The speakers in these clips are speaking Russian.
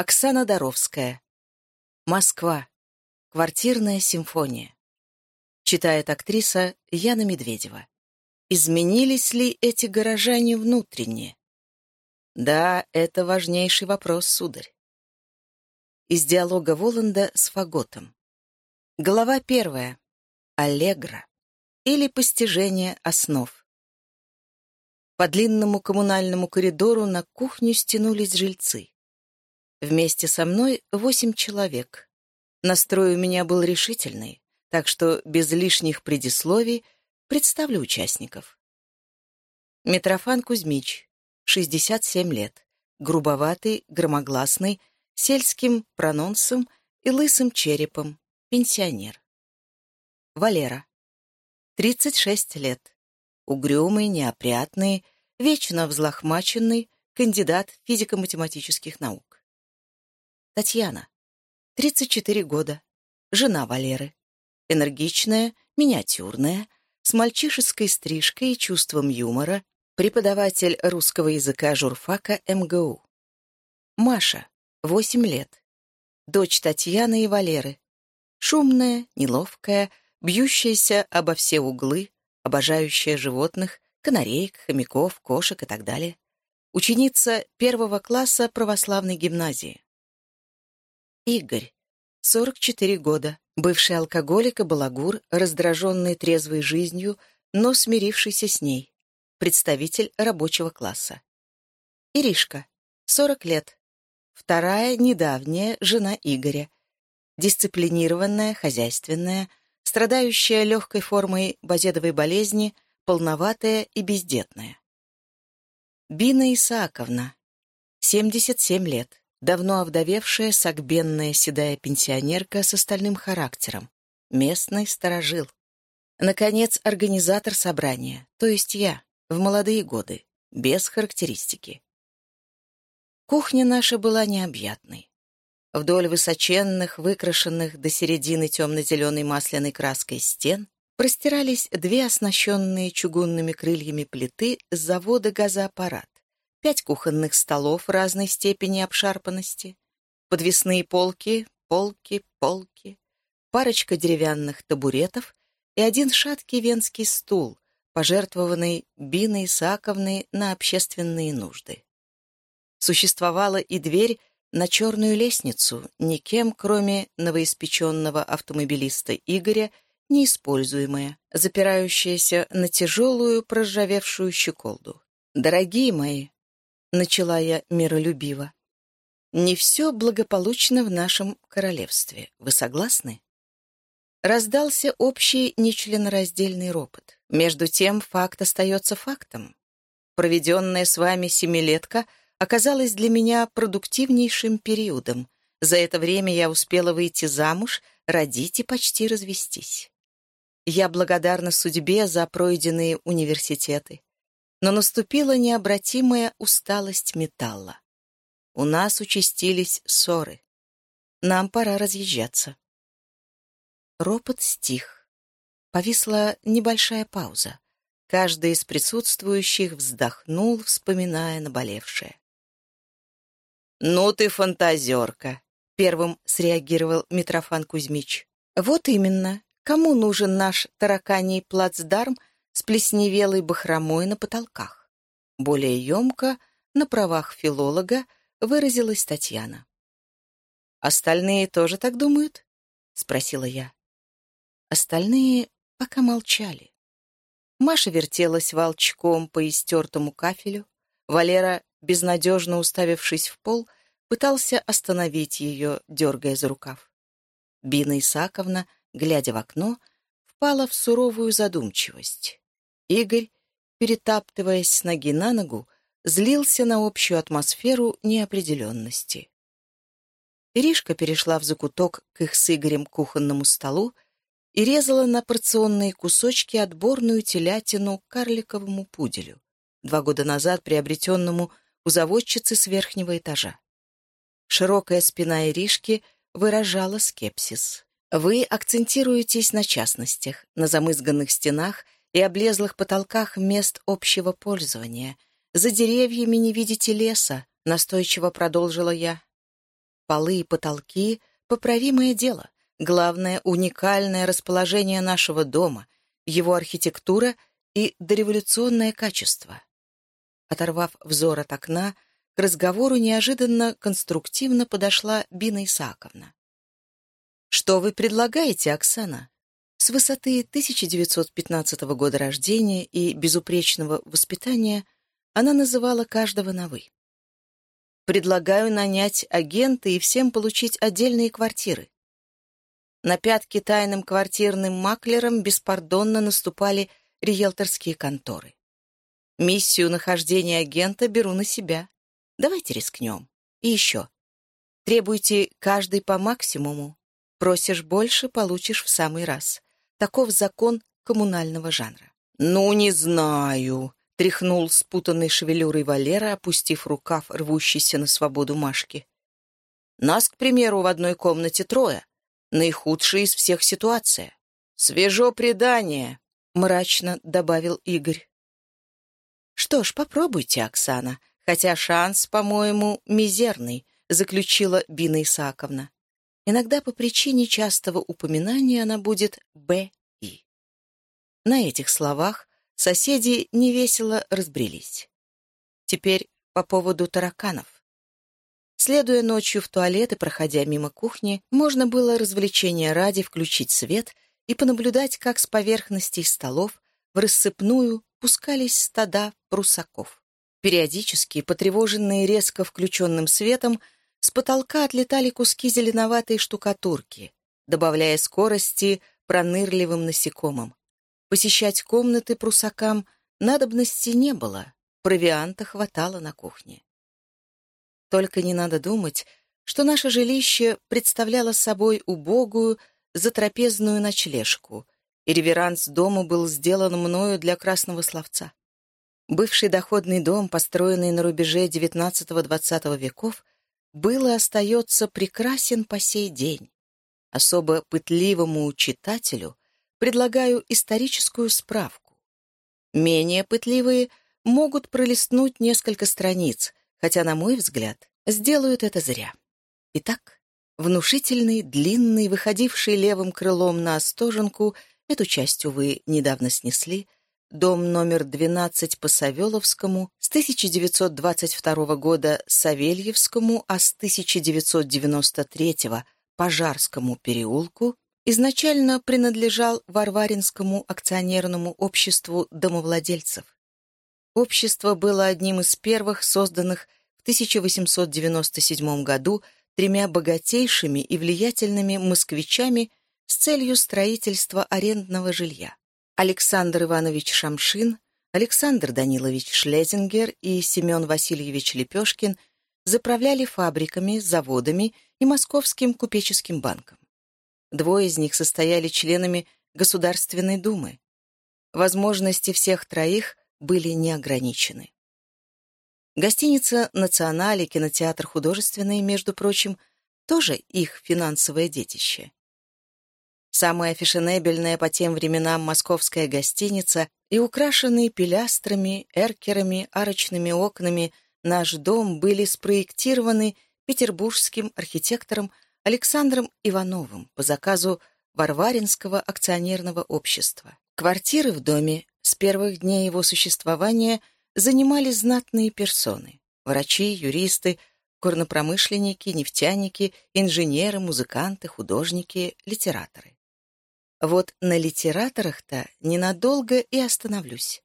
Оксана Доровская. Москва. Квартирная симфония. Читает актриса Яна Медведева. Изменились ли эти горожане внутренне? Да, это важнейший вопрос, сударь. Из диалога Воланда с Фаготом. Глава первая. Аллегра. Или постижение основ. По длинному коммунальному коридору на кухню стянулись жильцы. Вместе со мной восемь человек. Настрой у меня был решительный, так что без лишних предисловий представлю участников. Митрофан Кузьмич, 67 лет, грубоватый, громогласный, сельским прононсом и лысым черепом, пенсионер. Валера, 36 лет, угрюмый, неопрятный, вечно взлохмаченный, кандидат физико-математических наук. Татьяна, 34 года, жена Валеры. Энергичная, миниатюрная, с мальчишеской стрижкой и чувством юмора, преподаватель русского языка журфака МГУ. Маша, 8 лет, дочь Татьяны и Валеры. Шумная, неловкая, бьющаяся обо все углы, обожающая животных, канареек, хомяков, кошек и так далее. Ученица первого класса православной гимназии. Игорь, 44 года, бывший алкоголик и балагур, раздраженный трезвой жизнью, но смирившийся с ней, представитель рабочего класса. Иришка, 40 лет, вторая недавняя жена Игоря, дисциплинированная, хозяйственная, страдающая легкой формой базедовой болезни, полноватая и бездетная. Бина Исааковна, 77 лет, давно овдовевшая сагбенная седая пенсионерка с остальным характером, местный сторожил. Наконец, организатор собрания, то есть я, в молодые годы, без характеристики. Кухня наша была необъятной. Вдоль высоченных, выкрашенных до середины темно-зеленой масляной краской стен простирались две оснащенные чугунными крыльями плиты с завода газоаппарат пять кухонных столов разной степени обшарпанности, подвесные полки, полки, полки, парочка деревянных табуретов и один шаткий венский стул, пожертвованный Биной Исааковной на общественные нужды. Существовала и дверь на черную лестницу, никем, кроме новоиспеченного автомобилиста Игоря, неиспользуемая, запирающаяся на тяжелую проржавевшую щеколду. Дорогие мои, — начала я миролюбиво. «Не все благополучно в нашем королевстве. Вы согласны?» Раздался общий нечленораздельный ропот. Между тем факт остается фактом. Проведенная с вами семилетка оказалась для меня продуктивнейшим периодом. За это время я успела выйти замуж, родить и почти развестись. Я благодарна судьбе за пройденные университеты но наступила необратимая усталость металла. У нас участились ссоры. Нам пора разъезжаться. Ропот стих. Повисла небольшая пауза. Каждый из присутствующих вздохнул, вспоминая наболевшее. «Ну ты фантазерка!» — первым среагировал Митрофан Кузьмич. «Вот именно. Кому нужен наш тараканий плацдарм с плесневелой бахромой на потолках. Более емко, на правах филолога, выразилась Татьяна. «Остальные тоже так думают?» — спросила я. Остальные пока молчали. Маша вертелась волчком по истертому кафелю. Валера, безнадежно уставившись в пол, пытался остановить ее, дергая за рукав. Бина Исаковна, глядя в окно, впала в суровую задумчивость. Игорь, перетаптываясь с ноги на ногу, злился на общую атмосферу неопределенности. Иришка перешла в закуток к их с Игорем кухонному столу и резала на порционные кусочки отборную телятину карликовому пуделю, два года назад приобретенному у заводчицы с верхнего этажа. Широкая спина Иришки выражала скепсис. Вы акцентируетесь на частностях, на замызганных стенах — и облезлых потолках мест общего пользования. За деревьями не видите леса, настойчиво продолжила я. полы и потолки — поправимое дело. Главное — уникальное расположение нашего дома, его архитектура и дореволюционное качество. Оторвав взор от окна, к разговору неожиданно конструктивно подошла Бина Исааковна. «Что вы предлагаете, Оксана?» С высоты 1915 года рождения и безупречного воспитания она называла каждого на «вы». «Предлагаю нанять агента и всем получить отдельные квартиры». На пятки тайным квартирным маклерам беспардонно наступали риэлторские конторы. Миссию нахождения агента беру на себя. Давайте рискнем. И еще. Требуйте каждый по максимуму. Просишь больше — получишь в самый раз. Таков закон коммунального жанра. «Ну, не знаю», — тряхнул спутанной шевелюрой Валера, опустив рукав, рвущийся на свободу Машки. «Нас, к примеру, в одной комнате трое. Наихудшая из всех ситуация. Свежо предание», — мрачно добавил Игорь. «Что ж, попробуйте, Оксана, хотя шанс, по-моему, мизерный», — заключила Бина Исааковна. Иногда по причине частого упоминания она будет «Б» и. На этих словах соседи невесело разбрелись. Теперь по поводу тараканов. Следуя ночью в туалет и проходя мимо кухни, можно было развлечения ради включить свет и понаблюдать, как с поверхностей столов в рассыпную пускались стада прусаков. Периодически, потревоженные резко включенным светом, с потолка отлетали куски зеленоватой штукатурки, добавляя скорости пронырливым насекомым. Посещать комнаты прусакам надобности не было, провианта хватало на кухне. Только не надо думать, что наше жилище представляло собой убогую, затрапезную ночлежку, и реверанс дому был сделан мною для красного словца. Бывший доходный дом, построенный на рубеже XIX-XX веков, был и остается прекрасен по сей день. Особо пытливому читателю предлагаю историческую справку. Менее пытливые могут пролистнуть несколько страниц, хотя, на мой взгляд, сделают это зря. Итак, внушительный, длинный, выходивший левым крылом на Остоженку, эту часть, увы, недавно снесли — дом номер 12 по Савеловскому, с 1922 года Савельевскому, а с 1993 Пожарскому переулку, изначально принадлежал Варваринскому акционерному обществу домовладельцев. Общество было одним из первых созданных в 1897 году тремя богатейшими и влиятельными москвичами с целью строительства арендного жилья. Александр Иванович Шамшин, Александр Данилович Шлезингер и Семен Васильевич Лепешкин заправляли фабриками, заводами и Московским купеческим банком. Двое из них состояли членами Государственной Думы. Возможности всех троих были неограничены. Гостиница «Националь» и кинотеатр «Художественный», между прочим, тоже их финансовое детище самая фешенебельная по тем временам московская гостиница и украшенные пилястрами, эркерами, арочными окнами наш дом были спроектированы петербургским архитектором Александром Ивановым по заказу Варваринского акционерного общества. Квартиры в доме с первых дней его существования занимали знатные персоны – врачи, юристы, горнопромышленники, нефтяники, инженеры, музыканты, художники, литераторы. Вот на литераторах-то ненадолго и остановлюсь.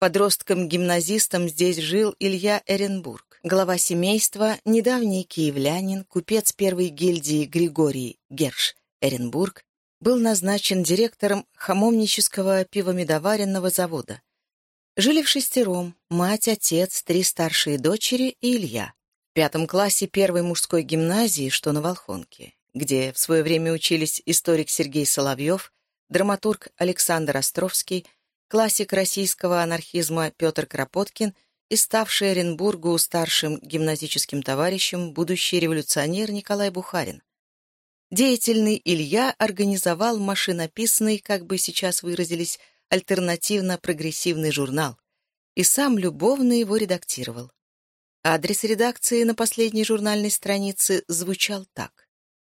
Подростком-гимназистом здесь жил Илья Эренбург, глава семейства, недавний киевлянин, купец первой гильдии Григорий Герш Эренбург, был назначен директором хамомнического пивомедоваренного завода. Жили в шестером — мать, отец, три старшие дочери и Илья. В пятом классе первой мужской гимназии, что на Волхонке где в свое время учились историк Сергей Соловьев, драматург Александр Островский, классик российского анархизма Петр Кропоткин и ставший Оренбургу старшим гимназическим товарищем будущий революционер Николай Бухарин. Деятельный Илья организовал машинописный, как бы сейчас выразились, альтернативно-прогрессивный журнал и сам любовно его редактировал. Адрес редакции на последней журнальной странице звучал так.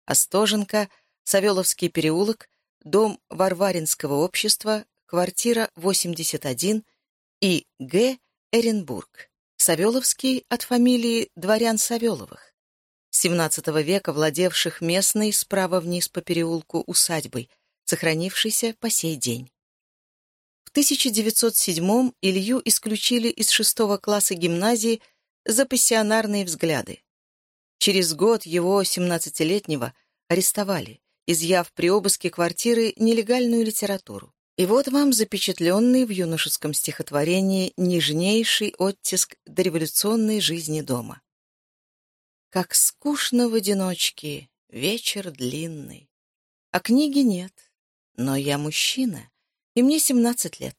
Остоженко, Савеловский переулок, дом Варваринского общества, квартира 81 и Г. Эренбург. Савеловский от фамилии дворян Савеловых. XVII века владевших местной справа вниз по переулку усадьбой, сохранившейся по сей день. В 1907 Илью исключили из шестого класса гимназии за пассионарные взгляды. Через год его, 17-летнего, арестовали, изъяв при обыске квартиры нелегальную литературу. И вот вам запечатленный в юношеском стихотворении нежнейший оттиск дореволюционной жизни дома. Как скучно в одиночке, вечер длинный. А книги нет, но я мужчина, и мне семнадцать лет.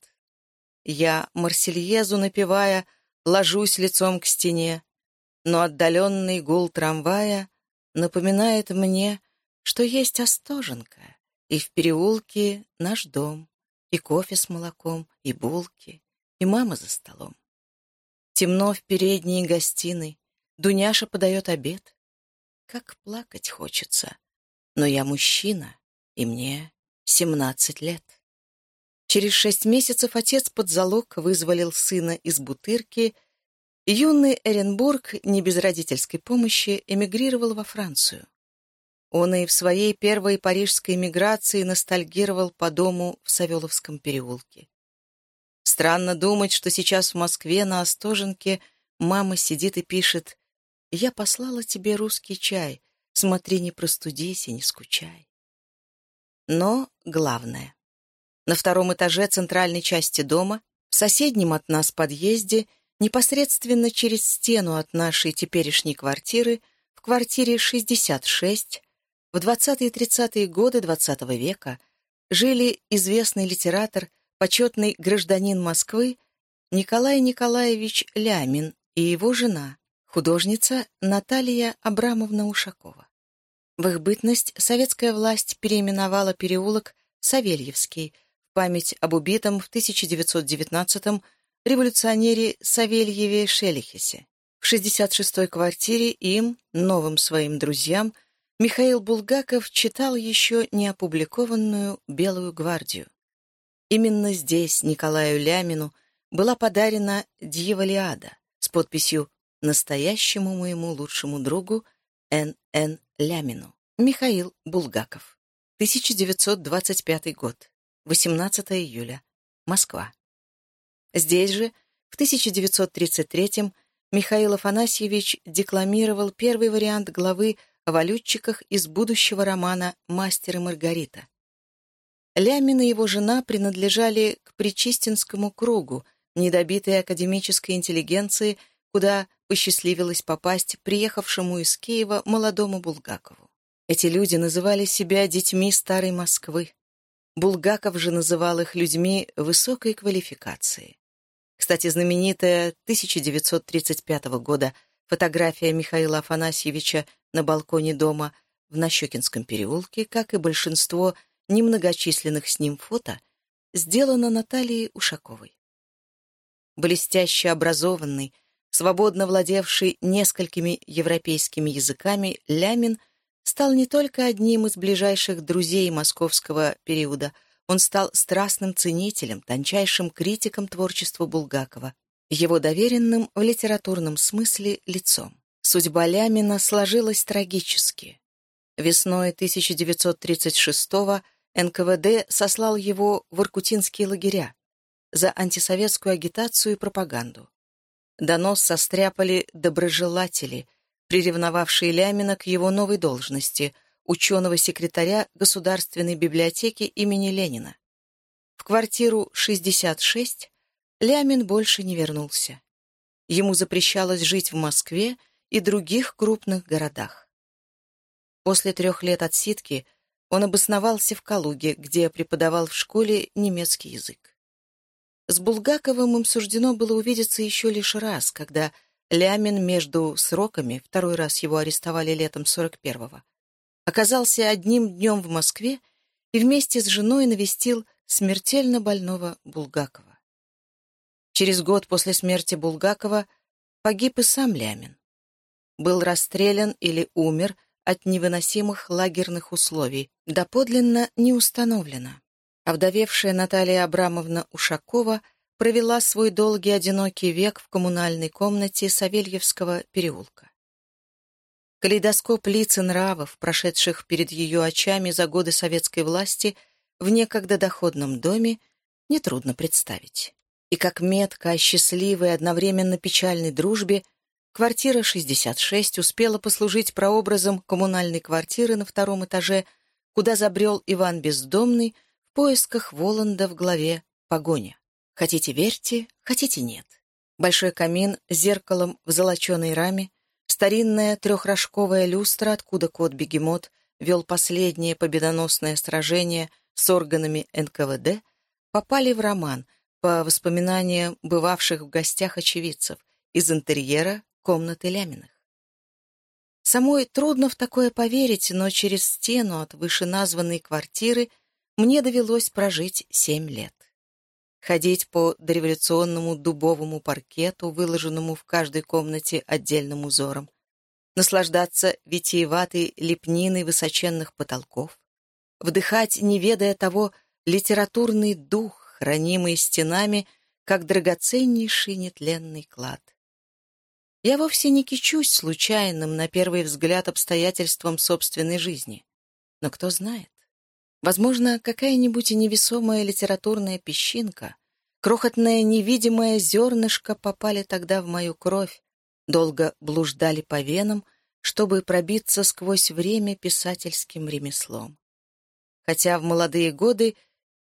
Я, Марсельезу напевая, ложусь лицом к стене, но отдаленный гул трамвая напоминает мне, что есть Остоженка, и в переулке наш дом, и кофе с молоком, и булки, и мама за столом. Темно в передней гостиной, Дуняша подает обед. Как плакать хочется, но я мужчина, и мне семнадцать лет. Через шесть месяцев отец под залог вызволил сына из бутырки, юный Эренбург, не без родительской помощи, эмигрировал во Францию. Он и в своей первой парижской эмиграции ностальгировал по дому в Савеловском переулке. Странно думать, что сейчас в Москве на Остоженке мама сидит и пишет «Я послала тебе русский чай, смотри, не простудись и не скучай». Но главное. На втором этаже центральной части дома, в соседнем от нас подъезде, непосредственно через стену от нашей теперешней квартиры, в квартире 66, в 20-е и 30-е годы XX -го века жили известный литератор, почетный гражданин Москвы Николай Николаевич Лямин и его жена, художница Наталья Абрамовна Ушакова. В их бытность советская власть переименовала переулок Савельевский в память об убитом в 1919-м революционере Савельеве Шелихесе. В 66-й квартире им, новым своим друзьям, Михаил Булгаков читал еще не опубликованную «Белую гвардию». Именно здесь Николаю Лямину была подарена Дьяволиада с подписью «Настоящему моему лучшему другу Н.Н. Лямину». Михаил Булгаков. 1925 год. 18 июля. Москва. Здесь же, в 1933-м, Михаил Афанасьевич декламировал первый вариант главы о валютчиках из будущего романа «Мастер и Маргарита». Лямин и его жена принадлежали к Причистинскому кругу, недобитой академической интеллигенции, куда посчастливилось попасть приехавшему из Киева молодому Булгакову. Эти люди называли себя детьми старой Москвы. Булгаков же называл их людьми высокой квалификации. Кстати, знаменитая 1935 года фотография Михаила Афанасьевича на балконе дома в Нащекинском переулке, как и большинство немногочисленных с ним фото, сделано Натальей Ушаковой. Блестяще образованный, свободно владевший несколькими европейскими языками, Лямин стал не только одним из ближайших друзей московского периода, он стал страстным ценителем, тончайшим критиком творчества Булгакова, его доверенным в литературном смысле лицом. Судьба Лямина сложилась трагически. Весной 1936-го НКВД сослал его в иркутинские лагеря за антисоветскую агитацию и пропаганду. Донос состряпали доброжелатели, приревновавшие Лямина к его новой должности — ученого-секретаря Государственной библиотеки имени Ленина. В квартиру 66 Лямин больше не вернулся. Ему запрещалось жить в Москве и других крупных городах. После трех лет отсидки он обосновался в Калуге, где преподавал в школе немецкий язык. С Булгаковым им суждено было увидеться еще лишь раз, когда Лямин между сроками, второй раз его арестовали летом 41-го, оказался одним днем в Москве и вместе с женой навестил смертельно больного Булгакова. Через год после смерти Булгакова погиб и сам Лямин. Был расстрелян или умер от невыносимых лагерных условий, доподлинно не установлено. Овдовевшая Наталья Абрамовна Ушакова провела свой долгий одинокий век в коммунальной комнате Савельевского переулка. Калейдоскоп лиц и нравов, прошедших перед ее очами за годы советской власти в некогда доходном доме, нетрудно представить. И как метко о счастливой одновременно печальной дружбе квартира 66 успела послужить прообразом коммунальной квартиры на втором этаже, куда забрел Иван Бездомный в поисках Воланда в главе «Погоня». Хотите верьте, хотите нет. Большой камин с зеркалом в золоченой раме, старинная трехрожковая люстра, откуда кот-бегемот вел последнее победоносное сражение с органами НКВД, попали в роман, по воспоминаниям бывавших в гостях очевидцев, из интерьера комнаты Ляминых. Самой трудно в такое поверить, но через стену от вышеназванной квартиры мне довелось прожить семь лет. Ходить по дореволюционному дубовому паркету, выложенному в каждой комнате отдельным узором, наслаждаться витиеватой лепниной высоченных потолков, вдыхать, не ведая того, литературный дух, хранимый стенами, как драгоценнейший нетленный клад. Я вовсе не кичусь случайным, на первый взгляд, обстоятельством собственной жизни. Но кто знает? Возможно, какая-нибудь невесомая литературная песчинка, крохотное невидимое зернышко попали тогда в мою кровь, долго блуждали по венам, чтобы пробиться сквозь время писательским ремеслом. Хотя в молодые годы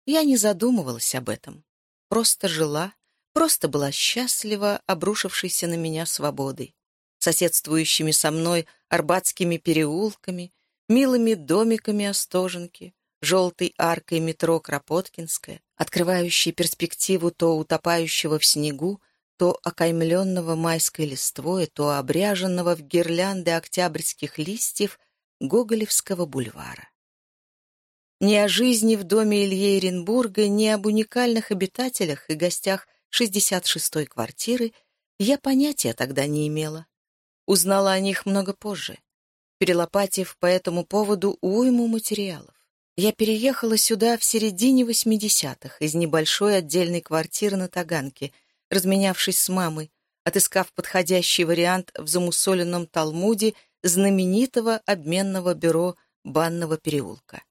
я не задумывалась об этом. Просто жила, просто была счастлива обрушившейся на меня свободой, соседствующими со мной арбатскими переулками, милыми домиками Остоженки, желтой аркой метро Кропоткинская, открывающей перспективу то утопающего в снегу, то окаймленного майской листвой, то обряженного в гирлянды октябрьских листьев Гоголевского бульвара. Ни о жизни в доме Ильи Эренбурга, ни об уникальных обитателях и гостях 66-й квартиры я понятия тогда не имела. Узнала о них много позже, перелопатив по этому поводу уйму материалов. Я переехала сюда в середине 80-х из небольшой отдельной квартиры на Таганке, разменявшись с мамой, отыскав подходящий вариант в замусоленном Талмуде знаменитого обменного бюро Банного переулка.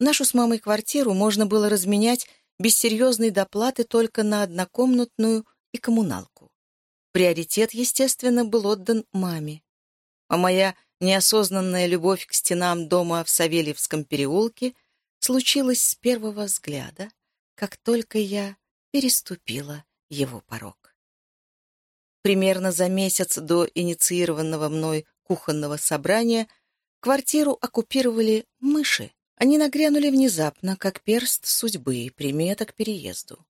Нашу с мамой квартиру можно было разменять без серьезной доплаты только на однокомнатную и коммуналку. Приоритет, естественно, был отдан маме. А моя неосознанная любовь к стенам дома в Савельевском переулке случилась с первого взгляда, как только я переступила его порог. Примерно за месяц до инициированного мной кухонного собрания квартиру оккупировали мыши, они нагрянули внезапно, как перст судьбы, примета к переезду,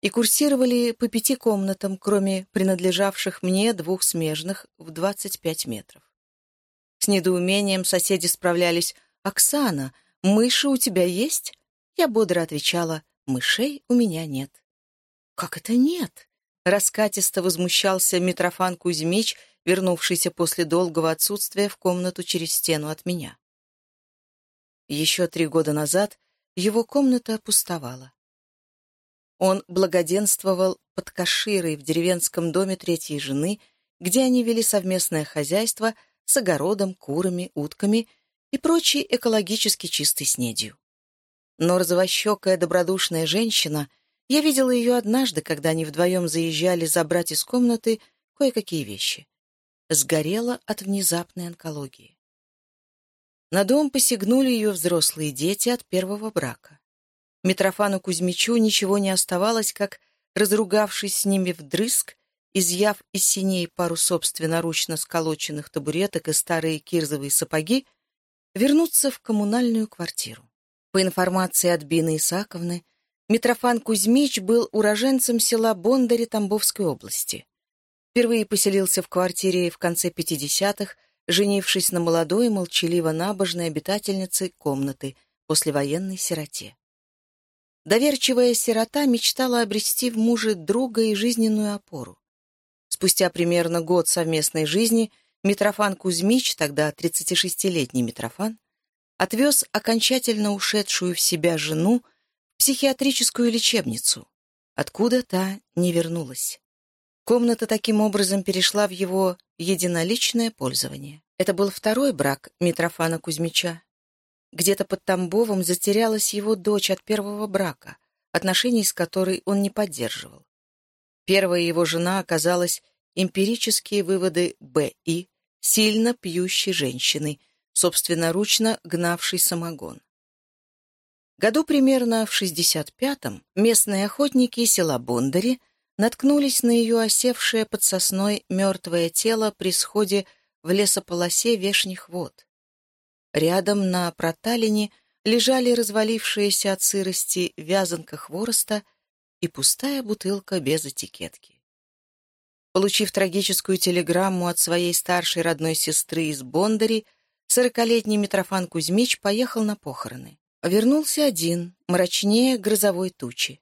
и курсировали по пяти комнатам, кроме принадлежавших мне двух смежных в 25 метров. С недоумением соседи справлялись «Оксана, мыши у тебя есть?» Я бодро отвечала «Мышей у меня нет». «Как это нет?» Раскатисто возмущался Митрофан Кузьмич, вернувшийся после долгого отсутствия в комнату через стену от меня. Еще три года назад его комната опустовала. Он благоденствовал под Каширой в деревенском доме третьей жены, где они вели совместное хозяйство с огородом, курами, утками и прочей экологически чистой снедью. Но розовощекая добродушная женщина, я видела ее однажды, когда они вдвоем заезжали забрать из комнаты кое-какие вещи. Сгорела от внезапной онкологии. На дом посягнули ее взрослые дети от первого брака. Митрофану Кузьмичу ничего не оставалось, как, разругавшись с ними вдрызг, изъяв из синей пару собственноручно сколоченных табуреток и старые кирзовые сапоги, вернуться в коммунальную квартиру. По информации от Бины Исаковны, Митрофан Кузьмич был уроженцем села Бондари Тамбовской области. Впервые поселился в квартире в конце 50-х, женившись на молодой, молчаливо-набожной обитательнице комнаты, послевоенной сироте. Доверчивая сирота мечтала обрести в муже друга и жизненную опору. Спустя примерно год совместной жизни Митрофан Кузьмич, тогда 36-летний Митрофан, отвез окончательно ушедшую в себя жену в психиатрическую лечебницу, откуда та не вернулась. Комната таким образом перешла в его единоличное пользование. Это был второй брак Митрофана Кузьмича. Где-то под Тамбовом затерялась его дочь от первого брака, отношений с которой он не поддерживал. Первая его жена оказалась эмпирические выводы Б.И. сильно пьющей женщиной, собственноручно гнавшей самогон. Году примерно в 65-м местные охотники села Бондари наткнулись на ее осевшее под сосной мертвое тело при сходе в лесополосе вешних вод. Рядом на проталине лежали развалившиеся от сырости вязанка хвороста и пустая бутылка без этикетки. Получив трагическую телеграмму от своей старшей родной сестры из Бондари, сорокалетний Митрофан Кузьмич поехал на похороны. Вернулся один, мрачнее грозовой тучи,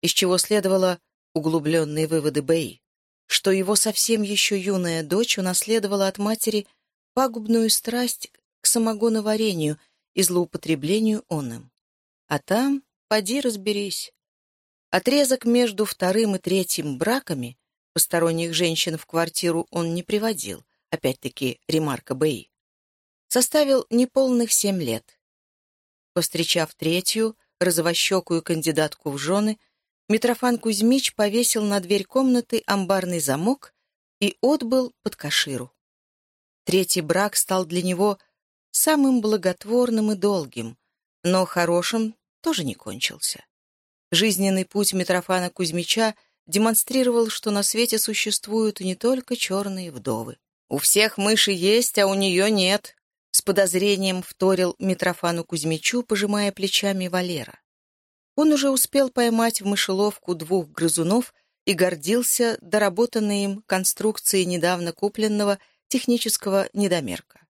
из чего следовало углубленные выводы Бэй, что его совсем еще юная дочь унаследовала от матери пагубную страсть к самогоноварению и злоупотреблению он им. А там, поди разберись, Отрезок между вторым и третьим браками посторонних женщин в квартиру он не приводил, опять-таки ремарка Бэй, составил неполных семь лет. Повстречав третью, розовощекую кандидатку в жены, Митрофан Кузьмич повесил на дверь комнаты амбарный замок и отбыл под каширу. Третий брак стал для него самым благотворным и долгим, но хорошим тоже не кончился. Жизненный путь Митрофана Кузьмича демонстрировал, что на свете существуют не только черные вдовы. «У всех мыши есть, а у нее нет», — с подозрением вторил Митрофану Кузьмичу, пожимая плечами Валера. Он уже успел поймать в мышеловку двух грызунов и гордился доработанной им конструкцией недавно купленного технического недомерка.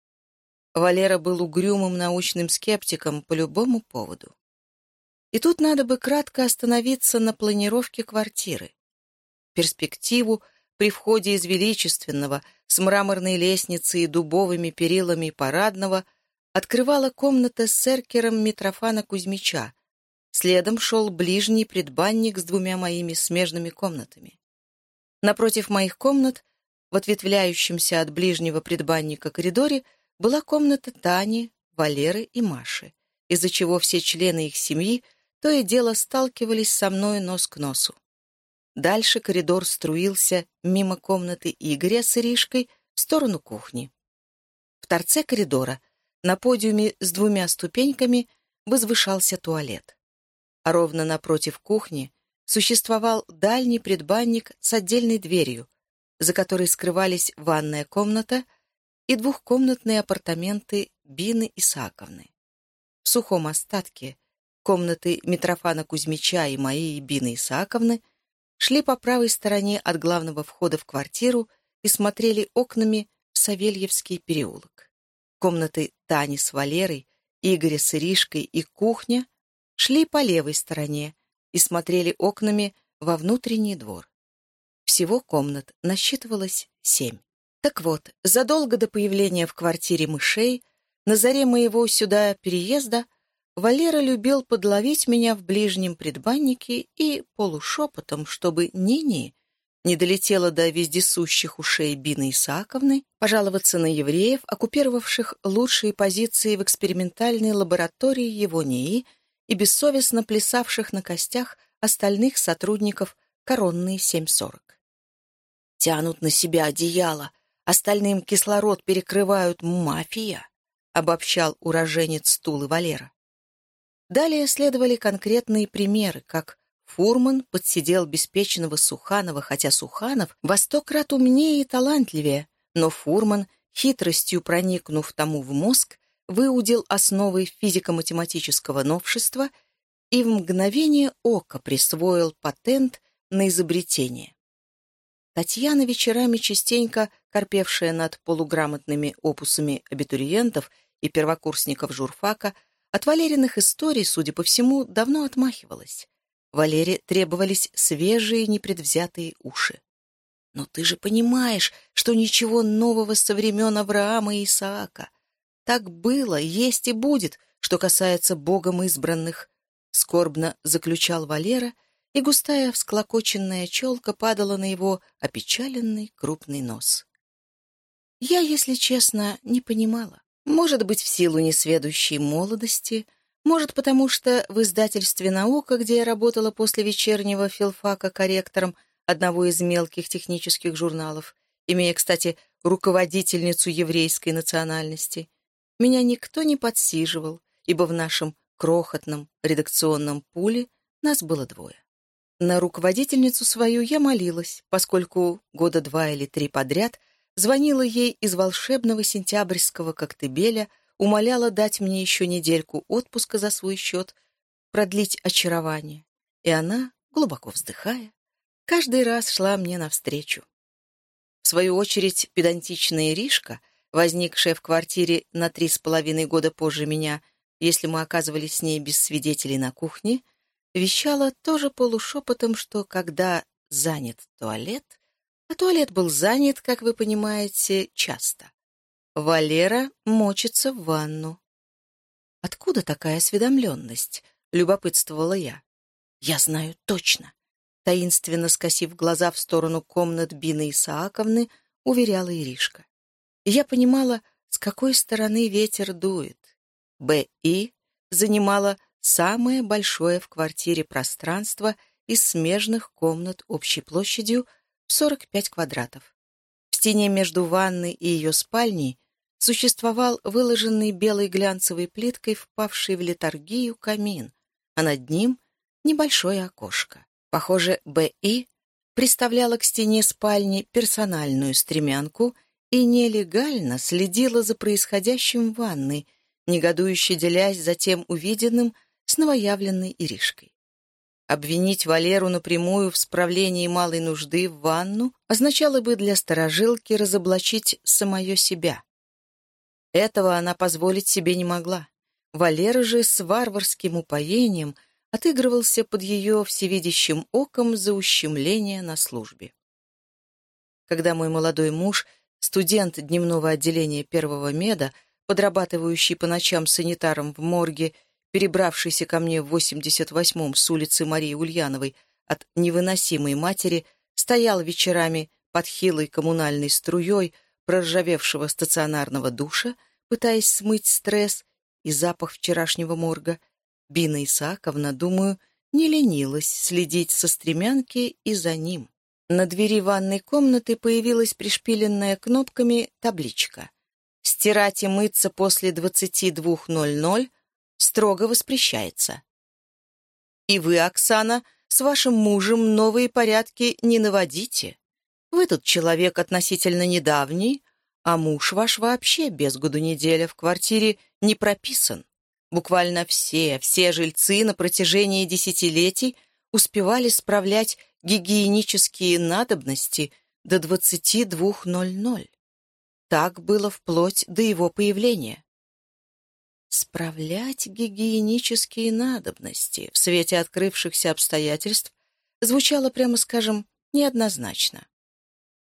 Валера был угрюмым научным скептиком по любому поводу. И тут надо бы кратко остановиться на планировке квартиры. Перспективу при входе из величественного, с мраморной лестницей и дубовыми перилами парадного, открывала комната с эркером Митрофана Кузьмича. Следом шел ближний предбанник с двумя моими смежными комнатами. Напротив моих комнат, в ответвляющемся от ближнего предбанника коридоре, была комната Тани, Валеры и Маши, из-за чего все члены их семьи то и дело сталкивались со мной нос к носу. Дальше коридор струился мимо комнаты Игоря с Иришкой в сторону кухни. В торце коридора, на подиуме с двумя ступеньками, возвышался туалет. А ровно напротив кухни существовал дальний предбанник с отдельной дверью, за которой скрывались ванная комната и двухкомнатные апартаменты Бины Исааковны. В сухом остатке Комнаты Митрофана Кузьмича и моей Бины Исааковны шли по правой стороне от главного входа в квартиру и смотрели окнами в Савельевский переулок. Комнаты Тани с Валерой, Игоря с Иришкой и кухня шли по левой стороне и смотрели окнами во внутренний двор. Всего комнат насчитывалось семь. Так вот, задолго до появления в квартире мышей, на заре моего сюда переезда, Валера любил подловить меня в ближнем предбаннике и полушепотом, чтобы Нини не долетела до вездесущих ушей Бины Исааковны, пожаловаться на евреев, оккупировавших лучшие позиции в экспериментальной лаборатории его НИИ и бессовестно плясавших на костях остальных сотрудников коронные 740. «Тянут на себя одеяло, остальным кислород перекрывают мафия», обобщал уроженец Тулы Валера. Далее следовали конкретные примеры, как Фурман подсидел беспечного Суханова, хотя Суханов во сто крат умнее и талантливее, но Фурман, хитростью проникнув тому в мозг, выудил основы физико-математического новшества и в мгновение ока присвоил патент на изобретение. Татьяна вечерами частенько, корпевшая над полуграмотными опусами абитуриентов и первокурсников журфака, от Валериных историй, судя по всему, давно отмахивалась. Валере требовались свежие непредвзятые уши. Но ты же понимаешь, что ничего нового со времен Авраама и Исаака. Так было, есть и будет, что касается Богом избранных. Скорбно заключал Валера, и густая всклокоченная челка падала на его опечаленный крупный нос. Я, если честно, не понимала. Может быть, в силу несведущей молодости, может, потому что в издательстве «Наука», где я работала после вечернего филфака корректором одного из мелких технических журналов, имея, кстати, руководительницу еврейской национальности, меня никто не подсиживал, ибо в нашем крохотном редакционном пуле нас было двое. На руководительницу свою я молилась, поскольку года два или три подряд звонила ей из волшебного сентябрьского коктебеля, умоляла дать мне еще недельку отпуска за свой счет, продлить очарование. И она, глубоко вздыхая, каждый раз шла мне навстречу. В свою очередь, педантичная Иришка — возникшая в квартире на три с половиной года позже меня, если мы оказывались с ней без свидетелей на кухне, вещала тоже полушепотом, что когда занят туалет, а туалет был занят, как вы понимаете, часто, Валера мочится в ванну. Откуда такая осведомленность? Любопытствовала я. Я знаю точно. Таинственно скосив глаза в сторону комнат Бины Исааковны, уверяла Иришка я понимала, с какой стороны ветер дует. Б.И. занимала самое большое в квартире пространство из смежных комнат общей площадью в 45 квадратов. В стене между ванной и ее спальней существовал выложенный белой глянцевой плиткой впавший в летаргию камин, а над ним небольшое окошко. Похоже, Б.И. приставляла к стене спальни персональную стремянку и нелегально следила за происходящим в ванной, негодующе делясь за тем увиденным с новоявленной Иришкой. Обвинить Валеру напрямую в справлении малой нужды в ванну означало бы для сторожилки разоблачить самое себя. Этого она позволить себе не могла. Валера же с варварским упоением отыгрывался под ее всевидящим оком за ущемление на службе. Когда мой молодой муж студент дневного отделения первого меда, подрабатывающий по ночам санитаром в морге, перебравшийся ко мне в 88-м с улицы Марии Ульяновой от невыносимой матери, стоял вечерами под хилой коммунальной струей проржавевшего стационарного душа, пытаясь смыть стресс и запах вчерашнего морга. Бина Исааковна, думаю, не ленилась следить со стремянки и за ним. На двери ванной комнаты появилась пришпиленная кнопками табличка. «Стирать и мыться после 22.00 строго воспрещается». «И вы, Оксана, с вашим мужем новые порядки не наводите. Вы тут человек относительно недавний, а муж ваш вообще без году неделя в квартире не прописан. Буквально все, все жильцы на протяжении десятилетий успевали справлять гигиенические надобности до 22.00. Так было вплоть до его появления. Справлять гигиенические надобности в свете открывшихся обстоятельств звучало, прямо скажем, неоднозначно.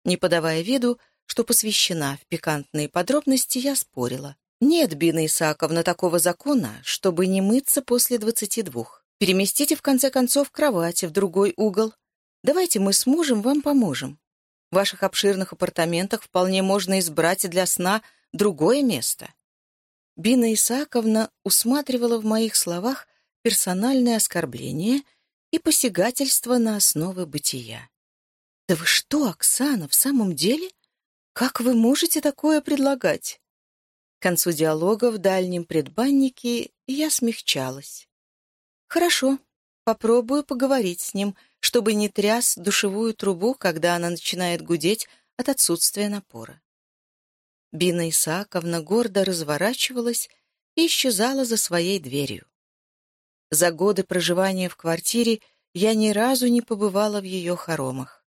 Не подавая виду, что посвящена в пикантные подробности, я спорила. Нет, Бина Исааковна, такого закона, чтобы не мыться после двадцати двух. Переместите, в конце концов, кровати в другой угол, Давайте мы с мужем вам поможем. В ваших обширных апартаментах вполне можно избрать для сна другое место». Бина Исааковна усматривала в моих словах персональное оскорбление и посягательство на основы бытия. «Да вы что, Оксана, в самом деле? Как вы можете такое предлагать?» К концу диалога в дальнем предбаннике я смягчалась. «Хорошо, попробую поговорить с ним», чтобы не тряс душевую трубу, когда она начинает гудеть от отсутствия напора. Бина Исааковна гордо разворачивалась и исчезала за своей дверью. За годы проживания в квартире я ни разу не побывала в ее хоромах,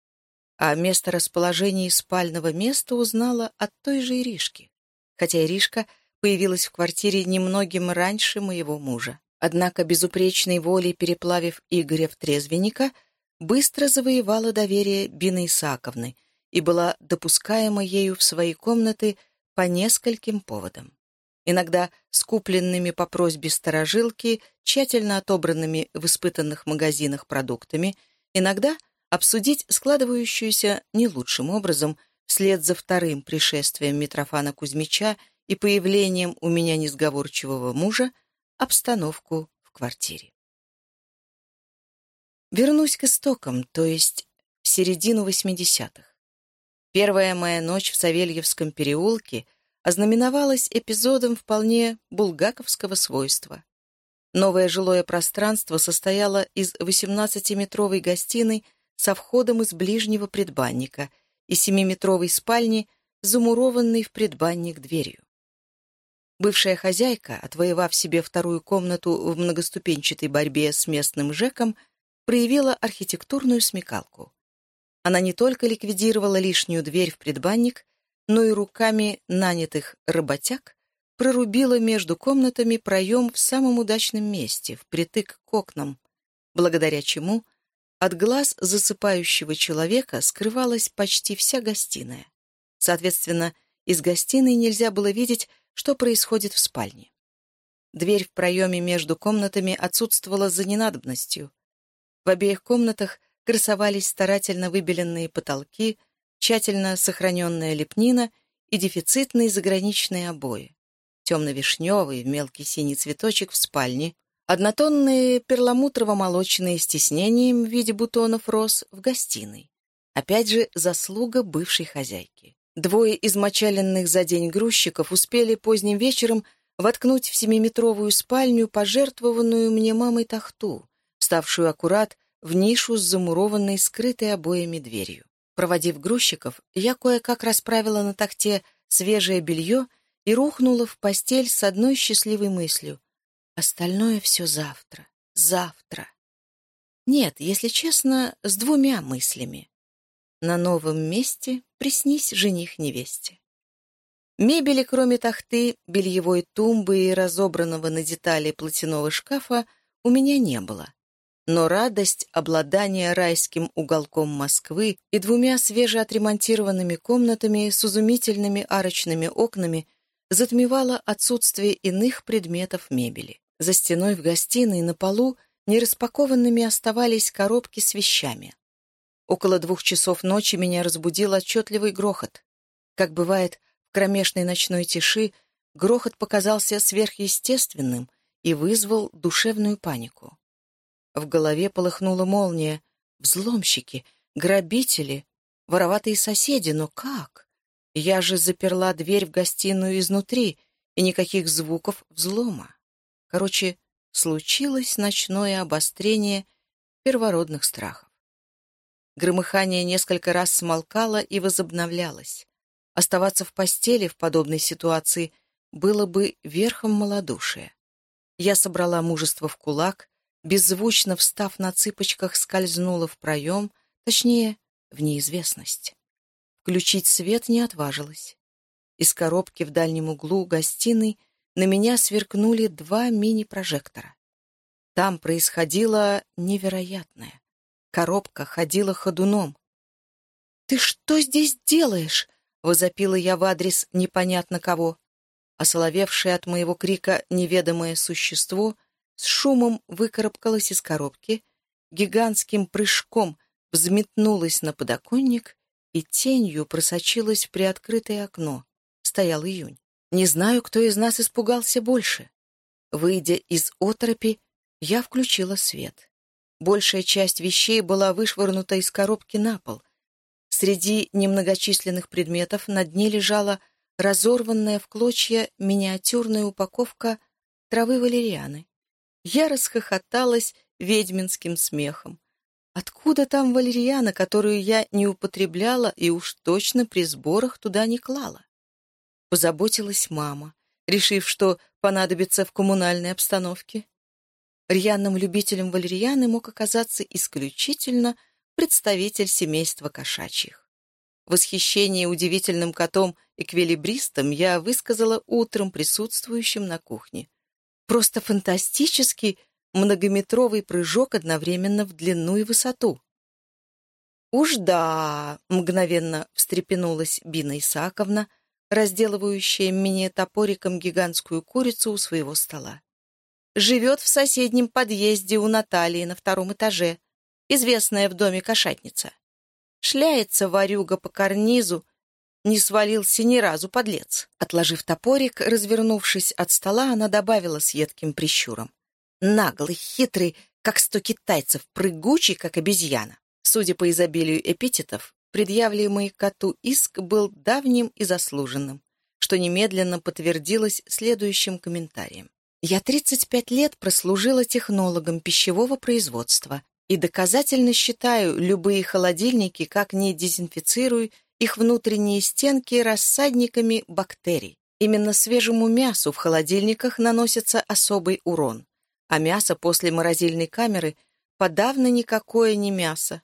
а место расположения спального места узнала от той же Иришки, хотя Иришка появилась в квартире немногим раньше моего мужа. Однако безупречной волей переплавив Игоря в трезвенника — быстро завоевала доверие Бины Исаковны и была допускаема ею в свои комнаты по нескольким поводам. Иногда скупленными по просьбе сторожилки, тщательно отобранными в испытанных магазинах продуктами, иногда обсудить складывающуюся не лучшим образом вслед за вторым пришествием Митрофана Кузьмича и появлением у меня несговорчивого мужа обстановку в квартире. Вернусь к истокам, то есть в середину 80-х. Первая моя ночь в Савельевском переулке ознаменовалась эпизодом вполне булгаковского свойства. Новое жилое пространство состояло из 18-метровой гостиной со входом из ближнего предбанника и 7-метровой спальни, замурованной в предбанник дверью. Бывшая хозяйка, отвоевав себе вторую комнату в многоступенчатой борьбе с местным ЖЭКом, проявила архитектурную смекалку. Она не только ликвидировала лишнюю дверь в предбанник, но и руками нанятых работяг прорубила между комнатами проем в самом удачном месте, впритык к окнам, благодаря чему от глаз засыпающего человека скрывалась почти вся гостиная. Соответственно, из гостиной нельзя было видеть, что происходит в спальне. Дверь в проеме между комнатами отсутствовала за ненадобностью, в обеих комнатах красовались старательно выбеленные потолки, тщательно сохраненная лепнина и дефицитные заграничные обои. Темно-вишневый, мелкий синий цветочек в спальне, однотонные перламутрово-молочные с тиснением в виде бутонов роз в гостиной. Опять же, заслуга бывшей хозяйки. Двое измочаленных за день грузчиков успели поздним вечером воткнуть в семиметровую спальню пожертвованную мне мамой тахту, ставшую аккурат в нишу с замурованной скрытой обоями дверью. Проводив грузчиков, я кое-как расправила на такте свежее белье и рухнула в постель с одной счастливой мыслью. Остальное все завтра, завтра. Нет, если честно, с двумя мыслями. На новом месте приснись жених невесте. Мебели, кроме тахты, бельевой тумбы и разобранного на детали платяного шкафа, у меня не было но радость обладания райским уголком Москвы и двумя свежеотремонтированными комнатами с изумительными арочными окнами затмевала отсутствие иных предметов мебели. За стеной в гостиной на полу нераспакованными оставались коробки с вещами. Около двух часов ночи меня разбудил отчетливый грохот. Как бывает в кромешной ночной тиши, грохот показался сверхъестественным и вызвал душевную панику. В голове полыхнула молния. Взломщики, грабители, вороватые соседи, но как? Я же заперла дверь в гостиную изнутри, и никаких звуков взлома. Короче, случилось ночное обострение первородных страхов. Громыхание несколько раз смолкало и возобновлялось. Оставаться в постели в подобной ситуации было бы верхом малодушия. Я собрала мужество в кулак беззвучно встав на цыпочках, скользнула в проем, точнее, в неизвестность. Включить свет не отважилась. Из коробки в дальнем углу гостиной на меня сверкнули два мини-прожектора. Там происходило невероятное. Коробка ходила ходуном. «Ты что здесь делаешь?» — возопила я в адрес непонятно кого. Осоловевшее от моего крика неведомое существо — с шумом выкарабкалась из коробки, гигантским прыжком взметнулась на подоконник и тенью просочилась в приоткрытое окно. Стоял июнь. Не знаю, кто из нас испугался больше. Выйдя из оторопи, я включила свет. Большая часть вещей была вышвырнута из коробки на пол. Среди немногочисленных предметов на дне лежала разорванная в клочья миниатюрная упаковка травы валерианы. Я расхохоталась ведьминским смехом. Откуда там валерьяна, которую я не употребляла и уж точно при сборах туда не клала? Позаботилась мама, решив, что понадобится в коммунальной обстановке. Рьяным любителем валерьяны мог оказаться исключительно представитель семейства кошачьих. Восхищение удивительным котом-эквилибристом я высказала утром присутствующим на кухне. Просто фантастический многометровый прыжок одновременно в длину и высоту. «Уж да!» — мгновенно встрепенулась Бина Исааковна, разделывающая мне топориком гигантскую курицу у своего стола. «Живет в соседнем подъезде у Натальи на втором этаже, известная в доме кошатница. Шляется варюга по карнизу, не свалился ни разу, подлец. Отложив топорик, развернувшись от стола, она добавила с едким прищуром. Наглый, хитрый, как сто китайцев, прыгучий, как обезьяна. Судя по изобилию эпитетов, предъявляемый коту иск был давним и заслуженным, что немедленно подтвердилось следующим комментарием. «Я 35 лет прослужила технологом пищевого производства и доказательно считаю любые холодильники, как не дезинфицирую их внутренние стенки рассадниками бактерий. Именно свежему мясу в холодильниках наносится особый урон, а мясо после морозильной камеры подавно никакое не мясо.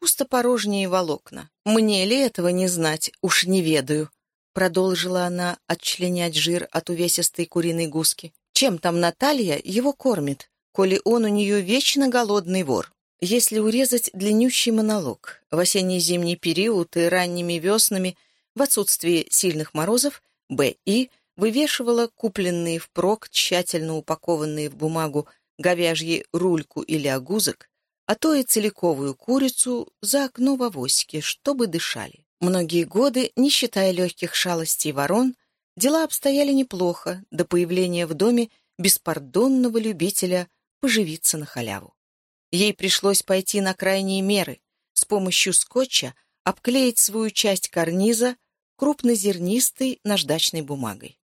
Пустопорожние волокна. Мне ли этого не знать, уж не ведаю. Продолжила она отчленять жир от увесистой куриной гуски. Чем там Наталья его кормит, коли он у нее вечно голодный вор? Если урезать длиннющий монолог, в осенне-зимний период и ранними веснами, в отсутствие сильных морозов, Б.И. вывешивала купленные впрок, тщательно упакованные в бумагу говяжьи рульку или огузок, а то и целиковую курицу за окно в авоське, чтобы дышали. Многие годы, не считая легких шалостей ворон, дела обстояли неплохо до появления в доме беспардонного любителя поживиться на халяву. Ей пришлось пойти на крайние меры, с помощью скотча обклеить свою часть карниза крупнозернистой наждачной бумагой.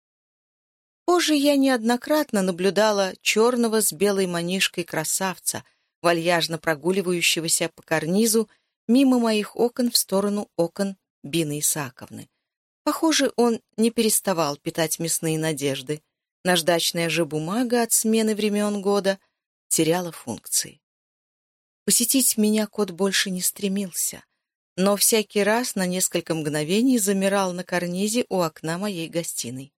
Позже я неоднократно наблюдала черного с белой манишкой красавца, вальяжно прогуливающегося по карнизу мимо моих окон в сторону окон Бины Исааковны. Похоже, он не переставал питать мясные надежды. Наждачная же бумага от смены времен года теряла функции. Посетить меня кот больше не стремился, но всякий раз на несколько мгновений замирал на карнизе у окна моей гостиной.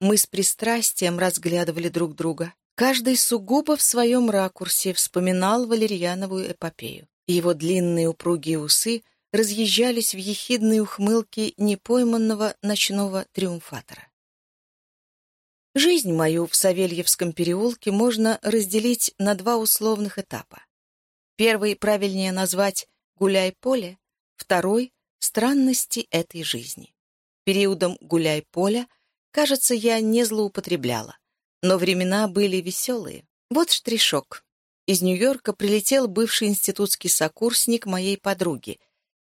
Мы с пристрастием разглядывали друг друга. Каждый сугубо в своем ракурсе вспоминал валерьяновую эпопею. Его длинные упругие усы разъезжались в ехидные ухмылки непойманного ночного триумфатора. Жизнь мою в Савельевском переулке можно разделить на два условных этапа. Первый правильнее назвать «гуляй-поле», второй — «странности этой жизни». Периодом «гуляй-поля», кажется, я не злоупотребляла, но времена были веселые. Вот штришок. Из Нью-Йорка прилетел бывший институтский сокурсник моей подруги,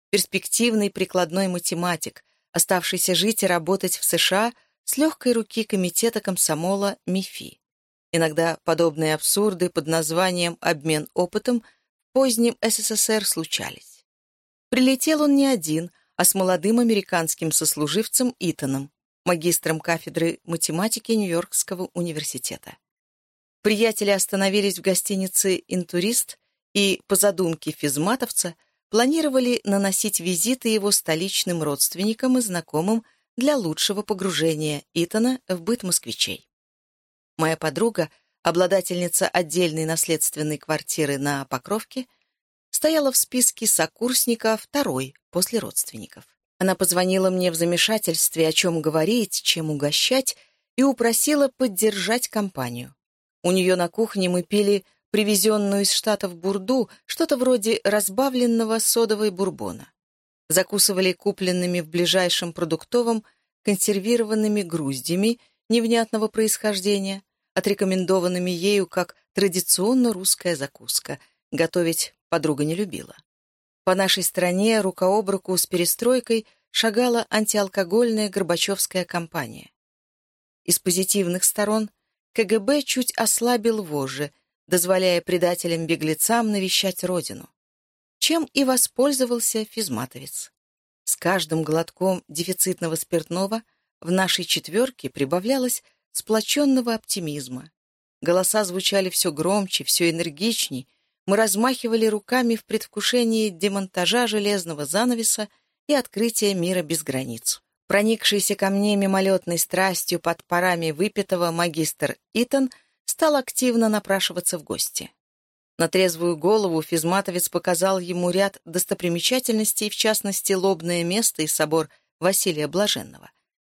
перспективный прикладной математик, оставшийся жить и работать в США с легкой руки комитета комсомола МИФИ. Иногда подобные абсурды под названием «обмен опытом» – позднем СССР случались. Прилетел он не один, а с молодым американским сослуживцем Итаном, магистром кафедры математики Нью-Йоркского университета. Приятели остановились в гостинице «Интурист» и, по задумке физматовца, планировали наносить визиты его столичным родственникам и знакомым для лучшего погружения Итана в быт москвичей. Моя подруга — обладательница отдельной наследственной квартиры на Покровке, стояла в списке сокурсника второй после родственников. Она позвонила мне в замешательстве, о чем говорить, чем угощать, и упросила поддержать компанию. У нее на кухне мы пили привезенную из Штатов бурду, что-то вроде разбавленного содовой бурбона. Закусывали купленными в ближайшем продуктовом консервированными груздями невнятного происхождения, отрекомендованными ею как традиционно русская закуска. Готовить подруга не любила. По нашей стране рука об руку с перестройкой шагала антиалкогольная Горбачевская кампания. Из позитивных сторон КГБ чуть ослабил вожжи, дозволяя предателям-беглецам навещать родину. Чем и воспользовался физматовец. С каждым глотком дефицитного спиртного в нашей четверке прибавлялось сплоченного оптимизма. Голоса звучали все громче, все энергичней, мы размахивали руками в предвкушении демонтажа железного занавеса и открытия мира без границ. Проникшийся ко мне мимолетной страстью под парами выпитого магистр Итан стал активно напрашиваться в гости. На трезвую голову физматовец показал ему ряд достопримечательностей, в частности, лобное место и собор Василия Блаженного.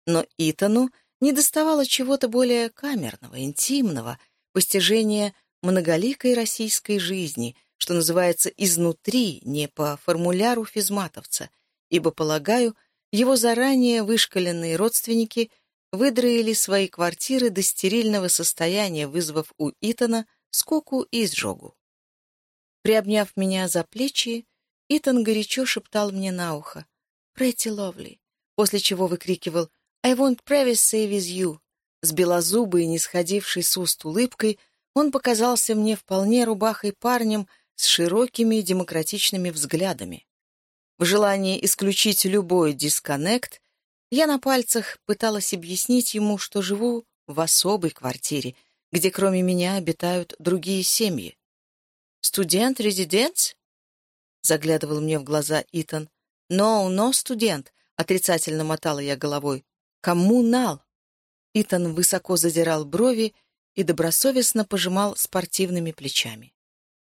Но Итану не доставало чего-то более камерного, интимного, постижения многоликой российской жизни, что называется изнутри, не по формуляру физматовца, ибо, полагаю, его заранее вышкаленные родственники выдроили свои квартиры до стерильного состояния, вызвав у Итана скуку и изжогу. Приобняв меня за плечи, Итан горячо шептал мне на ухо «Pretty lovely», после чего выкрикивал «I want privacy with you». С белозубой, не сходившей с уст улыбкой, он показался мне вполне рубахой парнем с широкими демократичными взглядами. В желании исключить любой дисконнект, я на пальцах пыталась объяснить ему, что живу в особой квартире, где кроме меня обитают другие семьи. «Студент, резидент?» — заглядывал мне в глаза Итан. «No, no, студент», — отрицательно мотала я головой. «Коммунал». Итан высоко задирал брови и добросовестно пожимал спортивными плечами.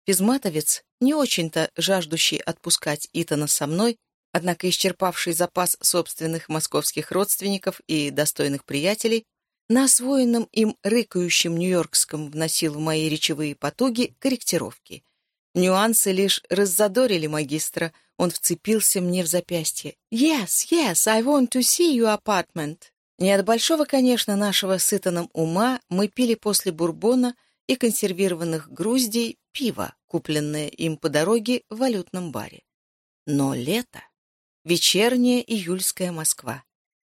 Физматовец, не очень-то жаждущий отпускать Итана со мной, однако исчерпавший запас собственных московских родственников и достойных приятелей, на освоенном им рыкающем нью-йоркском вносил в мои речевые потуги корректировки. Нюансы лишь раззадорили магистра, он вцепился мне в запястье. «Yes, yes, I want to see your apartment». Не от большого, конечно, нашего сытаном ума мы пили после бурбона и консервированных груздей пиво, купленное им по дороге в валютном баре. Но лето, вечерняя июльская Москва,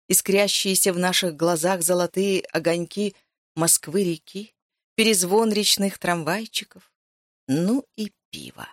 искрящиеся в наших глазах золотые огоньки Москвы-реки, перезвон речных трамвайчиков, ну и пиво.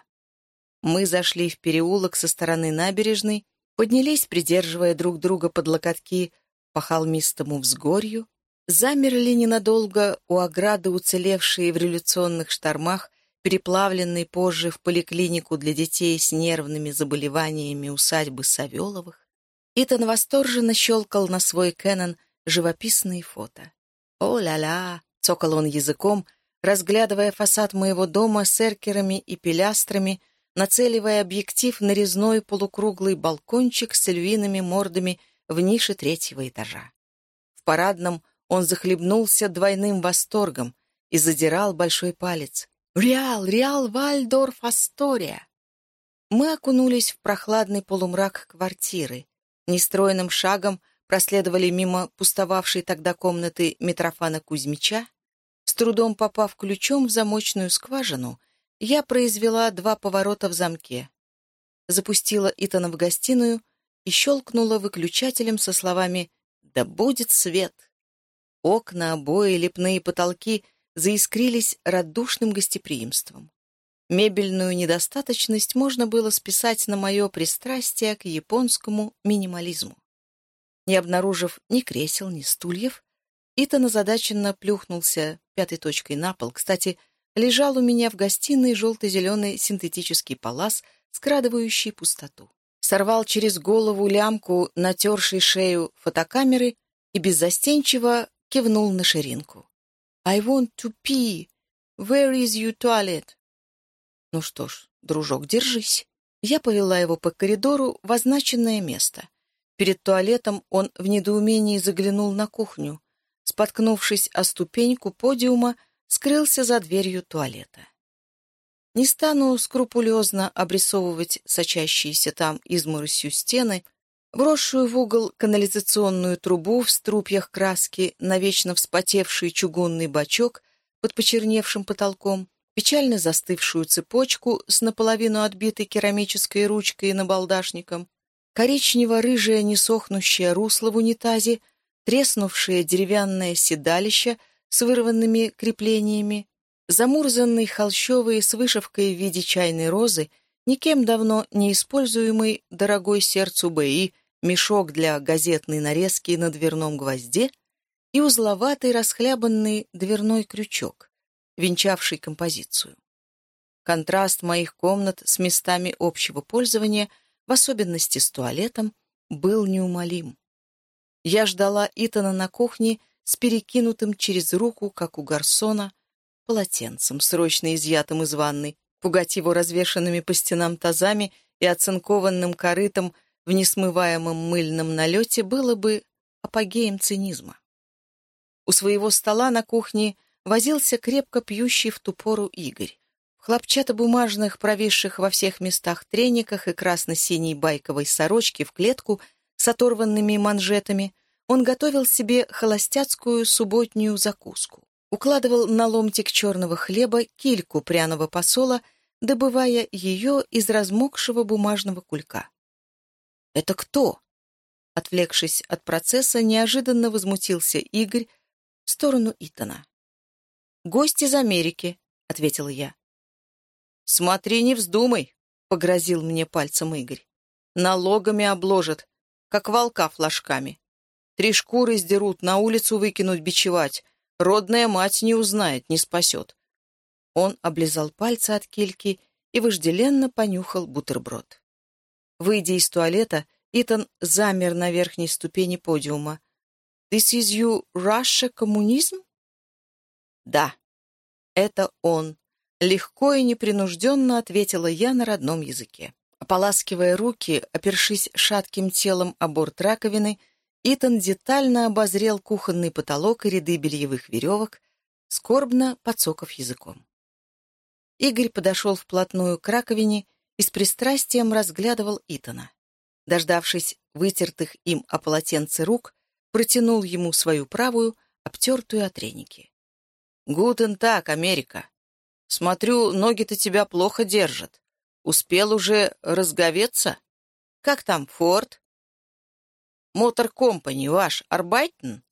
Мы зашли в переулок со стороны набережной, поднялись, придерживая друг друга под локотки по холмистому взгорью, замерли ненадолго у ограды, уцелевшие в революционных штормах, переплавленной позже в поликлинику для детей с нервными заболеваниями усадьбы Савеловых, Итан восторженно щелкал на свой Кэнон живописные фото. «О-ля-ля!» — цокал он языком, разглядывая фасад моего дома с эркерами и пилястрами, нацеливая объектив на резной полукруглый балкончик с львиными мордами в нише третьего этажа. В парадном он захлебнулся двойным восторгом и задирал большой палец. «Реал! Реал Вальдорф Астория!» Мы окунулись в прохладный полумрак квартиры. Нестроенным шагом проследовали мимо пустовавшей тогда комнаты Митрофана Кузьмича. С трудом попав ключом в замочную скважину, я произвела два поворота в замке. Запустила Итана в гостиную и щелкнула выключателем со словами «Да будет свет!». Окна, обои, лепные потолки заискрились радушным гостеприимством. Мебельную недостаточность можно было списать на мое пристрастие к японскому минимализму. Не обнаружив ни кресел, ни стульев, Итан озадаченно плюхнулся пятой точкой на пол. Кстати, лежал у меня в гостиной желто-зеленый синтетический палас, скрадывающий пустоту. Сорвал через голову лямку, натершей шею фотокамеры и беззастенчиво кивнул на ширинку. «I want to pee. Where is your toilet?» Ну что ж, дружок, держись. Я повела его по коридору в означенное место. Перед туалетом он в недоумении заглянул на кухню. Споткнувшись о ступеньку подиума, скрылся за дверью туалета. Не стану скрупулезно обрисовывать сочащиеся там изморосью стены, вросшую в угол канализационную трубу в струпьях краски, навечно вспотевший чугунный бачок под почерневшим потолком, печально застывшую цепочку с наполовину отбитой керамической ручкой и набалдашником, коричнево-рыжее несохнущее русло в унитазе, треснувшее деревянное седалище с вырванными креплениями, замурзанный холщовый с вышивкой в виде чайной розы, никем давно не используемый дорогой сердцу БИ мешок для газетной нарезки на дверном гвозде и узловатый расхлябанный дверной крючок, венчавший композицию. Контраст моих комнат с местами общего пользования, в особенности с туалетом, был неумолим. Я ждала Итана на кухне с перекинутым через руку, как у гарсона, полотенцем, срочно изъятым из ванны, Пугать его развешанными по стенам тазами и оцинкованным корытом в несмываемом мыльном налете было бы апогеем цинизма. У своего стола на кухне возился крепко пьющий в ту пору Игорь. В хлопчатобумажных, провисших во всех местах трениках и красно-синей байковой сорочке в клетку с оторванными манжетами он готовил себе холостяцкую субботнюю закуску. Укладывал на ломтик черного хлеба кильку пряного посола, добывая ее из размокшего бумажного кулька. «Это кто?» Отвлекшись от процесса, неожиданно возмутился Игорь в сторону Итана. «Гость из Америки», — ответила я. «Смотри, не вздумай», — погрозил мне пальцем Игорь. «Налогами обложат, как волка флажками. Три шкуры сдерут, на улицу выкинуть бичевать. Родная мать не узнает, не спасет». Он облизал пальцы от кильки и вожделенно понюхал бутерброд. Выйдя из туалета, Итан замер на верхней ступени подиума. «This is you Russia коммунизм?» «Да, это он», — легко и непринужденно ответила я на родном языке. Ополаскивая руки, опершись шатким телом о борт раковины, Итан детально обозрел кухонный потолок и ряды бельевых веревок, скорбно подсоков языком. Игорь подошел вплотную к раковине и с пристрастием разглядывал Итана. Дождавшись вытертых им о полотенце рук, протянул ему свою правую, обтертую от треники. «Гутен так, Америка. Смотрю, ноги-то тебя плохо держат. Успел уже разговеться? Как там, Форд?» «Мотор Компани ваш, Арбайтен?»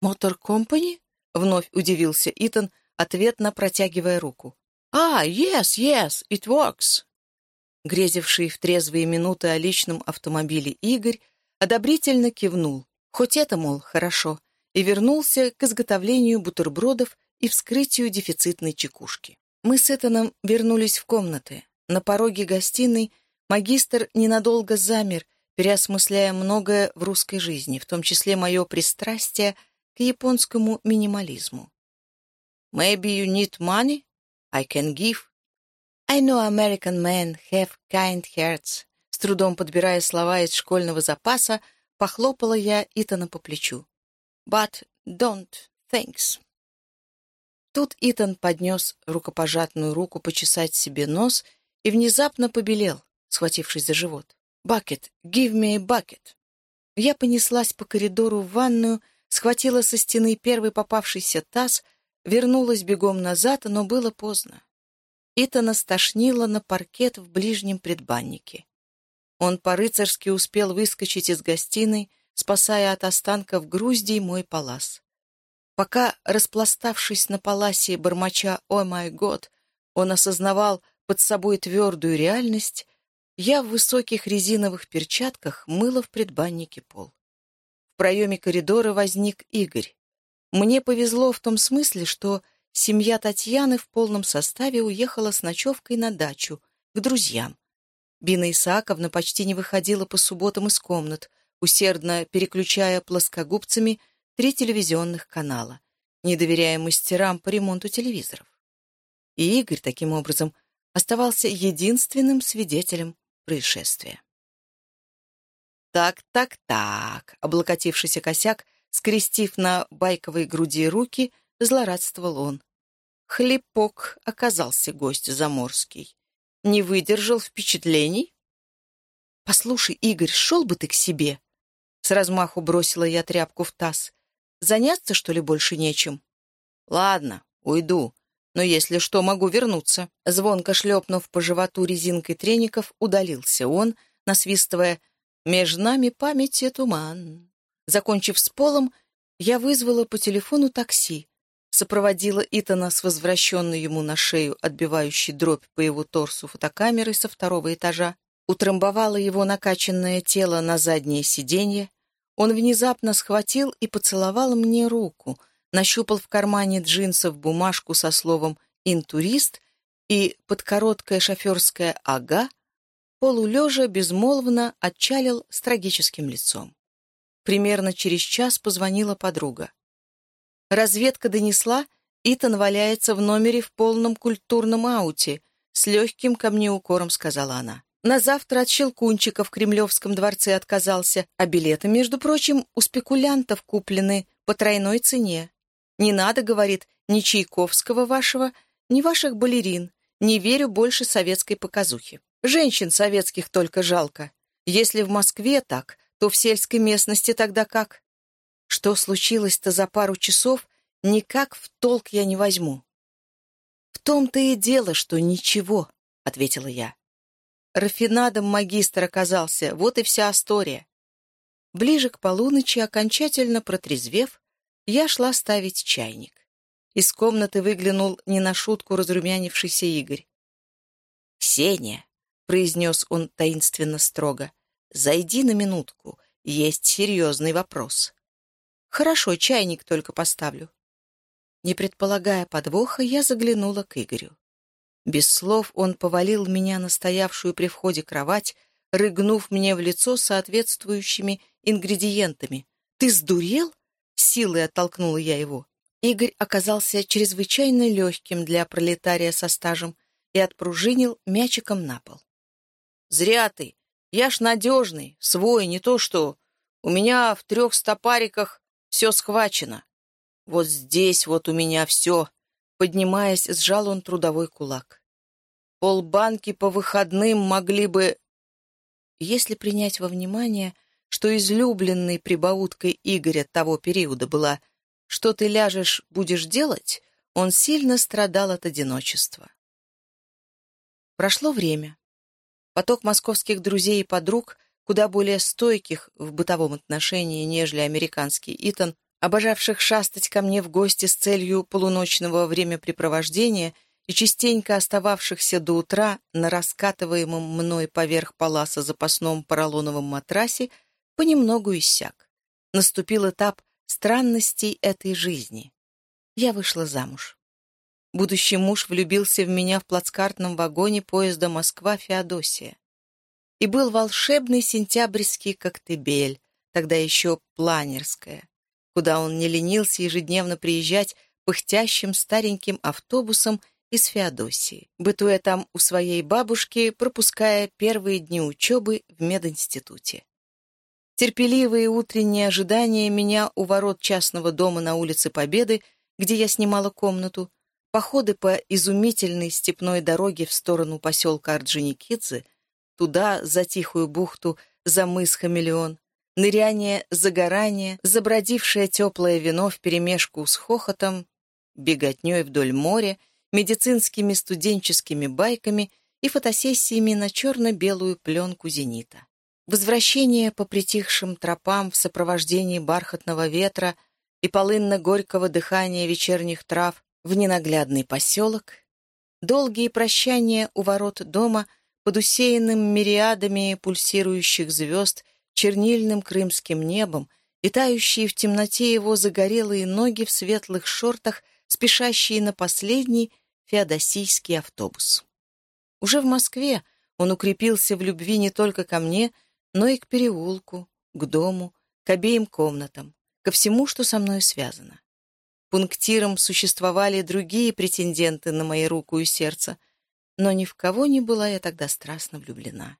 «Мотор Компани?» — вновь удивился Итан, ответно протягивая руку. «А, yes, yes, it works!» Грезивший в трезвые минуты о личном автомобиле Игорь одобрительно кивнул, хоть это, мол, хорошо, и вернулся к изготовлению бутербродов и вскрытию дефицитной чекушки. Мы с Этаном вернулись в комнаты. На пороге гостиной магистр ненадолго замер, переосмысляя многое в русской жизни, в том числе мое пристрастие к японскому минимализму. «Maybe you need money? I can give». «I know American men have kind hearts», с трудом подбирая слова из школьного запаса, похлопала я Итана по плечу. But don't, thanks. Тут Итан поднес рукопожатную руку почесать себе нос и внезапно побелел, схватившись за живот. «Бакет! Give me a bucket!» Я понеслась по коридору в ванную, схватила со стены первый попавшийся таз, вернулась бегом назад, но было поздно. Итана стошнило на паркет в ближнем предбаннике. Он по-рыцарски успел выскочить из гостиной, спасая от останков груздей мой палас. Пока, распластавшись на паласе бормоча «О май год», он осознавал под собой твердую реальность, я в высоких резиновых перчатках мыла в предбаннике пол. В проеме коридора возник Игорь. Мне повезло в том смысле, что семья Татьяны в полном составе уехала с ночевкой на дачу, к друзьям. Бина Исааковна почти не выходила по субботам из комнат — усердно переключая плоскогубцами три телевизионных канала, не доверяя мастерам по ремонту телевизоров. И Игорь, таким образом, оставался единственным свидетелем происшествия. «Так-так-так», — облокотившийся косяк, скрестив на байковой груди руки, злорадствовал он. Хлепок оказался гость заморский. Не выдержал впечатлений? «Послушай, Игорь, шел бы ты к себе!» С размаху бросила я тряпку в таз. Заняться, что ли, больше нечем? Ладно, уйду. Но если что, могу вернуться. Звонко шлепнув по животу резинкой треников, удалился он, насвистывая «Меж нами памяти туман». Закончив с полом, я вызвала по телефону такси, сопроводила Итана с возвращенной ему на шею отбивающей дробь по его торсу фотокамерой со второго этажа, утрамбовала его накачанное тело на заднее сиденье, он внезапно схватил и поцеловал мне руку, нащупал в кармане джинсов бумажку со словом «интурист» и под короткое шоферское «ага», полулежа безмолвно отчалил с трагическим лицом. Примерно через час позвонила подруга. Разведка донесла, Итан валяется в номере в полном культурном ауте. С легким ко мне сказала она. На завтра от Щелкунчика в Кремлевском дворце отказался, а билеты, между прочим, у спекулянтов куплены по тройной цене. Не надо, говорит, ни Чайковского вашего, ни ваших балерин. Не верю больше советской показухи. Женщин советских только жалко. Если в Москве так, то в сельской местности тогда как? Что случилось-то за пару часов, никак в толк я не возьму. «В том-то и дело, что ничего», — ответила я. Рафинадом магистр оказался, вот и вся история. Ближе к полуночи, окончательно протрезвев, я шла ставить чайник. Из комнаты выглянул не на шутку разрумянившийся Игорь. «Ксения», — произнес он таинственно строго, — «зайди на минутку, есть серьезный вопрос». «Хорошо, чайник только поставлю». Не предполагая подвоха, я заглянула к Игорю. Без слов он повалил меня на стоявшую при входе кровать, рыгнув мне в лицо соответствующими ингредиентами. «Ты сдурел?» — силой оттолкнула я его. Игорь оказался чрезвычайно легким для пролетария со стажем и отпружинил мячиком на пол. «Зря ты! Я ж надежный, свой, не то что. У меня в трех стопариках все схвачено. Вот здесь вот у меня все. Поднимаясь, сжал он трудовой кулак. Полбанки по выходным могли бы... Если принять во внимание, что излюбленной прибауткой Игоря того периода была «что ты ляжешь, будешь делать», он сильно страдал от одиночества. Прошло время. Поток московских друзей и подруг, куда более стойких в бытовом отношении, нежели американский Итан, обожавших шастать ко мне в гости с целью полуночного времяпрепровождения и частенько остававшихся до утра на раскатываемом мной поверх паласа запасном поролоновом матрасе, понемногу иссяк. Наступил этап странностей этой жизни. Я вышла замуж. Будущий муж влюбился в меня в плацкартном вагоне поезда Москва-Феодосия. И был волшебный сентябрьский коктебель, тогда еще планерская куда он не ленился ежедневно приезжать пыхтящим стареньким автобусом из Феодосии, бытуя там у своей бабушки, пропуская первые дни учебы в мединституте. Терпеливые утренние ожидания меня у ворот частного дома на улице Победы, где я снимала комнату, походы по изумительной степной дороге в сторону поселка Орджоникидзе, туда, за тихую бухту, за мыс Хамелеон, ныряние, загорание, забродившее теплое вино вперемешку с хохотом, беготней вдоль моря, медицинскими студенческими байками и фотосессиями на черно-белую пленку «Зенита». Возвращение по притихшим тропам в сопровождении бархатного ветра и полынно-горького дыхания вечерних трав в ненаглядный поселок, долгие прощания у ворот дома под усеянным мириадами пульсирующих звезд чернильным крымским небом и тающие в темноте его загорелые ноги в светлых шортах, спешащие на последний феодосийский автобус. Уже в Москве он укрепился в любви не только ко мне, но и к переулку, к дому, к обеим комнатам, ко всему, что со мной связано. Пунктиром существовали другие претенденты на мои руку и сердце, но ни в кого не была я тогда страстно влюблена.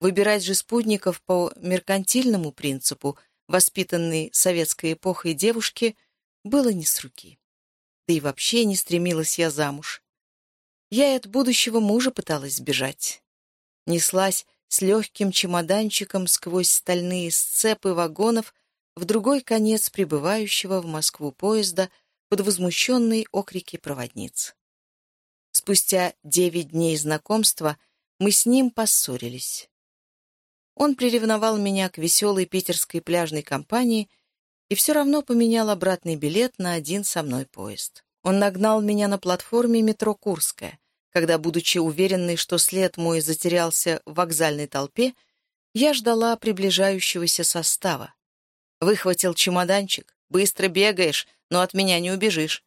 Выбирать же спутников по меркантильному принципу, воспитанной советской эпохой девушки, было не с руки. Да и вообще не стремилась я замуж. Я и от будущего мужа пыталась сбежать. Неслась с легким чемоданчиком сквозь стальные сцепы вагонов в другой конец прибывающего в Москву поезда под возмущенные окрики проводниц. Спустя девять дней знакомства мы с ним поссорились. Он приревновал меня к веселой питерской пляжной компании и все равно поменял обратный билет на один со мной поезд. Он нагнал меня на платформе метро «Курская», когда, будучи уверенной, что след мой затерялся в вокзальной толпе, я ждала приближающегося состава. Выхватил чемоданчик. «Быстро бегаешь, но от меня не убежишь».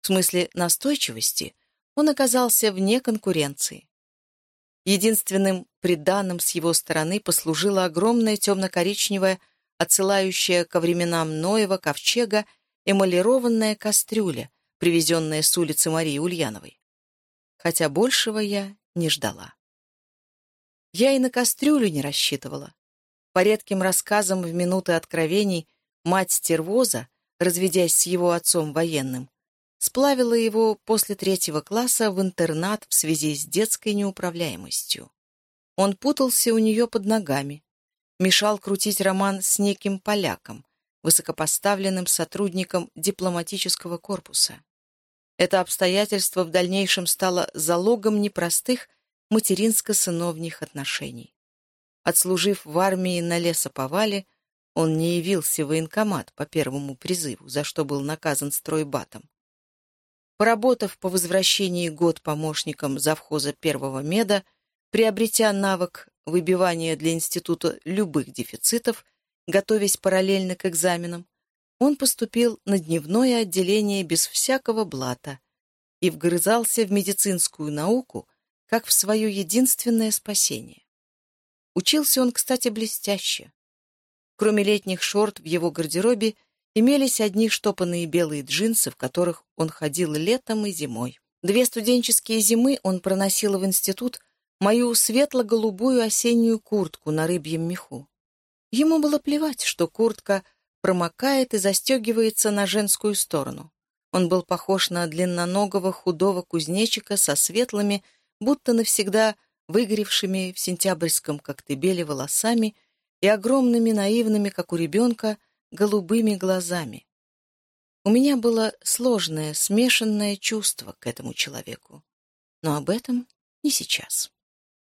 В смысле настойчивости он оказался вне конкуренции. Единственным приданным с его стороны послужила огромная темно-коричневая, отсылающая ко временам Ноева ковчега, эмалированная кастрюля, привезенное с улицы Марии Ульяновой. Хотя большего я не ждала. Я и на кастрюлю не рассчитывала. По редким рассказам в минуты откровений мать стервоза, разведясь с его отцом военным, сплавила его после третьего класса в интернат в связи с детской неуправляемостью. Он путался у нее под ногами, мешал крутить роман с неким поляком, высокопоставленным сотрудником дипломатического корпуса. Это обстоятельство в дальнейшем стало залогом непростых материнско-сыновних отношений. Отслужив в армии на лесоповале, он не явился в военкомат по первому призыву, за что был наказан стройбатом. Поработав по возвращении год помощником завхоза первого меда, приобретя навык выбивания для института любых дефицитов, готовясь параллельно к экзаменам, он поступил на дневное отделение без всякого блата и вгрызался в медицинскую науку как в свое единственное спасение. Учился он, кстати, блестяще. Кроме летних шорт в его гардеробе имелись одни штопанные белые джинсы, в которых он ходил летом и зимой. Две студенческие зимы он проносил в институт мою светло-голубую осеннюю куртку на рыбьем меху. Ему было плевать, что куртка промокает и застегивается на женскую сторону. Он был похож на длинноногого худого кузнечика со светлыми, будто навсегда выгоревшими в сентябрьском коктебеле волосами и огромными наивными, как у ребенка, голубыми глазами. У меня было сложное, смешанное чувство к этому человеку. Но об этом не сейчас.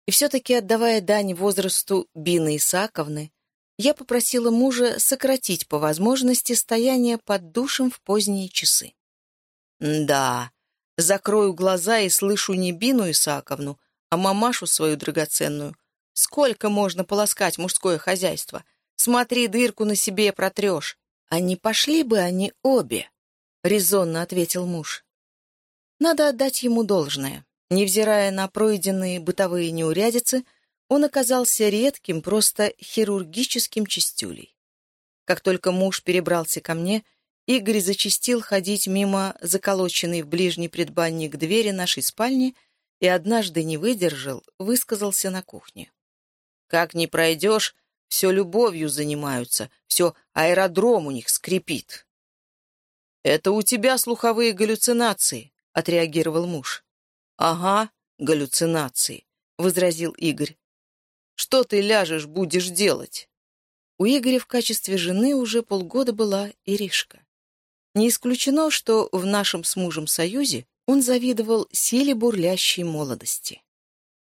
И все-таки, отдавая дань возрасту Бины Исааковны, я попросила мужа сократить по возможности стояние под душем в поздние часы. Да, закрою глаза и слышу не Бину Исааковну, а мамашу свою драгоценную. Сколько можно полоскать мужское хозяйство? Смотри, дырку на себе протрешь. А не пошли бы они обе, — резонно ответил муж. Надо отдать ему должное. Невзирая на пройденные бытовые неурядицы, он оказался редким, просто хирургическим чистюлей. Как только муж перебрался ко мне, Игорь зачастил ходить мимо заколоченной в ближний предбанник двери нашей спальни и однажды не выдержал, высказался на кухне. «Как не пройдешь, все любовью занимаются, все аэродром у них скрипит». «Это у тебя слуховые галлюцинации», — отреагировал муж. «Ага, галлюцинации», — возразил Игорь. Что ты ляжешь, будешь делать?» У Игоря в качестве жены уже полгода была Иришка. Не исключено, что в нашем с мужем союзе он завидовал силе бурлящей молодости.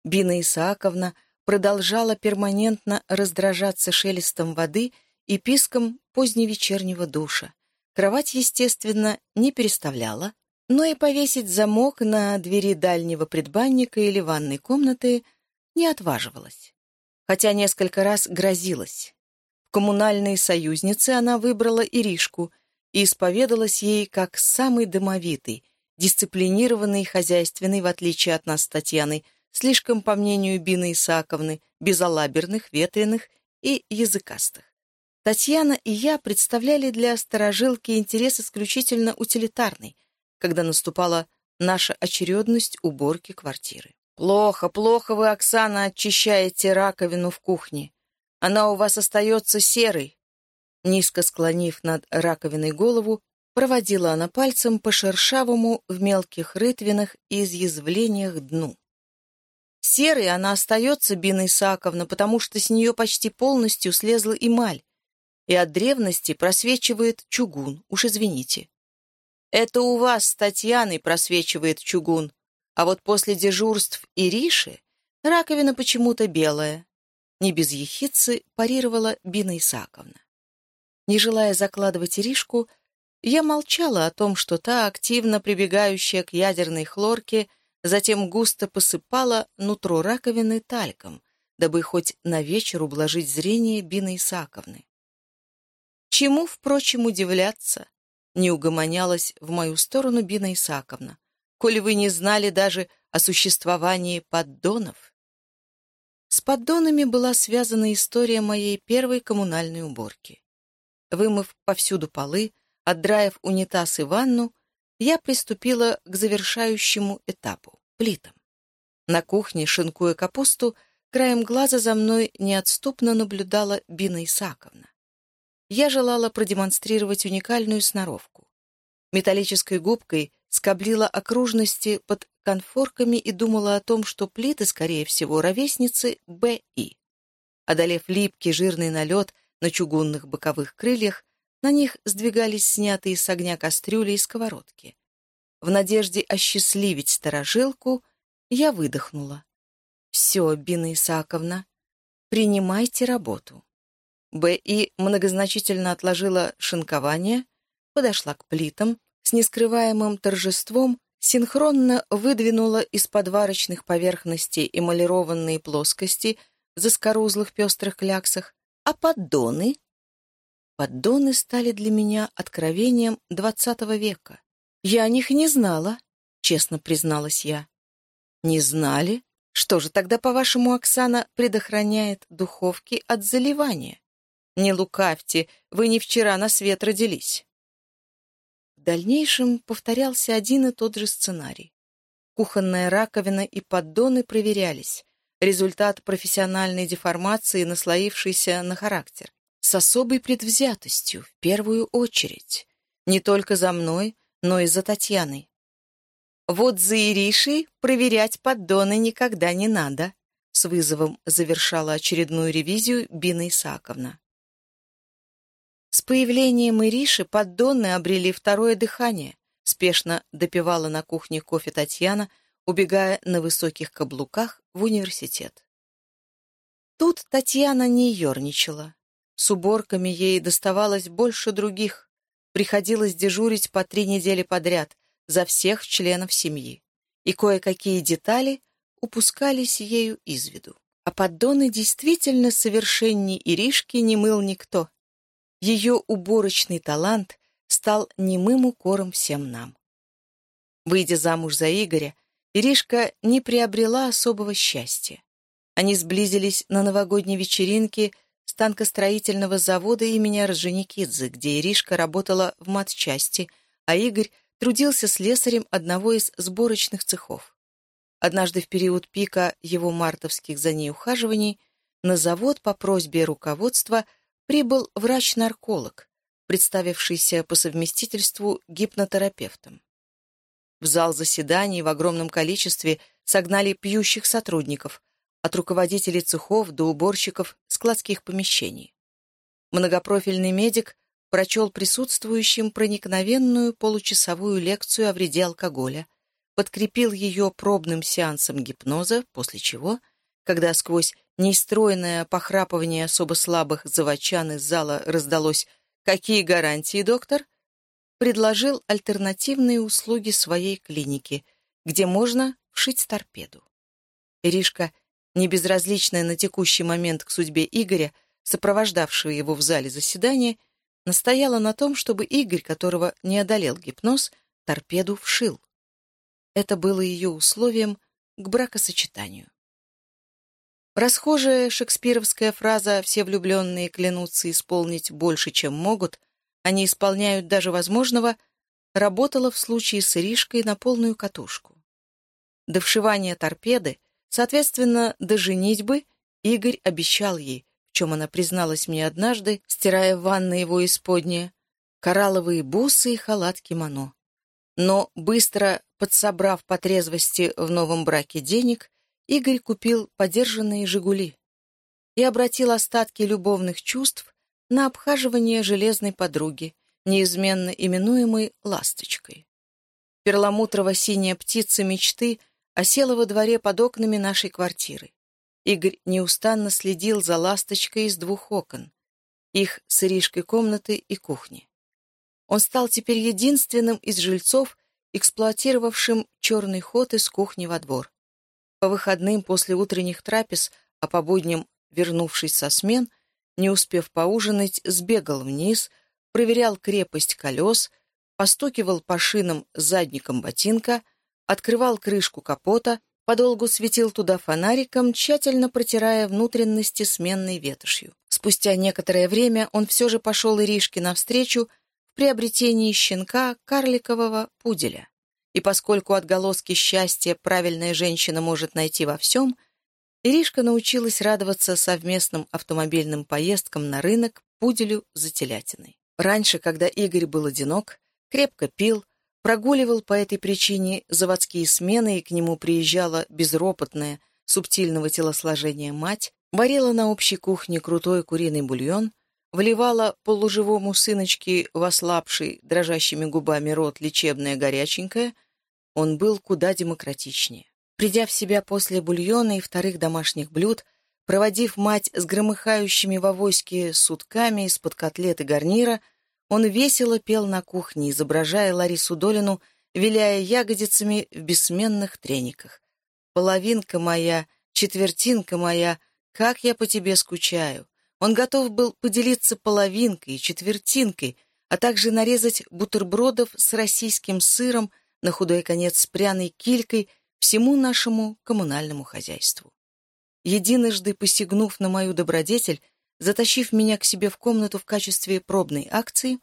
Бина Исааковна продолжала перманентно раздражаться шелестом воды и писком поздневечернего душа. Кровать, естественно, не переставляла, но и повесить замок на двери дальнего предбанника или ванной комнаты не отваживалась хотя несколько раз грозилась. В коммунальные союзницы она выбрала Иришку и исповедалась ей как самый домовитый, дисциплинированный хозяйственный, в отличие от нас с Татьяной, слишком, по мнению Бины Исааковны, безалаберных, ветреных и языкастых. Татьяна и я представляли для сторожилки интерес исключительно утилитарный, когда наступала наша очередность уборки квартиры. «Плохо, плохо вы, Оксана, очищаете раковину в кухне. Она у вас остается серой». Низко склонив над раковиной голову, проводила она пальцем по шершавому в мелких рытвинах и изъязвлениях дну. Серой она остается, Бина Исааковна, потому что с нее почти полностью слезла эмаль, и от древности просвечивает чугун, уж извините. Это у вас с Татьяной просвечивает чугун, а вот после дежурств Ириши раковина почему-то белая. Не без ехидцы парировала Бина Исааковна. Не желая закладывать Иришку, я молчала о том, что та, активно прибегающая к ядерной хлорке, затем густо посыпала нутро раковины тальком, дабы хоть на вечер ублажить зрение Бины Исааковны. Чему, впрочем, удивляться, не угомонялась в мою сторону Бина Исааковна коли вы не знали даже о существовании поддонов. С поддонами была связана история моей первой коммунальной уборки. Вымыв повсюду полы, отдраив унитаз и ванну, я приступила к завершающему этапу — плитам. На кухне, шинкуя капусту, краем глаза за мной неотступно наблюдала Бина Исаковна. Я желала продемонстрировать уникальную сноровку. Металлической губкой скоблила окружности под конфорками и думала о том, что плиты, скорее всего, ровесницы Б и. Одолев липкий жирный налет на чугунных боковых крыльях, на них сдвигались снятые с огня кастрюли и сковородки. В надежде осчастливить сторожилку я выдохнула. «Все, Бина Исааковна, принимайте работу». Б.И. многозначительно отложила шинкование, подошла к плитам, с нескрываемым торжеством синхронно выдвинула из подварочных поверхностей эмалированные плоскости в заскорузлых пестрых кляксах, а поддоны? Поддоны стали для меня откровением двадцатого века. Я о них не знала, честно призналась я. Не знали? Что же тогда, по-вашему, Оксана предохраняет духовки от заливания? Не лукавьте, вы не вчера на свет родились дальнейшем повторялся один и тот же сценарий. Кухонная раковина и поддоны проверялись. Результат профессиональной деформации, наслоившийся на характер. С особой предвзятостью, в первую очередь. Не только за мной, но и за Татьяной. «Вот за Иришей проверять поддоны никогда не надо», с вызовом завершала очередную ревизию Бина Исааковна. С появлением Ириши поддоны обрели второе дыхание. Спешно допивала на кухне кофе Татьяна, убегая на высоких каблуках в университет. Тут Татьяна не ерничала. С уборками ей доставалось больше других. Приходилось дежурить по три недели подряд за всех членов семьи. И кое-какие детали упускались ею из виду. А поддоны действительно совершенней Иришки не мыл никто. Ее уборочный талант стал немым укором всем нам. Выйдя замуж за Игоря, Иришка не приобрела особого счастья. Они сблизились на новогодней вечеринке станкостроительного завода имени Орджоникидзе, где Иришка работала в матчасти, а Игорь трудился слесарем одного из сборочных цехов. Однажды в период пика его мартовских за ней ухаживаний на завод по просьбе руководства прибыл врач-нарколог, представившийся по совместительству гипнотерапевтом. В зал заседаний в огромном количестве согнали пьющих сотрудников, от руководителей цехов до уборщиков складских помещений. Многопрофильный медик прочел присутствующим проникновенную получасовую лекцию о вреде алкоголя, подкрепил ее пробным сеансом гипноза, после чего, когда сквозь Нестроенное похрапывание особо слабых заводчан из зала раздалось «Какие гарантии, доктор?» предложил альтернативные услуги своей клиники, где можно вшить торпеду. Иришка, не безразличная на текущий момент к судьбе Игоря, сопровождавшего его в зале заседания, настояла на том, чтобы Игорь, которого не одолел гипноз, торпеду вшил. Это было ее условием к бракосочетанию. Расхожая шекспировская фраза «все влюбленные клянутся исполнить больше, чем могут», они исполняют даже возможного, работала в случае с Иришкой на полную катушку. До вшивания торпеды, соответственно, до женитьбы, Игорь обещал ей, в чем она призналась мне однажды, стирая в ванной его исподнее, коралловые бусы и халат кимоно. Но, быстро подсобрав по трезвости в новом браке денег, Игорь купил подержанные «Жигули» и обратил остатки любовных чувств на обхаживание железной подруги, неизменно именуемой «Ласточкой». Перламутрово-синяя птица мечты осела во дворе под окнами нашей квартиры. Игорь неустанно следил за ласточкой из двух окон, их с Иришкой комнаты и кухни. Он стал теперь единственным из жильцов, эксплуатировавшим черный ход из кухни во двор. По выходным после утренних трапез, а по будням, вернувшись со смен, не успев поужинать, сбегал вниз, проверял крепость колес, постукивал по шинам задником ботинка, открывал крышку капота, подолгу светил туда фонариком, тщательно протирая внутренности сменной ветошью. Спустя некоторое время он все же пошел Иришке навстречу в приобретении щенка карликового пуделя. И поскольку отголоски счастья правильная женщина может найти во всем, Иришка научилась радоваться совместным автомобильным поездкам на рынок пуделю за телятиной. Раньше, когда Игорь был одинок, крепко пил, прогуливал по этой причине заводские смены, и к нему приезжала безропотная, субтильного телосложения мать, варила на общей кухне крутой куриный бульон, вливала полуживому сыночке в ослабший дрожащими губами рот лечебное горяченькое, он был куда демократичнее. Придя в себя после бульона и вторых домашних блюд, проводив мать с громыхающими в авоське сутками из-под котлет и гарнира, он весело пел на кухне, изображая Ларису Долину, виляя ягодицами в бессменных трениках. «Половинка моя, четвертинка моя, как я по тебе скучаю!» Он готов был поделиться половинкой и четвертинкой, а также нарезать бутербродов с российским сыром, на худой конец с пряной килькой, всему нашему коммунальному хозяйству. Единожды посягнув на мою добродетель, затащив меня к себе в комнату в качестве пробной акции,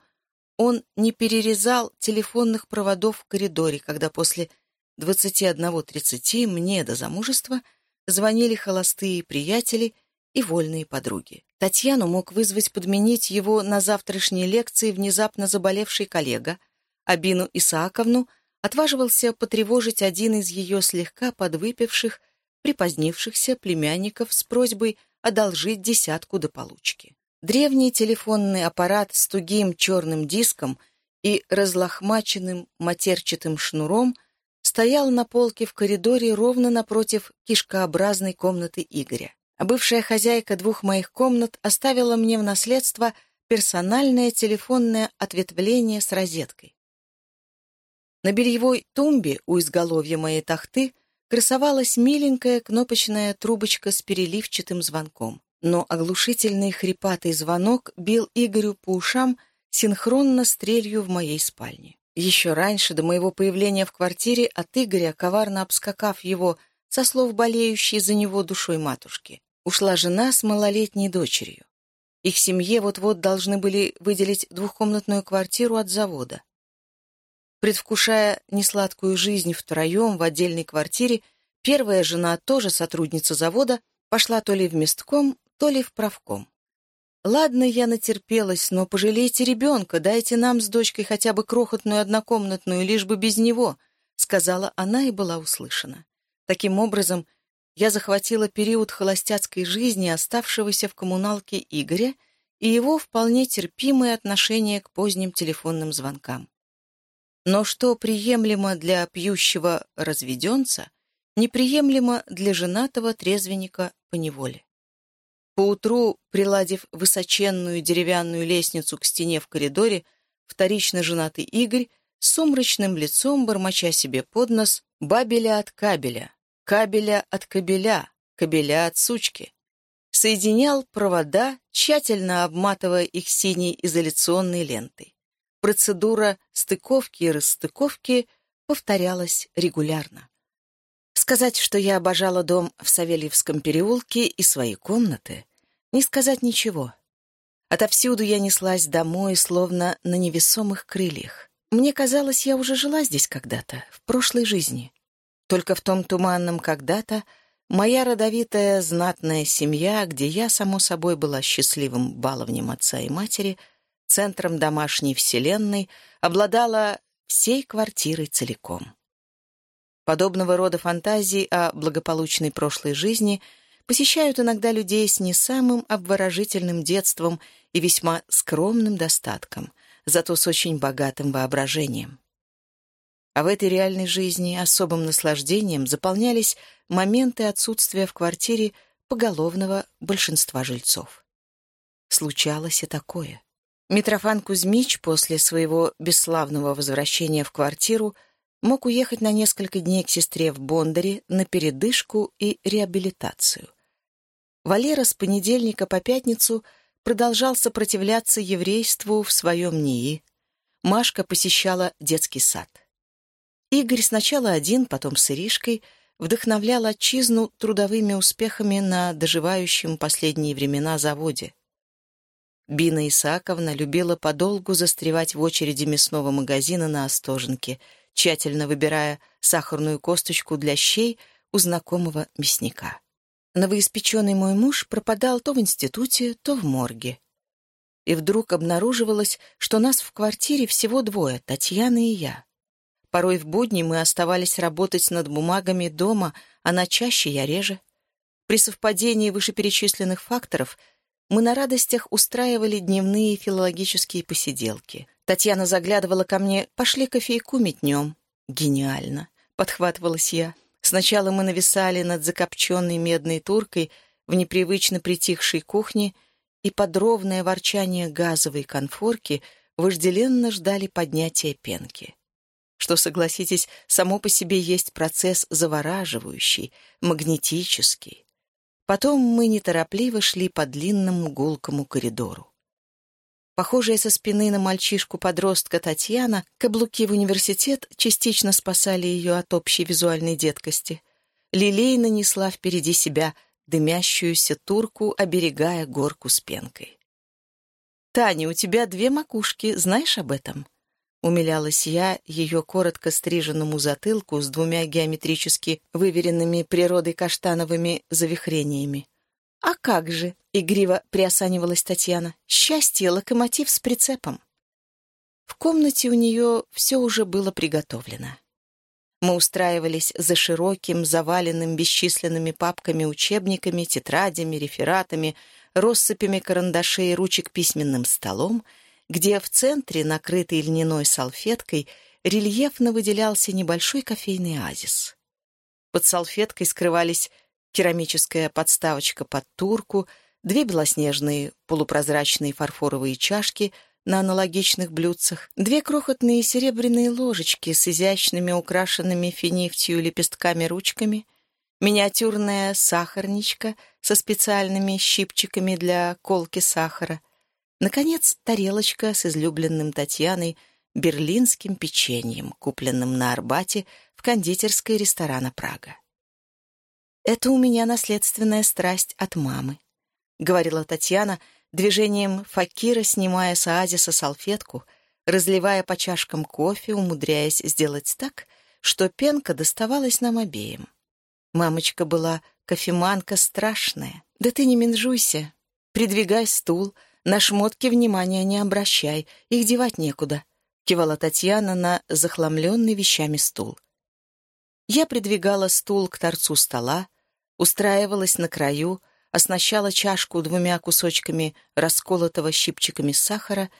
он не перерезал телефонных проводов в коридоре, когда после 21.30 мне до замужества звонили холостые приятели и вольные подруги. Татьяну мог вызвать подменить его на завтрашней лекции внезапно заболевший коллега, а Бину Исааковну отваживался потревожить один из ее слегка подвыпивших, припозднившихся племянников с просьбой одолжить десятку до получки. Древний телефонный аппарат с тугим черным диском и разлохмаченным матерчатым шнуром стоял на полке в коридоре ровно напротив кишкообразной комнаты Игоря бывшая хозяйка двух моих комнат оставила мне в наследство персональное телефонное ответвление с розеткой. На бельевой тумбе у изголовья моей тахты красовалась миленькая кнопочная трубочка с переливчатым звонком, но оглушительный хрипатый звонок бил Игорю по ушам синхронно с трелью в моей спальне. Еще раньше, до моего появления в квартире, от Игоря, коварно обскакав его, со слов болеющей за него душой матушки, ушла жена с малолетней дочерью. Их семье вот-вот должны были выделить двухкомнатную квартиру от завода. Предвкушая несладкую жизнь втроем в отдельной квартире, первая жена, тоже сотрудница завода, пошла то ли в местком, то ли в правком. «Ладно, я натерпелась, но пожалейте ребенка, дайте нам с дочкой хотя бы крохотную однокомнатную, лишь бы без него», — сказала она и была услышана. Таким образом, я захватила период холостяцкой жизни, оставшегося в коммуналке Игоря, и его вполне терпимое отношение к поздним телефонным звонкам. Но что приемлемо для пьющего разведенца, неприемлемо для женатого трезвенника по неволе. Поутру, приладив высоченную деревянную лестницу к стене в коридоре, вторично женатый Игорь с сумрачным лицом, бормоча себе под нос, бабеля от кабеля, кабеля от кабеля, кабеля от сучки. Соединял провода, тщательно обматывая их синей изоляционной лентой. Процедура стыковки и расстыковки повторялась регулярно. Сказать, что я обожала дом в Савельевском переулке и свои комнаты, не сказать ничего. Отовсюду я неслась домой, словно на невесомых крыльях. Мне казалось, я уже жила здесь когда-то, в прошлой жизни. Только в том туманном когда-то моя родовитая знатная семья, где я, само собой, была счастливым баловнем отца и матери, центром домашней вселенной, обладала всей квартирой целиком. Подобного рода фантазии о благополучной прошлой жизни посещают иногда людей с не самым обворожительным детством и весьма скромным достатком, зато с очень богатым воображением. А в этой реальной жизни особым наслаждением заполнялись моменты отсутствия в квартире поголовного большинства жильцов. Случалось и такое. Митрофан Кузьмич после своего бесславного возвращения в квартиру мог уехать на несколько дней к сестре в Бондаре на передышку и реабилитацию. Валера с понедельника по пятницу продолжал сопротивляться еврейству в своем НИИ. Машка посещала детский сад. Игорь сначала один, потом с Иришкой, вдохновлял отчизну трудовыми успехами на доживающем последние времена заводе. Бина Исааковна любила подолгу застревать в очереди мясного магазина на Остоженке, тщательно выбирая сахарную косточку для щей у знакомого мясника. Новоиспеченный мой муж пропадал то в институте, то в морге. И вдруг обнаруживалось, что нас в квартире всего двое, Татьяна и я. Порой в будни мы оставались работать над бумагами дома, она чаще, я реже. При совпадении вышеперечисленных факторов — мы на радостях устраивали дневные филологические посиделки. Татьяна заглядывала ко мне «пошли кофейку метнем». «Гениально!» — подхватывалась я. Сначала мы нависали над закопченной медной туркой в непривычно притихшей кухне, и под ровное ворчание газовой конфорки вожделенно ждали поднятия пенки. Что, согласитесь, само по себе есть процесс завораживающий, магнетический. Потом мы неторопливо шли по длинному гулкому коридору. Похожая со спины на мальчишку-подростка Татьяна, каблуки в университет частично спасали ее от общей визуальной деткости. Лилей нанесла впереди себя дымящуюся турку, оберегая горку с пенкой. «Таня, у тебя две макушки, знаешь об этом?» Умилялась я ее коротко стриженному затылку с двумя геометрически выверенными природой каштановыми завихрениями. «А как же!» — игриво приосанивалась Татьяна. «Счастье — локомотив с прицепом!» В комнате у нее все уже было приготовлено. Мы устраивались за широким, заваленным бесчисленными папками, учебниками, тетрадями, рефератами, россыпями карандашей и ручек письменным столом — где в центре, накрытый льняной салфеткой, рельефно выделялся небольшой кофейный оазис. Под салфеткой скрывались керамическая подставочка под турку, две белоснежные полупрозрачные фарфоровые чашки на аналогичных блюдцах, две крохотные серебряные ложечки с изящными украшенными финифтью лепестками ручками, миниатюрная сахарничка со специальными щипчиками для колки сахара — Наконец, тарелочка с излюбленным Татьяной берлинским печеньем, купленным на Арбате в кондитерской ресторана «Прага». «Это у меня наследственная страсть от мамы», — говорила Татьяна, движением факира снимая с оазиса салфетку, разливая по чашкам кофе, умудряясь сделать так, что пенка доставалась нам обеим. Мамочка была кофеманка страшная. «Да ты не менжуйся. Придвигай стул», на шмотки внимания не обращай, их девать некуда», — кивала Татьяна на захламленный вещами стул. Я придвигала стул к торцу стола, устраивалась на краю, оснащала чашку двумя кусочками расколотого щипчиками сахара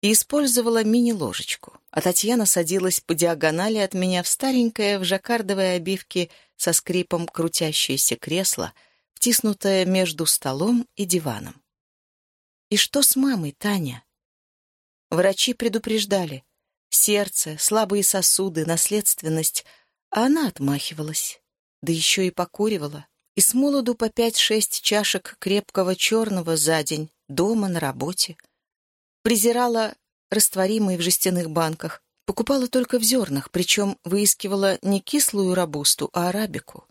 и использовала мини-ложечку. А Татьяна садилась по диагонали от меня в старенькое в жаккардовой обивке со скрипом крутящееся кресло, втиснутое между столом и диваном. И что с мамой, Таня? Врачи предупреждали. Сердце, слабые сосуды, наследственность. А она отмахивалась. Да еще и покуривала. И с молоду по пять-шесть чашек крепкого черного за день, дома, на работе. Презирала растворимые в жестяных банках. Покупала только в зернах, причем выискивала не кислую рабусту, а арабику.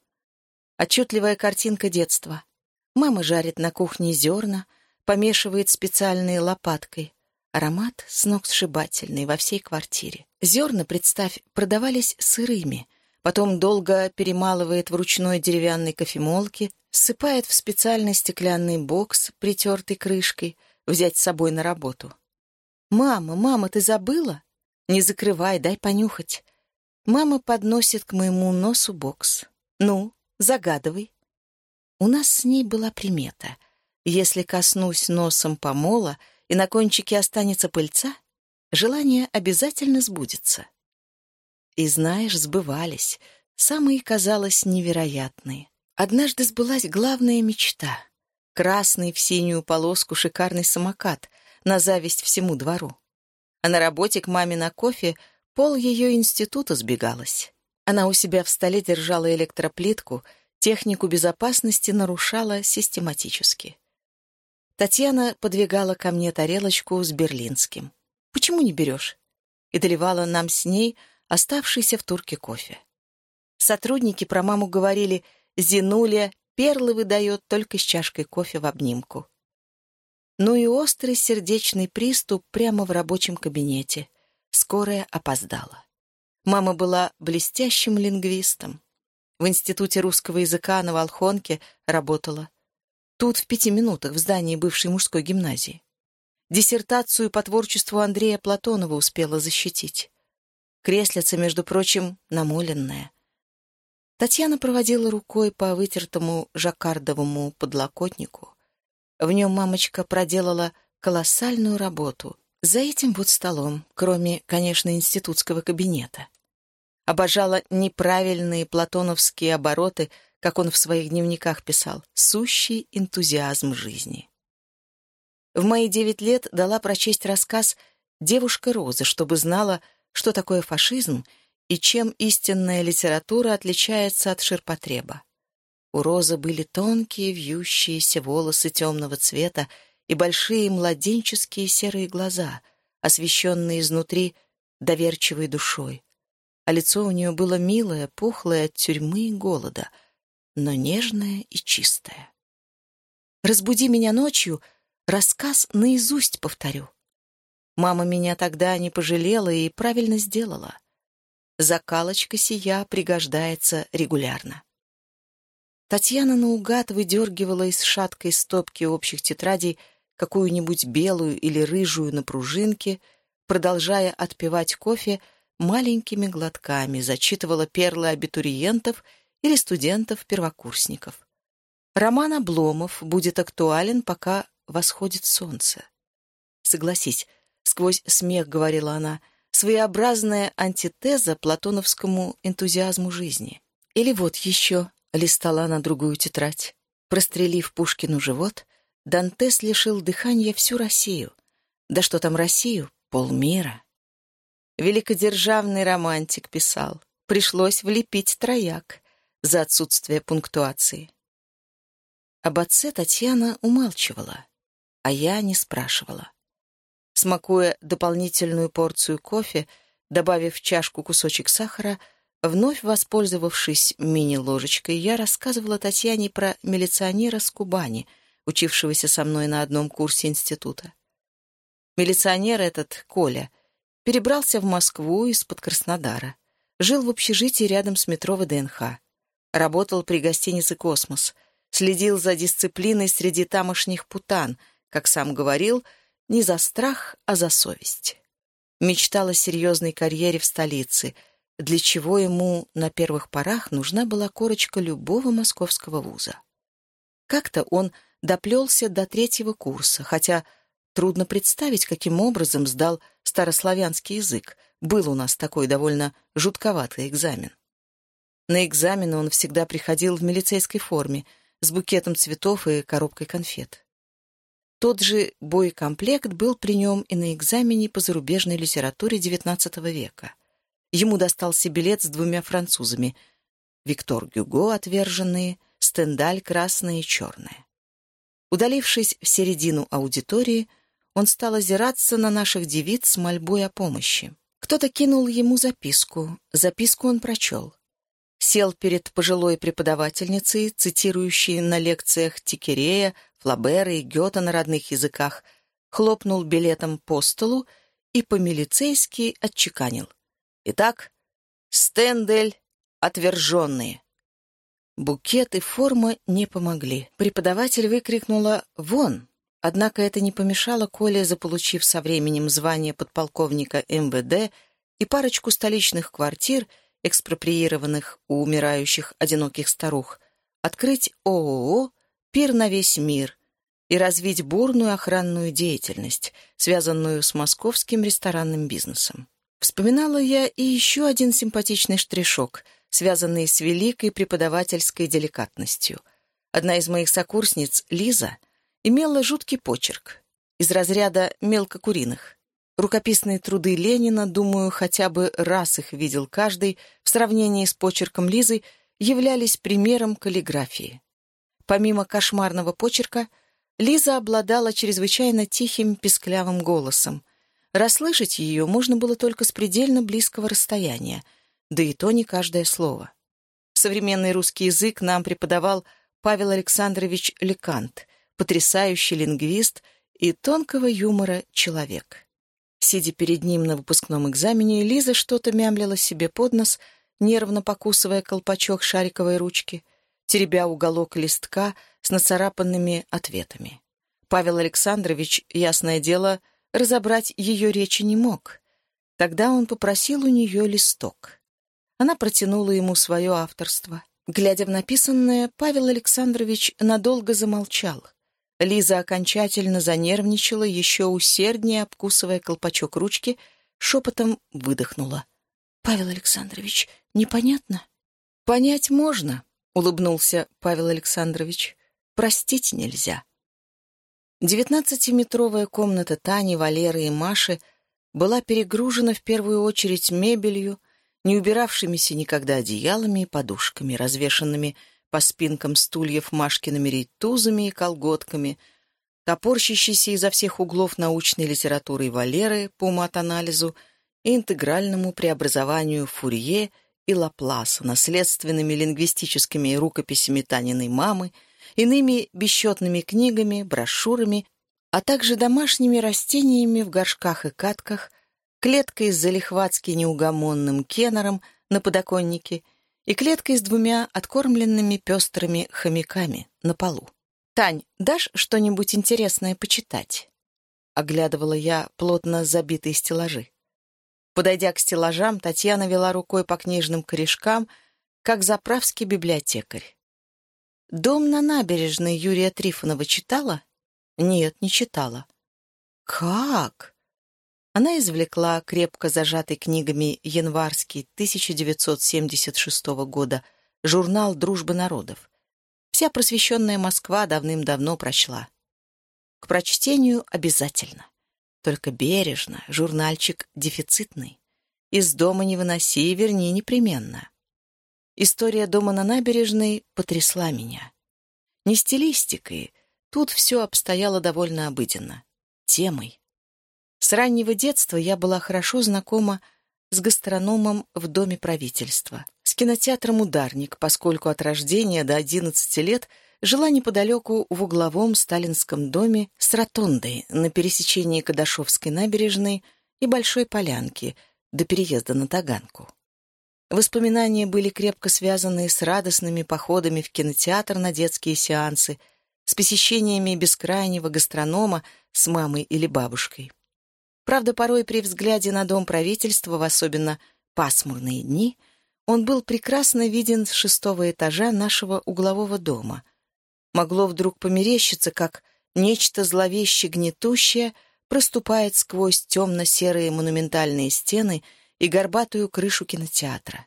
Отчетливая картинка детства. Мама жарит на кухне зерна — помешивает специальной лопаткой. Аромат сногсшибательный во всей квартире. Зерна, представь, продавались сырыми, потом долго перемалывает в ручной деревянной кофемолке, ссыпает в специальный стеклянный бокс, притертый крышкой, взять с собой на работу. «Мама, мама, ты забыла? Не закрывай, дай понюхать». Мама подносит к моему носу бокс. «Ну, загадывай». У нас с ней была примета — если коснусь носом помола и на кончике останется пыльца, желание обязательно сбудется. И знаешь, сбывались, самые, казалось, невероятные. Однажды сбылась главная мечта — красный в синюю полоску шикарный самокат на зависть всему двору. А на работе к маме на кофе пол ее института сбегалась. Она у себя в столе держала электроплитку, технику безопасности нарушала систематически. Татьяна подвигала ко мне тарелочку с берлинским. «Почему не берешь?» И доливала нам с ней оставшийся в турке кофе. Сотрудники про маму говорили, «Зинуля перлы выдает только с чашкой кофе в обнимку». Ну и острый сердечный приступ прямо в рабочем кабинете. Скорая опоздала. Мама была блестящим лингвистом. В Институте русского языка на Волхонке работала. Тут в пяти минутах в здании бывшей мужской гимназии. Диссертацию по творчеству Андрея Платонова успела защитить. Креслица, между прочим, намоленная. Татьяна проводила рукой по вытертому жаккардовому подлокотнику. В нем мамочка проделала колоссальную работу. За этим вот столом, кроме, конечно, институтского кабинета. Обожала неправильные платоновские обороты, как он в своих дневниках писал, сущий энтузиазм жизни. В мои девять лет дала прочесть рассказ «Девушка Роза», чтобы знала, что такое фашизм и чем истинная литература отличается от ширпотреба. У Розы были тонкие вьющиеся волосы темного цвета и большие младенческие серые глаза, освещенные изнутри доверчивой душой. А лицо у нее было милое, пухлое от тюрьмы и голода, но нежное и чистое. «Разбуди меня ночью», рассказ наизусть повторю. Мама меня тогда не пожалела и правильно сделала. Закалочка сия пригождается регулярно. Татьяна наугад выдергивала из шаткой стопки общих тетрадей какую-нибудь белую или рыжую на пружинке, продолжая отпивать кофе маленькими глотками, зачитывала перлы абитуриентов или студентов-первокурсников. Роман Обломов будет актуален, пока восходит солнце. Согласись, сквозь смех говорила она, своеобразная антитеза платоновскому энтузиазму жизни. Или вот еще, листала на другую тетрадь. Прострелив Пушкину живот, Дантес лишил дыхания всю Россию. Да что там Россию? Полмира. Великодержавный романтик писал. Пришлось влепить трояк за отсутствие пунктуации. Об отце Татьяна умалчивала, а я не спрашивала. Смакуя дополнительную порцию кофе, добавив в чашку кусочек сахара, вновь воспользовавшись мини-ложечкой, я рассказывала Татьяне про милиционера с Кубани, учившегося со мной на одном курсе института. Милиционер этот, Коля, перебрался в Москву из-под Краснодара. Жил в общежитии рядом с метро ВДНХ. Работал при гостинице «Космос». Следил за дисциплиной среди тамошних путан, как сам говорил — не за страх, а за совесть. Мечтал о серьезной карьере в столице, для чего ему на первых порах нужна была корочка любого московского вуза. Как-то он доплелся до третьего курса, хотя трудно представить, каким образом сдал старославянский язык. Был у нас такой довольно жутковатый экзамен. На экзамены он всегда приходил в милицейской форме, с букетом цветов и коробкой конфет. Тот же боекомплект был при нем и на экзамене по зарубежной литературе XIX века. Ему достался билет с двумя французами — Виктор Гюго отверженные, Стендаль красное и черное. Удалившись в середину аудитории, он стал озираться на наших девиц с мольбой о помощи. Кто-то кинул ему записку. Записку он прочел. Сел перед пожилой преподавательницей, цитирующей на лекциях Тикерея, Флабера и Гёта на родных языках, хлопнул билетом по столу и по-милицейски отчеканил. «Итак, Стендель отверженные». Букет и форма не помогли. Преподаватель выкрикнула «Вон!», однако это не помешало Коле, заполучив со временем звание подполковника МВД и парочку столичных квартир, экспроприированных у умирающих одиноких старух, открыть ООО пир на весь мир и развить бурную охранную деятельность, связанную с московским ресторанным бизнесом. Вспоминала я и еще один симпатичный штришок, связанный с великой преподавательской деликатностью. Одна из моих сокурсниц, Лиза, имела жуткий почерк из разряда мелкокуриных. Рукописные труды Ленина, думаю, хотя бы раз их видел каждый, в сравнении с почерком Лизы являлись примером каллиграфии. Помимо кошмарного почерка, Лиза обладала чрезвычайно тихим писклявым голосом. Расслышать ее можно было только с предельно близкого расстояния, да и то не каждое слово. Современный русский язык нам преподавал Павел Александрович Лекант, потрясающий лингвист и тонкого юмора человек. Сидя перед ним на выпускном экзамене, Лиза что-то мямлила себе под нос, нервно покусывая колпачок шариковой ручки, теребя уголок листка с нацарапанными ответами. Павел Александрович, ясное дело, разобрать ее речи не мог. Тогда он попросил у нее листок. Она протянула ему свое авторство. Глядя в написанное, Павел Александрович надолго замолчал. Лиза окончательно занервничала, еще усерднее обкусывая колпачок ручки, шепотом выдохнула. «Павел Александрович, непонятно?» «Понять можно», — улыбнулся Павел Александрович. «Простить нельзя». Девятнадцатиметровая комната Тани, Валеры и Маши была перегружена в первую очередь мебелью, не убиравшимися никогда одеялами и подушками, развешанными по спинкам стульев Машкиными рейтузами и колготками, топорщащейся изо всех углов научной литературой Валеры по матанализу и интегральному преобразованию Фурье и Лапласа, наследственными лингвистическими рукописями Таниной мамы, иными бесчетными книгами, брошюрами, а также домашними растениями в горшках и катках, клеткой с залихватски неугомонным кеннером на подоконнике и клеткой с двумя откормленными пестрыми хомяками на полу. «Тань, дашь что-нибудь интересное почитать?» Оглядывала я плотно забитые стеллажи. Подойдя к стеллажам, Татьяна вела рукой по книжным корешкам, как заправский библиотекарь. «Дом на набережной» Юрия Трифонова читала? Нет, не читала. «Как?» Она извлекла крепко зажатый книгами январский 1976 года журнал «Дружба народов». Вся просвещенная Москва давным-давно прочла. К прочтению обязательно. Только бережно, журнальчик дефицитный. Из дома не выноси, верни непременно. История дома на набережной потрясла меня. Не стилистикой, тут все обстояло довольно обыденно. Темой. С раннего детства я была хорошо знакома с гастрономом в Доме правительства, с кинотеатром «Ударник», поскольку от рождения до 11 лет жила неподалеку в угловом сталинском доме с ротондой на пересечении Кадашовской набережной и Большой Полянки до переезда на Таганку. Воспоминания были крепко связаны с радостными походами в кинотеатр на детские сеансы, с посещениями бескрайнего гастронома с мамой или бабушкой. Правда, порой при взгляде на дом правительства, в особенно пасмурные дни, он был прекрасно виден с шестого этажа нашего углового дома. Могло вдруг померещиться, как нечто зловеще гнетущее проступает сквозь темно-серые монументальные стены и горбатую крышу кинотеатра.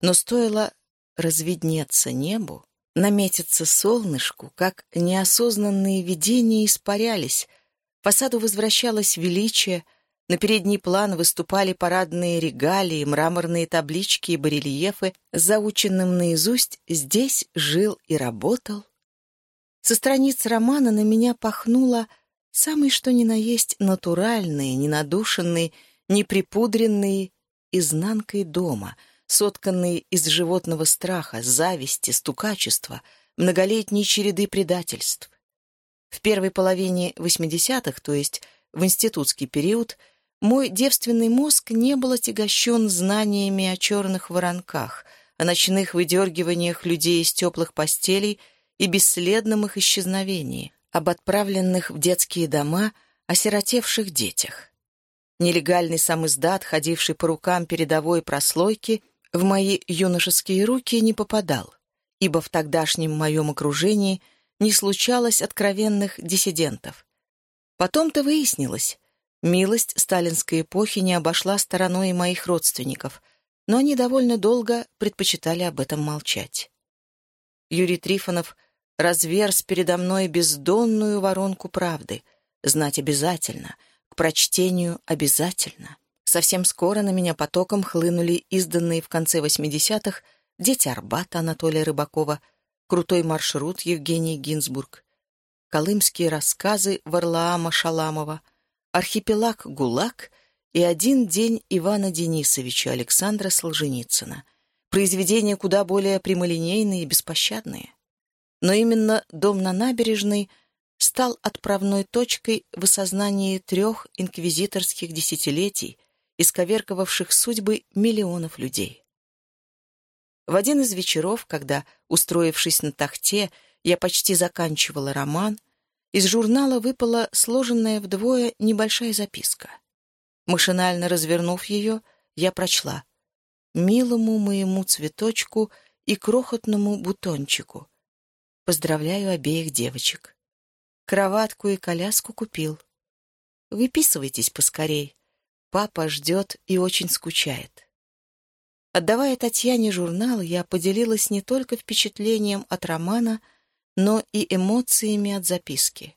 Но стоило разведнеться небу, наметиться солнышку, как неосознанные видения испарялись, фасаду возвращалось величие, на передний план выступали парадные регалии, мраморные таблички и барельефы заученным наизусть «Здесь жил и работал». Со страниц романа на меня пахнуло самый что ни на есть натуральные, ненадушенные, неприпудренные изнанкой дома, сотканные из животного страха, зависти, стукачества, многолетней череды предательств. В первой половине 80-х, то есть в институтский период, мой девственный мозг не был отягощен знаниями о черных воронках, о ночных выдергиваниях людей из теплых постелей и бесследном их исчезновении, об отправленных в детские дома осиротевших детях. Нелегальный самиздат, ходивший по рукам передовой прослойки, в мои юношеские руки не попадал, ибо в тогдашнем моем окружении – не случалось откровенных диссидентов. Потом-то выяснилось, милость сталинской эпохи не обошла стороной моих родственников, но они довольно долго предпочитали об этом молчать. Юрий Трифонов разверз передо мной бездонную воронку правды. Знать обязательно, к прочтению обязательно. Совсем скоро на меня потоком хлынули изданные в конце 80-х «Дети Арбата» Анатолия Рыбакова — крутой маршрут Евгений Гинзбург, колымские рассказы Варлаама Шаламова, архипелаг ГУЛАГ и один день Ивана Денисовича Александра Солженицына. Произведения куда более прямолинейные и беспощадные. Но именно «Дом на набережной» стал отправной точкой в осознании трех инквизиторских десятилетий, исковерковавших судьбы миллионов людей. В один из вечеров, когда, устроившись на тахте, я почти заканчивала роман, из журнала выпала сложенная вдвое небольшая записка. Машинально развернув ее, я прочла «Милому моему цветочку и крохотному бутончику. Поздравляю обеих девочек. Кроватку и коляску купил. Выписывайтесь поскорей. Папа ждет и очень скучает». Отдавая Татьяне журнал, я поделилась не только впечатлением от романа, но и эмоциями от записки.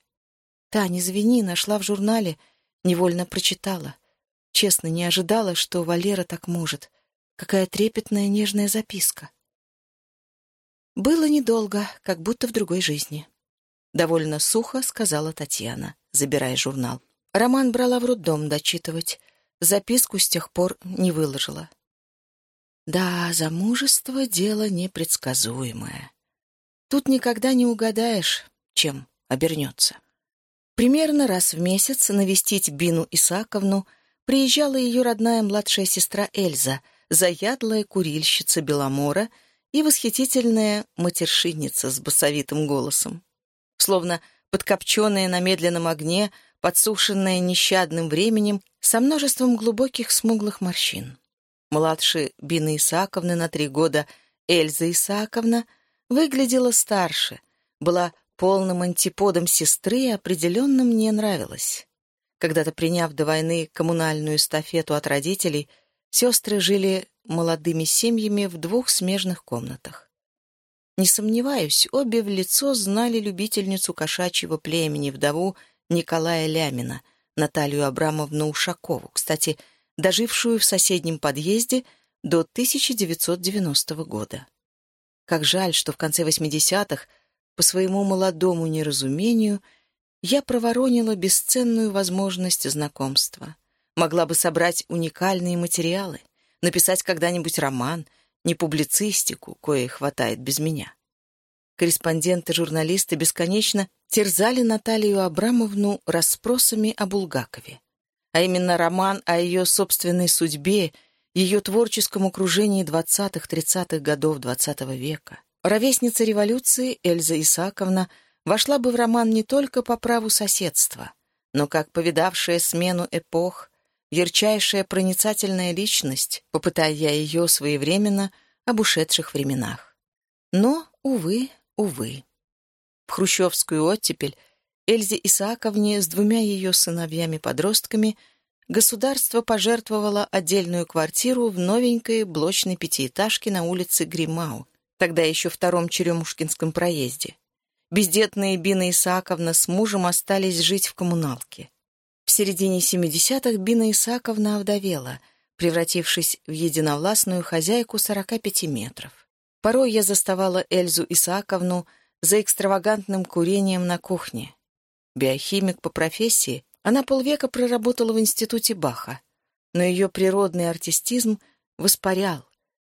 «Таня, извини, нашла в журнале, невольно прочитала. Честно, не ожидала, что Валера так может. Какая трепетная нежная записка». «Было недолго, как будто в другой жизни». Довольно сухо сказала Татьяна, забирая журнал. Роман брала в роддом дочитывать. Записку с тех пор не выложила. Да, замужество — дело непредсказуемое. Тут никогда не угадаешь, чем обернется. Примерно раз в месяц навестить Бину Исаковну приезжала ее родная младшая сестра Эльза, заядлая курильщица Беломора и восхитительная матершинница с басовитым голосом. Словно подкопченная на медленном огне, подсушенная нещадным временем, со множеством глубоких смуглых морщин младше Бины Исааковны на три года, Эльза Исааковна, выглядела старше, была полным антиподом сестры и определенно мне нравилась. Когда-то приняв до войны коммунальную эстафету от родителей, сестры жили молодыми семьями в двух смежных комнатах. Не сомневаюсь, обе в лицо знали любительницу кошачьего племени, вдову Николая Лямина, Наталью Абрамовну Ушакову. Кстати, дожившую в соседнем подъезде до 1990 года. Как жаль, что в конце 80-х, по своему молодому неразумению, я проворонила бесценную возможность знакомства. Могла бы собрать уникальные материалы, написать когда-нибудь роман, не публицистику, кое хватает без меня. Корреспонденты-журналисты бесконечно терзали Наталью Абрамовну расспросами о Булгакове а именно роман о ее собственной судьбе, ее творческом окружении 20-30-х годов XX -го века. Ровесница революции Эльза Исаковна вошла бы в роман не только по праву соседства, но как повидавшая смену эпох, ярчайшая проницательная личность, попытая ее своевременно об ушедших временах. Но, увы, увы. В хрущевскую оттепель Эльзе Исааковне с двумя ее сыновьями-подростками государство пожертвовало отдельную квартиру в новенькой блочной пятиэтажке на улице Гримау, тогда еще втором Черемушкинском проезде. Бездетные Бина Исааковна с мужем остались жить в коммуналке. В середине 70-х Бина Исааковна овдовела, превратившись в единовластную хозяйку 45 метров. Порой я заставала Эльзу Исааковну за экстравагантным курением на кухне. Биохимик по профессии, она полвека проработала в институте Баха, но ее природный артистизм воспарял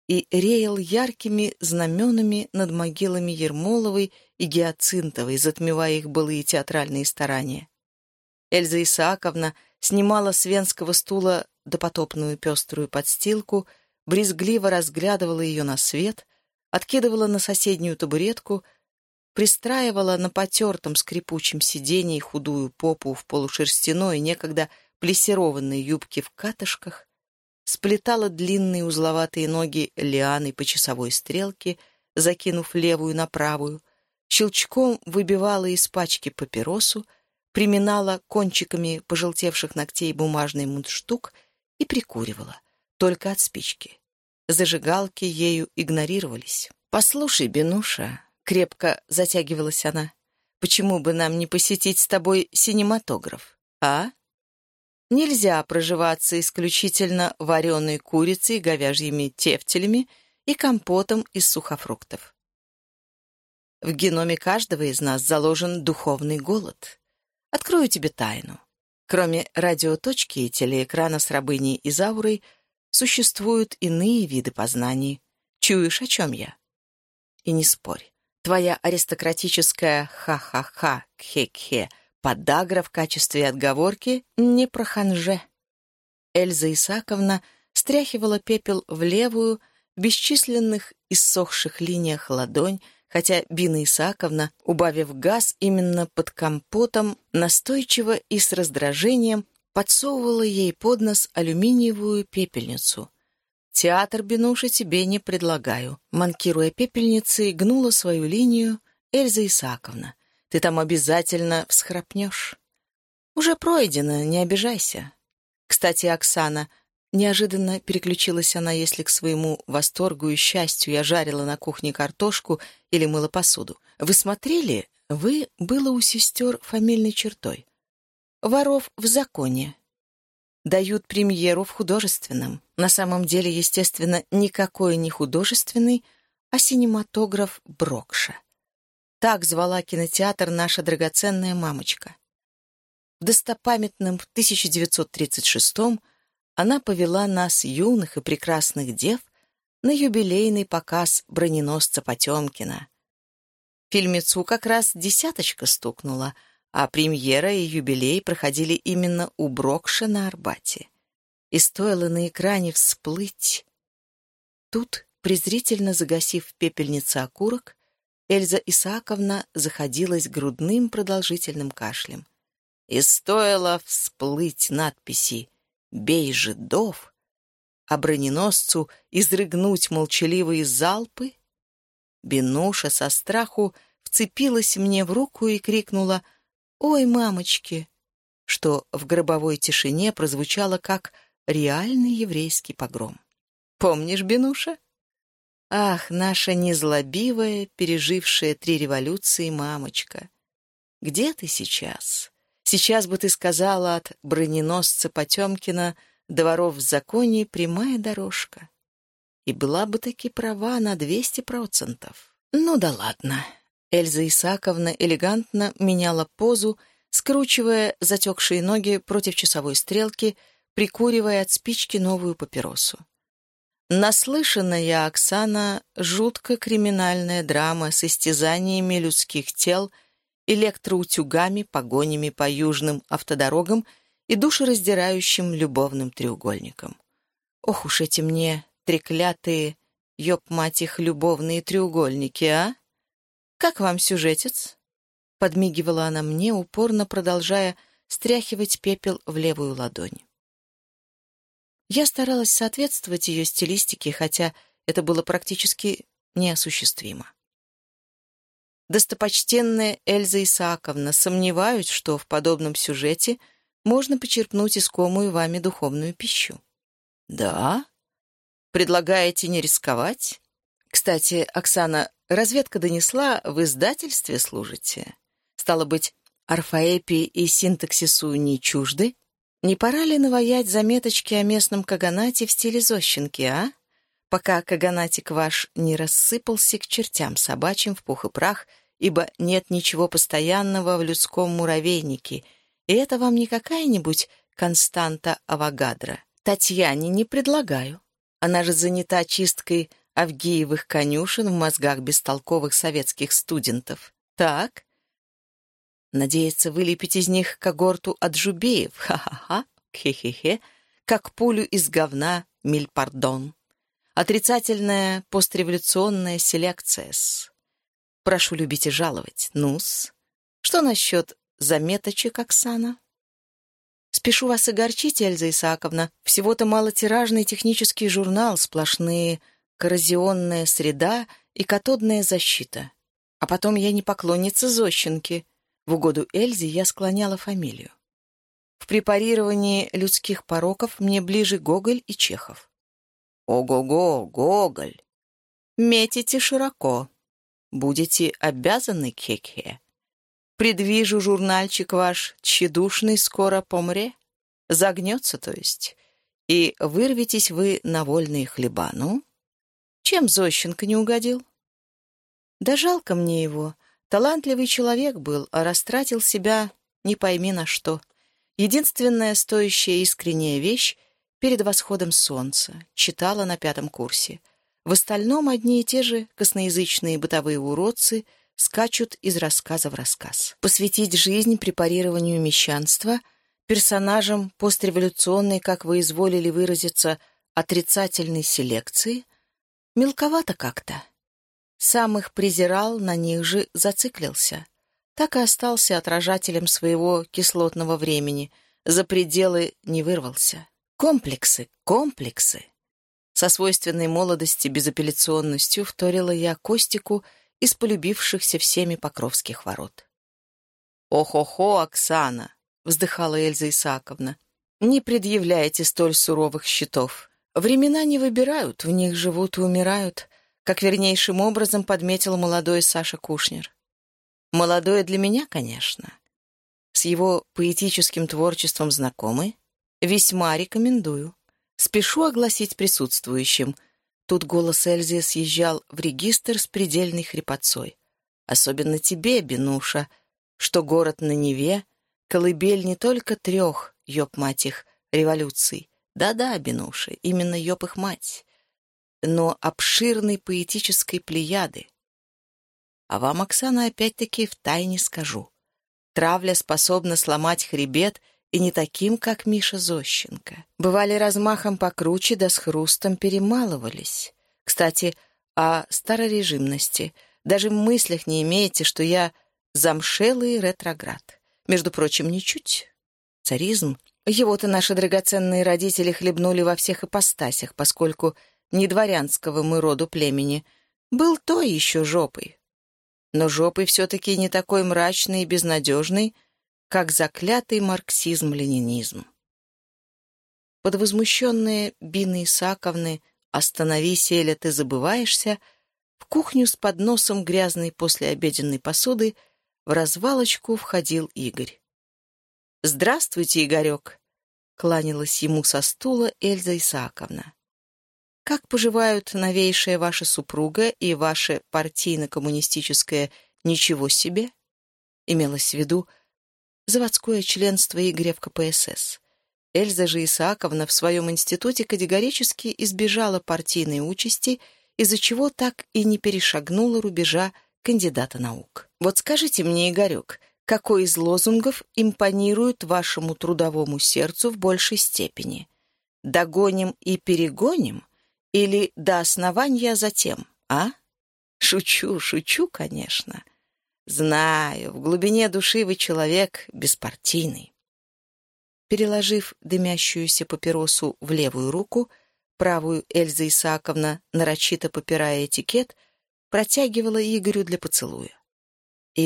и реял яркими знаменами над могилами Ермоловой и Гиацинтовой, затмевая их былые театральные старания. Эльза Исааковна снимала с венского стула допотопную пеструю подстилку, брезгливо разглядывала ее на свет, откидывала на соседнюю табуретку — пристраивала на потертом скрипучем сиденье худую попу в полушерстяной, некогда плессированной юбке в катышках, сплетала длинные узловатые ноги лианой по часовой стрелке, закинув левую на правую, щелчком выбивала из пачки папиросу, приминала кончиками пожелтевших ногтей бумажный мундштук и прикуривала, только от спички. Зажигалки ею игнорировались. «Послушай, Бенуша, Крепко затягивалась она. «Почему бы нам не посетить с тобой синематограф, а?» Нельзя проживаться исключительно вареной курицей, говяжьими тефтелями и компотом из сухофруктов. В геноме каждого из нас заложен духовный голод. Открою тебе тайну. Кроме радиоточки и телеэкрана с рабыней и заурой, существуют иные виды познаний. Чуешь, о чем я? И не спорь. Твоя аристократическая ха-ха-ха, кхе-кхе, подагра в качестве отговорки не про ханже. Эльза Исаковна стряхивала пепел в левую, в бесчисленных иссохших линиях ладонь, хотя Бина Исаковна, убавив газ именно под компотом, настойчиво и с раздражением подсовывала ей под нос алюминиевую пепельницу. «Театр, Бинуша, тебе не предлагаю», — манкируя пепельницей, гнула свою линию Эльза Исаковна. «Ты там обязательно всхрапнешь». «Уже пройдено, не обижайся». «Кстати, Оксана, Неожиданно переключилась она, если к своему восторгу и счастью я жарила на кухне картошку или мыла посуду. «Вы смотрели? Вы было у сестер фамильной чертой. Воров в законе. Дают премьеру в художественном. На самом деле, естественно, никакой не художественный, а синематограф Брокша. Так звала кинотеатр наша драгоценная мамочка. В достопамятном 1936-м она повела нас, юных и прекрасных дев, на юбилейный показ броненосца Потемкина. Фильмецу как раз десяточка стукнула, а премьера и юбилей проходили именно у Брокша на Арбате. И стоило на экране всплыть. Тут, презрительно загасив в пепельнице окурок, Эльза Исааковна заходилась грудным продолжительным кашлем. И стоило всплыть надписи бей жидов, а броненосцу изрыгнуть молчаливые залпы? Бенуша со страху вцепилась мне в руку и крикнула «Ой, мамочки!», что в гробовой тишине прозвучало как реальный еврейский погром. «Помнишь, Бенуша?» Ах, наша незлобивая, пережившая три революции мамочка! Где ты сейчас? Сейчас бы ты сказала от броненосца Потемкина до воров в законе прямая дорожка. И была бы таки права на двести процентов. Ну да ладно. Эльза Исаковна элегантно меняла позу, скручивая затекшие ноги против часовой стрелки, прикуривая от спички новую папиросу. Наслышанная Оксана — жутко криминальная драма с истязаниями людских тел — электроутюгами, погонями по южным автодорогам и душераздирающим любовным треугольником. Ох уж эти мне треклятые, ёб мать их, любовные треугольники, а? Как вам сюжетец? Подмигивала она мне, упорно продолжая стряхивать пепел в левую ладонь. Я старалась соответствовать ее стилистике, хотя это было практически неосуществимо. Достопочтенная Эльза Исааковна, сомневаюсь, что в подобном сюжете можно почерпнуть искомую вами духовную пищу. Да? Предлагаете не рисковать? Кстати, Оксана, разведка донесла, в издательстве служите. Стало быть, орфоэпии и синтаксису не чужды? Не пора ли наваять заметочки о местном каганате в стиле Зощенки, а? Пока каганатик ваш не рассыпался к чертям собачьим в пух и прах — ибо нет ничего постоянного в людском муравейнике, и это вам не какая-нибудь Константа Авогадро. Татьяне не предлагаю. Она же занята чисткой Авгиевых конюшен в мозгах бестолковых советских студентов. Так? Надеется вылепить из них когорту аджубеев. Ха-ха-ха, хе-хе-хе, как пулю из говна, мильпардон. Отрицательная постреволюционная селекция. Прошу любить и жаловать. Нус. Что насчет заметочек, Оксана? Спешу вас огорчить, Эльза Исааковна. Всего-то малотиражный технический журнал, сплошные коррозионная среда и катодная защита. А потом я не поклонница Зощенки. В угоду Эльзе я склоняла фамилию. В препарировании людских пороков мне ближе Гоголь и Чехов. Ого-го, Гоголь! Метите широко будете обязаны, Кекхе. Предвижу журнальчик ваш, тщедушный, скоро помре. Загнется, то есть. И вырветесь вы на вольные хлеба, ну? Чем Зощенко не угодил? Да жалко мне его. Талантливый человек был, а растратил себя не пойми на что. Единственная стоящая искренняя вещь перед восходом солнца. Читала на пятом курсе. В остальном одни и те же косноязычные бытовые уродцы скачут из рассказа в рассказ. Посвятить жизнь препарированию мещанства, персонажам постреволюционной, как вы изволили выразиться, отрицательной селекции, мелковато как-то. Сам их презирал, на них же зациклился. Так и остался отражателем своего кислотного времени, за пределы не вырвался. Комплексы, комплексы. Со свойственной молодости безапелляционностью вторила я Костику из полюбившихся всеми Покровских ворот. «Ох-охо, Оксана!» — вздыхала Эльза Исааковна. «Не предъявляйте столь суровых счетов. Времена не выбирают, в них живут и умирают, как вернейшим образом подметил молодой Саша Кушнер. Молодое для меня, конечно. С его поэтическим творчеством знакомы? Весьма рекомендую. Спешу огласить присутствующим. Тут голос Эльзи съезжал в регистр с предельной хрипотцой. Особенно тебе, Бенуша, что город на Неве — колыбель не только трех, ёб мать их, революций. Да-да, Бенуша, именно ёб их мать. Но обширной поэтической плеяды. А вам, Оксана, опять-таки втайне скажу. Травля способна сломать хребет и не таким, как Миша Зощенко. Бывали размахом покруче, да с хрустом перемалывались. Кстати, о старорежимности. Даже в мыслях не имеете, что я замшелый ретроград. Между прочим, ничуть. Царизм. Его-то наши драгоценные родители хлебнули во всех ипостасях, поскольку не дворянского мы роду племени. Был то еще жопой. Но жопой все-таки не такой мрачный и безнадежный, как заклятый марксизм-ленинизм. Под возмущенные Бины Исаковны «Остановись, Эля, ты забываешься» в кухню с подносом грязной послеобеденной посуды в развалочку входил Игорь. «Здравствуйте, Игорек!» — кланялась ему со стула Эльза Исааковна. «Как поживают новейшая ваша супруга и ваше партийно-коммунистическое «ничего себе»?» Имелось в виду — заводское членство Игоря в КПСС. Эльза же Исааковна в своем институте категорически избежала партийной участи, из-за чего так и не перешагнула рубежа кандидата наук. Вот скажите мне, Игорек, какой из лозунгов импонирует вашему трудовому сердцу в большей степени? «Догоним и перегоним» или «до основания затем», а? Шучу, шучу, конечно. Знаю, в глубине души вы человек беспартийный. Переложив дымящуюся папиросу в левую руку, правую Эльза Исааковна, нарочито попирая этикет, протягивала Игорю для поцелуя.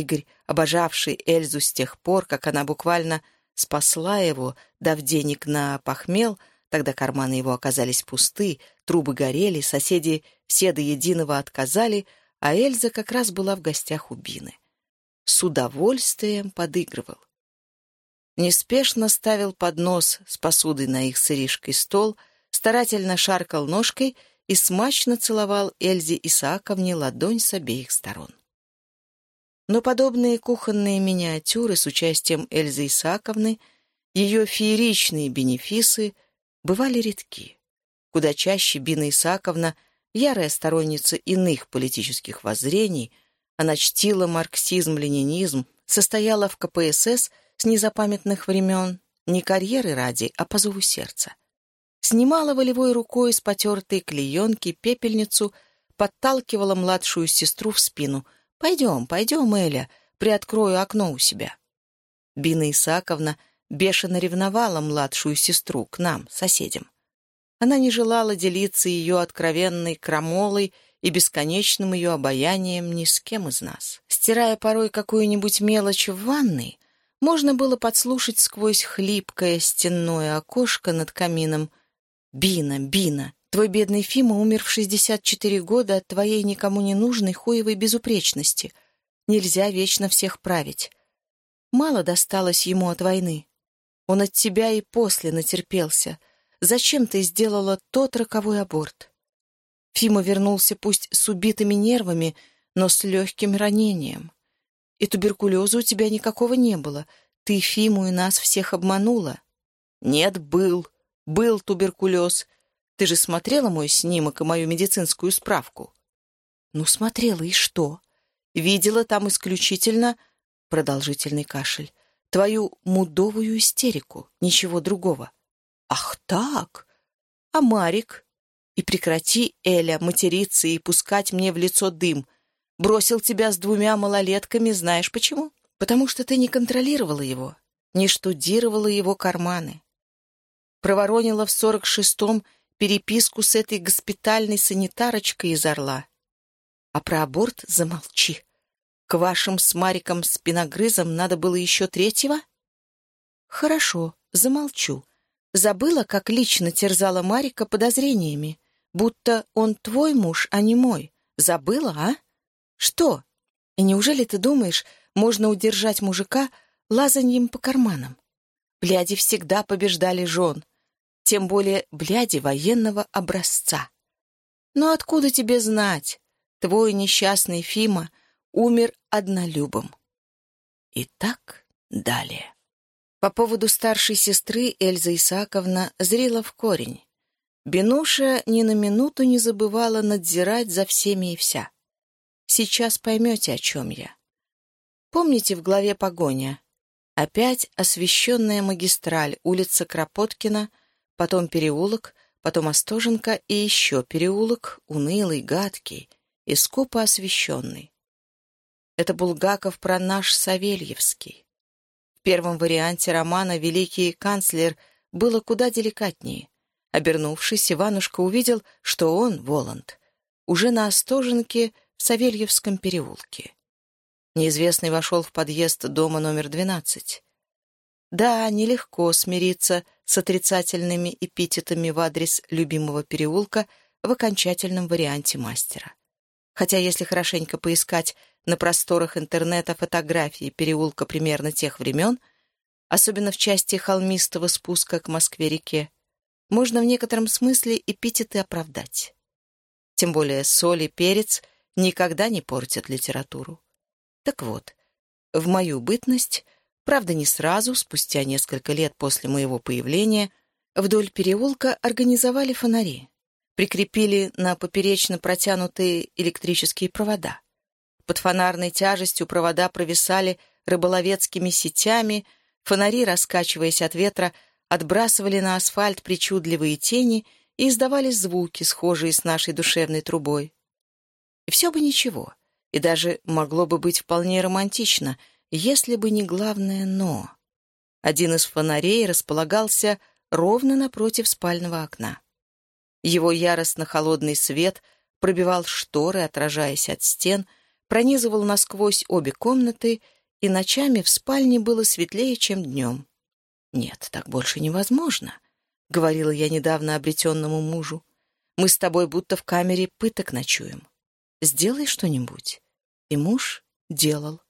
Игорь, обожавший Эльзу с тех пор, как она буквально спасла его, дав денег на похмел, тогда карманы его оказались пусты, трубы горели, соседи все до единого отказали, а Эльза как раз была в гостях у Бины с удовольствием подыгрывал. Неспешно ставил поднос с посудой на их сыришкой стол, старательно шаркал ножкой и смачно целовал Эльзе Исааковне ладонь с обеих сторон. Но подобные кухонные миниатюры с участием Эльзы Исааковны, ее фееричные бенефисы, бывали редки. Куда чаще Бина Исааковна, ярая сторонница иных политических воззрений, она чтила марксизм-ленинизм, состояла в КПСС с незапамятных времен, не карьеры ради, а по зову сердца. Снимала волевой рукой с потертой клеенки пепельницу, подталкивала младшую сестру в спину. «Пойдем, пойдем, Эля, приоткрою окно у себя». Бина Исаковна бешено ревновала младшую сестру к нам, соседям. Она не желала делиться ее откровенной крамолой и бесконечным ее обаянием ни с кем из нас. Стирая порой какую-нибудь мелочь в ванной, можно было подслушать сквозь хлипкое стенное окошко над камином «Бина, Бина, твой бедный Фима умер в 64 года от твоей никому не нужной хуевой безупречности. Нельзя вечно всех править. Мало досталось ему от войны. Он от тебя и после натерпелся. Зачем ты сделала тот роковой аборт?» Фима вернулся пусть с убитыми нервами, но с легким ранением. И туберкулеза у тебя никакого не было. Ты Фиму и нас всех обманула. Нет, был. Был туберкулез. Ты же смотрела мой снимок и мою медицинскую справку? Ну, смотрела, и что? Видела там исключительно продолжительный кашель. Твою мудовую истерику, ничего другого. Ах так? А Марик? И прекрати, Эля, материться и пускать мне в лицо дым. Бросил тебя с двумя малолетками, знаешь почему? Потому что ты не контролировала его, не штудировала его карманы. Проворонила в сорок шестом переписку с этой госпитальной санитарочкой из Орла. А про аборт замолчи. К вашим с Мариком спиногрызом надо было еще третьего? Хорошо, замолчу. Забыла, как лично терзала Марика подозрениями, будто он твой муж, а не мой. Забыла, а? Что? И неужели ты думаешь, можно удержать мужика лазаньем по карманам? Бляди всегда побеждали жен, тем более бляди военного образца. Но откуда тебе знать? Твой несчастный Фима умер однолюбом. И так далее. По поводу старшей сестры Эльза Исааковна зрела в корень. Бенуша ни на минуту не забывала надзирать за всеми и вся. Сейчас поймете, о чем я. Помните в главе «Погоня»? Опять освещенная магистраль, улица Кропоткина, потом переулок, потом Остоженко и еще переулок, унылый, гадкий и скупо освещенный. Это Булгаков про наш Савельевский. В первом варианте романа «Великий канцлер» было куда деликатнее. Обернувшись, Иванушка увидел, что он, Воланд, уже на Остоженке в Савельевском переулке. Неизвестный вошел в подъезд дома номер 12. Да, нелегко смириться с отрицательными эпитетами в адрес любимого переулка в окончательном варианте мастера. Хотя, если хорошенько поискать на просторах интернета фотографии переулка примерно тех времен, особенно в части холмистого спуска к Москве-реке, можно в некотором смысле эпитеты оправдать. Тем более соль и перец никогда не портят литературу. Так вот, в мою бытность, правда не сразу, спустя несколько лет после моего появления, вдоль переулка организовали фонари, прикрепили на поперечно протянутые электрические провода. Под фонарной тяжестью провода провисали рыболовецкими сетями, фонари, раскачиваясь от ветра, отбрасывали на асфальт причудливые тени и издавали звуки, схожие с нашей душевной трубой. И все бы ничего — и даже могло бы быть вполне романтично, если бы не главное «но». Один из фонарей располагался ровно напротив спального окна. Его яростно-холодный свет пробивал шторы, отражаясь от стен, пронизывал насквозь обе комнаты, и ночами в спальне было светлее, чем днем. «Нет, так больше невозможно», — говорила я недавно обретенному мужу. «Мы с тобой будто в камере пыток ночуем. Сделай что-нибудь». И муж делал.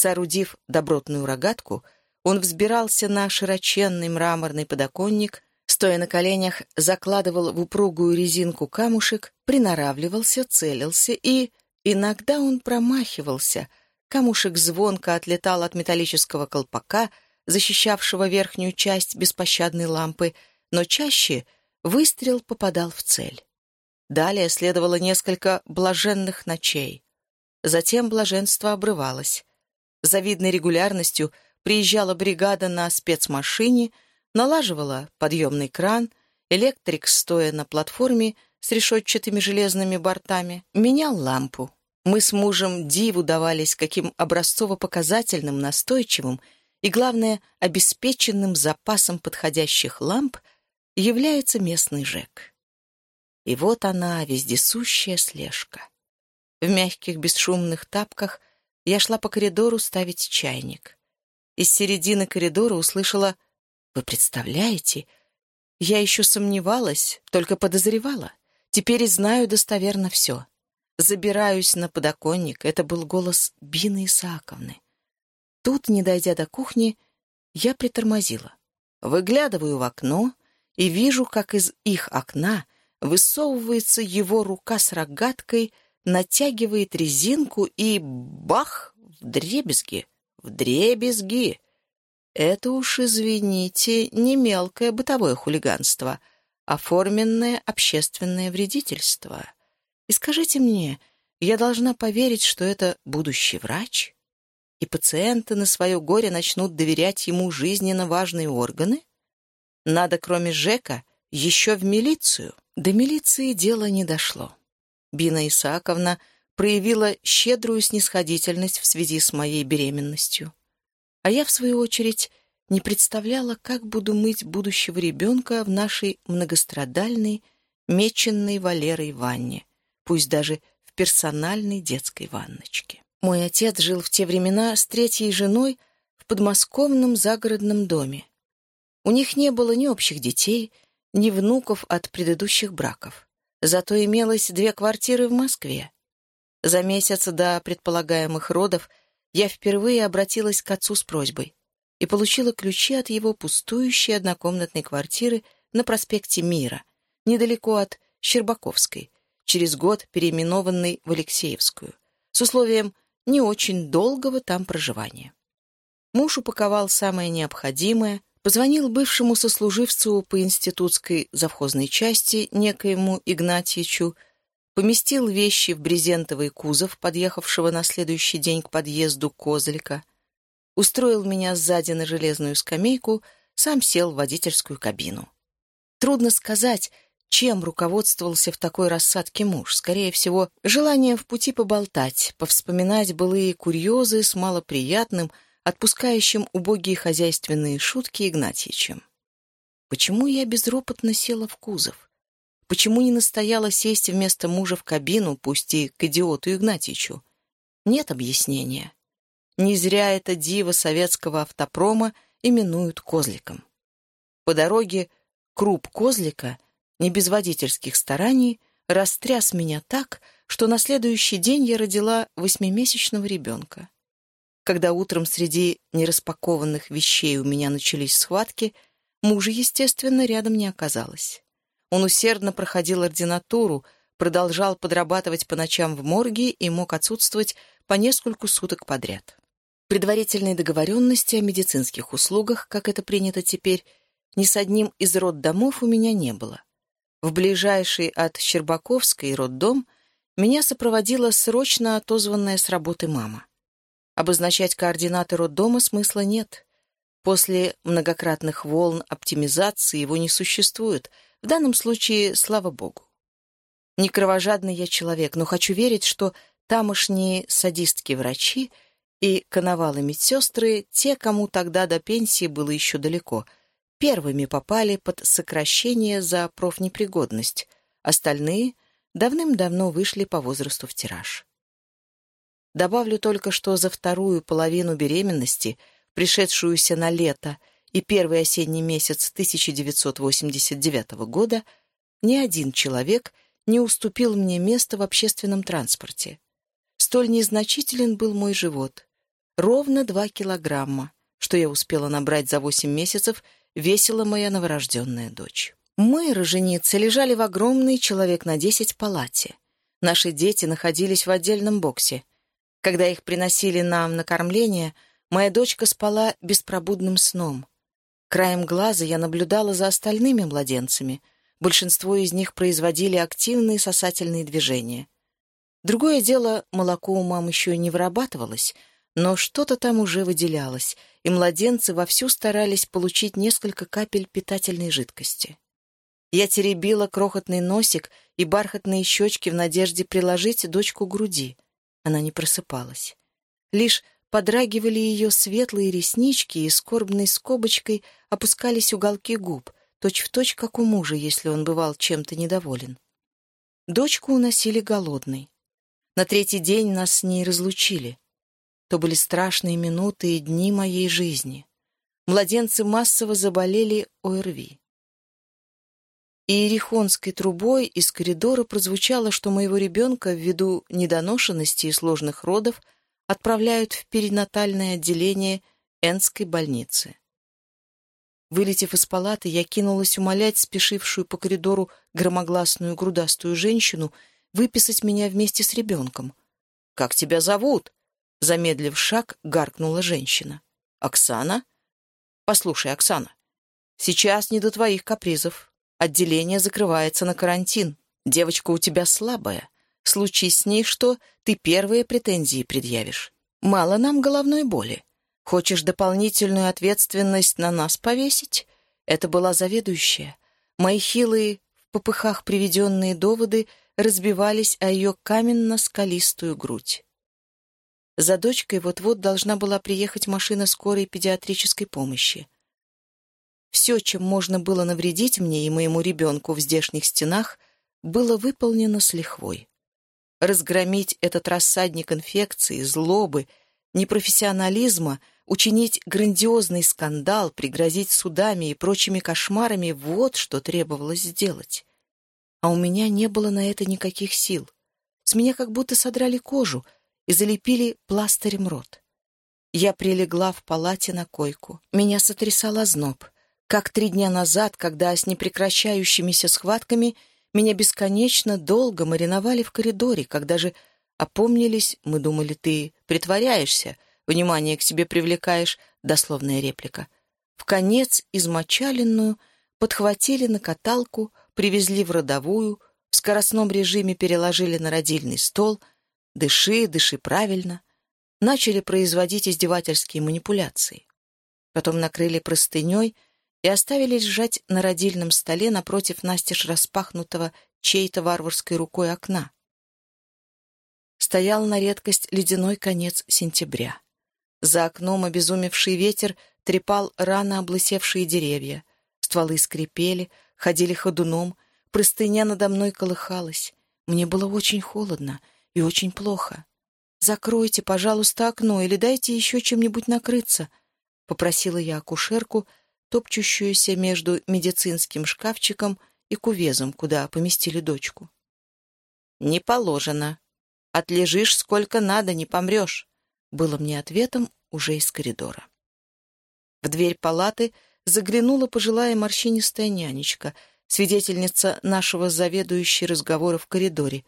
Соорудив добротную рогатку, он взбирался на широченный мраморный подоконник, стоя на коленях, закладывал в упругую резинку камушек, приноравливался, целился и... Иногда он промахивался. Камушек звонко отлетал от металлического колпака, защищавшего верхнюю часть беспощадной лампы, но чаще выстрел попадал в цель. Далее следовало несколько блаженных ночей. Затем блаженство обрывалось. Завидной регулярностью приезжала бригада на спецмашине, налаживала подъемный кран, электрик, стоя на платформе с решетчатыми железными бортами, менял лампу. Мы с мужем диву давались, каким образцово-показательным, настойчивым и, главное, обеспеченным запасом подходящих ламп является местный ЖЭК. И вот она, вездесущая слежка. В мягких бесшумных тапках я шла по коридору ставить чайник. Из середины коридора услышала «Вы представляете?» Я еще сомневалась, только подозревала. Теперь знаю достоверно все. Забираюсь на подоконник. Это был голос Бины Исааковны. Тут, не дойдя до кухни, я притормозила. Выглядываю в окно и вижу, как из их окна высовывается его рука с рогаткой — натягивает резинку и бах! В дребезги! В дребезги! Это уж, извините, не мелкое бытовое хулиганство, а форменное общественное вредительство. И скажите мне, Я должна поверить, что это будущий врач? И пациенты на свое горе начнут доверять ему жизненно важные органы? Надо, кроме Жека, еще в милицию. До милиции дело не дошло. Бина Исааковна проявила щедрую снисходительность в связи с моей беременностью. А я, в свою очередь, не представляла, как буду мыть будущего ребенка в нашей многострадальной, меченной Валерой ванне, пусть даже в персональной детской ванночке. Мой отец жил в те времена с третьей женой в подмосковном загородном доме. У них не было ни общих детей, ни внуков от предыдущих браков. Зато имелось две квартиры в Москве. За месяц до предполагаемых родов я впервые обратилась к отцу с просьбой и получила ключи от его пустующей однокомнатной квартиры на проспекте Мира, недалеко от Щербаковской, через год переименованной в Алексеевскую, с условием не очень долгого там проживания. Муж упаковал самое необходимое, позвонил бывшему сослуживцу по институтской завхозной части, некоему Игнатьичу, поместил вещи в брезентовый кузов, подъехавшего на следующий день к подъезду Козлика, устроил меня сзади на железную скамейку, сам сел в водительскую кабину. Трудно сказать, чем руководствовался в такой рассадке муж? Скорее всего, желанием в пути поболтать, повспоминать былые курьезы с малоприятным, отпускающим убогие хозяйственные шутки Игнатьичем. Почему я безропотно села в кузов? Почему не настояла сесть вместо мужа в кабину, пусть и к идиоту Игнатьичу? Нет объяснения. Не зря это диво советского автопрома именуют козликом. По дороге круп козлика — не без водительских стараний, растряс меня так, что на следующий день я родила восьмимесячного ребенка. Когда утром среди нераспакованных вещей у меня начались схватки, мужа, естественно, рядом не оказалось. Он усердно проходил ординатуру, продолжал подрабатывать по ночам в морге и мог отсутствовать по нескольку суток подряд. Предварительной договоренности о медицинских услугах, как это принято теперь, ни с одним из роддомов у меня не было. В ближайший от Щербаковской роддом меня сопроводила срочно отозванная с работы мама. Обозначать координаты роддома смысла нет. После многократных волн оптимизации его не существует, в данном случае, слава богу. Не кровожадный я человек, но хочу верить, что тамошние садистки-врачи и коновалы-медсестры, те, кому тогда до пенсии было еще далеко — первыми попали под сокращение за профнепригодность, остальные давным-давно вышли по возрасту в тираж. Добавлю только, что за вторую половину беременности, пришедшуюся на лето и первый осенний месяц 1989 года, ни один человек не уступил мне место в общественном транспорте. Столь незначителен был мой живот. Ровно два килограмма, что я успела набрать за восемь месяцев — весила моя новорожденная дочь. Мы, роженицы, лежали в огромной человек на десять палате. Наши дети находились в отдельном боксе. Когда их приносили нам на кормление, моя дочка спала беспробудным сном. Краем глаза я наблюдала за остальными младенцами. Большинство из них производили активные сосательные движения. Другое дело, молоко у мам еще не вырабатывалось — но что-то там уже выделялось, и младенцы вовсю старались получить несколько капель питательной жидкости. Я теребила крохотный носик и бархатные щечки в надежде приложить дочку к груди. Она не просыпалась. Лишь подрагивали ее светлые реснички и скорбной скобочкой опускались уголки губ, точь-в-точь, точь, как у мужа, если он бывал чем-то недоволен. Дочку уносили голодной. На третий день нас с ней разлучили то были страшные минуты и дни моей жизни. Младенцы массово заболели ОРВИ. И ерихонской трубой из коридора прозвучало, что моего ребенка ввиду недоношенности и сложных родов отправляют в перинатальное отделение Энской больницы. Вылетев из палаты, я кинулась умолять спешившую по коридору громогласную грудастую женщину выписать меня вместе с ребенком. «Как тебя зовут?» Замедлив шаг, гаркнула женщина. «Оксана?» «Послушай, Оксана, сейчас не до твоих капризов. Отделение закрывается на карантин. Девочка у тебя слабая. Случись с ней что, ты первые претензии предъявишь. Мало нам головной боли. Хочешь дополнительную ответственность на нас повесить? Это была заведующая. Мои хилые, в попыхах приведенные доводы разбивались о ее каменно-скалистую грудь. За дочкой вот-вот должна была приехать машина скорой педиатрической помощи. Все, чем можно было навредить мне и моему ребенку в здешних стенах, было выполнено с лихвой. Разгромить этот рассадник инфекции, злобы, непрофессионализма, учинить грандиозный скандал, пригрозить судами и прочими кошмарами — вот что требовалось сделать. А у меня не было на это никаких сил. С меня как будто содрали кожу и залепили пластырем рот. Я прилегла в палате на койку. Меня сотрясал озноб — как три дня назад, когда с непрекращающимися схватками меня бесконечно долго мариновали в коридоре, когда же опомнились, мы думали, ты притворяешься, внимание к себе привлекаешь, дословная реплика. В конец измочаленную подхватили на каталку, привезли в родовую, в скоростном режиме переложили на родильный стол, дыши, дыши правильно, начали производить издевательские манипуляции. Потом накрыли простыней — и оставили лежать на родильном столе напротив настежь распахнутого чьей-то варварской рукой окна. Стоял на редкость ледяной конец сентября. За окном обезумевший ветер трепал рано облысевшие деревья. Стволы скрипели, ходили ходуном, простыня надо мной колыхалась. Мне было очень холодно и очень плохо. «Закройте, пожалуйста, окно или дайте еще чем-нибудь накрыться», — попросила я акушерку, — топчущуюся между медицинским шкафчиком и кувезом, куда поместили дочку. «Не положено. Отлежишь сколько надо, не помрешь», — было мне ответом уже из коридора. В дверь палаты заглянула пожилая морщинистая нянечка, свидетельница нашего заведующей разговора в коридоре,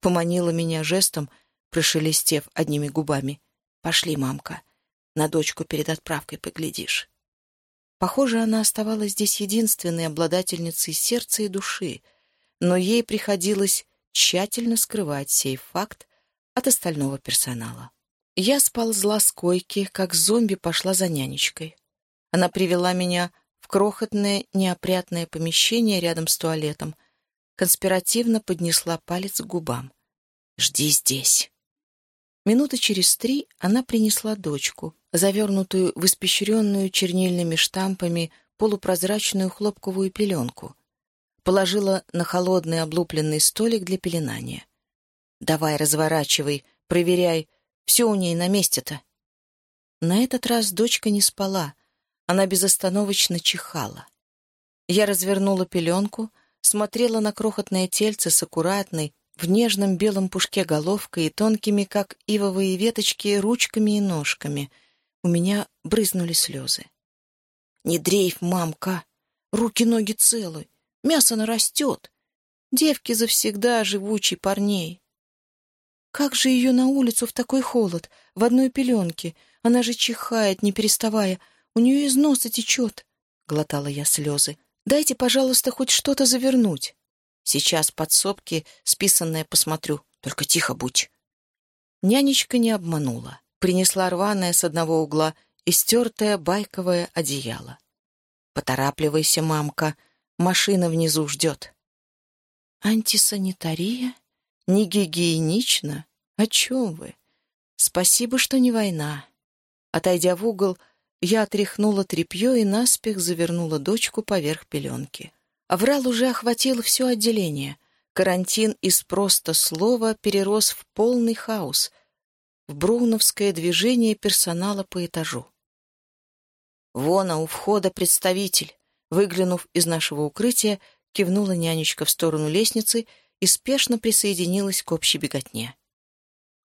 поманила меня жестом, прошелестев одними губами. «Пошли, мамка, на дочку перед отправкой поглядишь». Похоже, она оставалась здесь единственной обладательницей сердца и души, но ей приходилось тщательно скрывать сей факт от остального персонала. Я сползла с койки, как зомби пошла за нянечкой. Она привела меня в крохотное неопрятное помещение рядом с туалетом, конспиративно поднесла палец к губам. «Жди здесь». Минуты через три она принесла дочку, завернутую в испещренную чернильными штампами полупрозрачную хлопковую пеленку. Положила на холодный облупленный столик для пеленания. «Давай, разворачивай, проверяй, все у ней на месте-то». На этот раз дочка не спала, она безостановочно чихала. Я развернула пеленку, смотрела на крохотное тельце с аккуратной, в нежном белом пушке головкой и тонкими, как ивовые веточки, ручками и ножками — у меня брызнули слезы. «Не дрейф, мамка! Руки-ноги целы, мясо нарастет. Девки завсегда живучий парней. Как же ее на улицу в такой холод, в одной пеленке? Она же чихает, не переставая. У нее из носа течет. Глотала я слезы. Дайте, пожалуйста, хоть что-то завернуть. Сейчас подсобки списанное посмотрю. Только тихо будь. Нянечка не обманула принесла рваное с одного угла и стертое байковое одеяло. «Поторапливайся, мамка, машина внизу ждет». «Антисанитария? Не гигиенично? О чем вы? Спасибо, что не война». Отойдя в угол, я отряхнула тряпье и наспех завернула дочку поверх пеленки. Аврал уже охватил все отделение. Карантин из просто слова перерос в полный хаос — в броуновское движение персонала по этажу. «Вон, а у входа представитель!» Выглянув из нашего укрытия, кивнула нянечка в сторону лестницы и спешно присоединилась к общей беготне.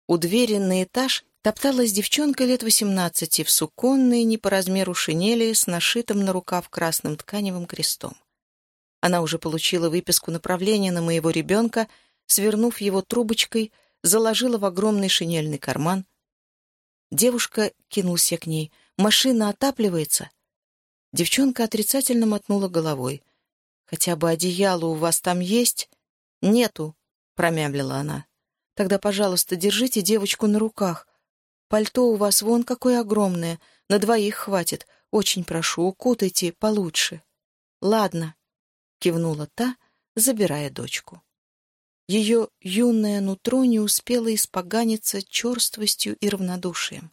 У двери на этаж топталась девчонка лет восемнадцати в суконной, не по размеру шинели, с нашитым на рукав красным тканевым крестом. Она уже получила выписку направления на моего ребенка, свернув его трубочкой — заложила в огромный шинельный карман. Девушка кинулась к ней. «Машина отапливается?» Девчонка отрицательно мотнула головой. «Хотя бы одеяло у вас там есть?» «Нету», — промямлила она. Тогда, пожалуйста, держите девочку на руках. Пальто у вас вон какое огромное, на двоих хватит. Очень прошу, укутайте получше». «Ладно», — кивнула та, забирая дочку. Ее юное нутро не успело испоганиться черствостью и равнодушием.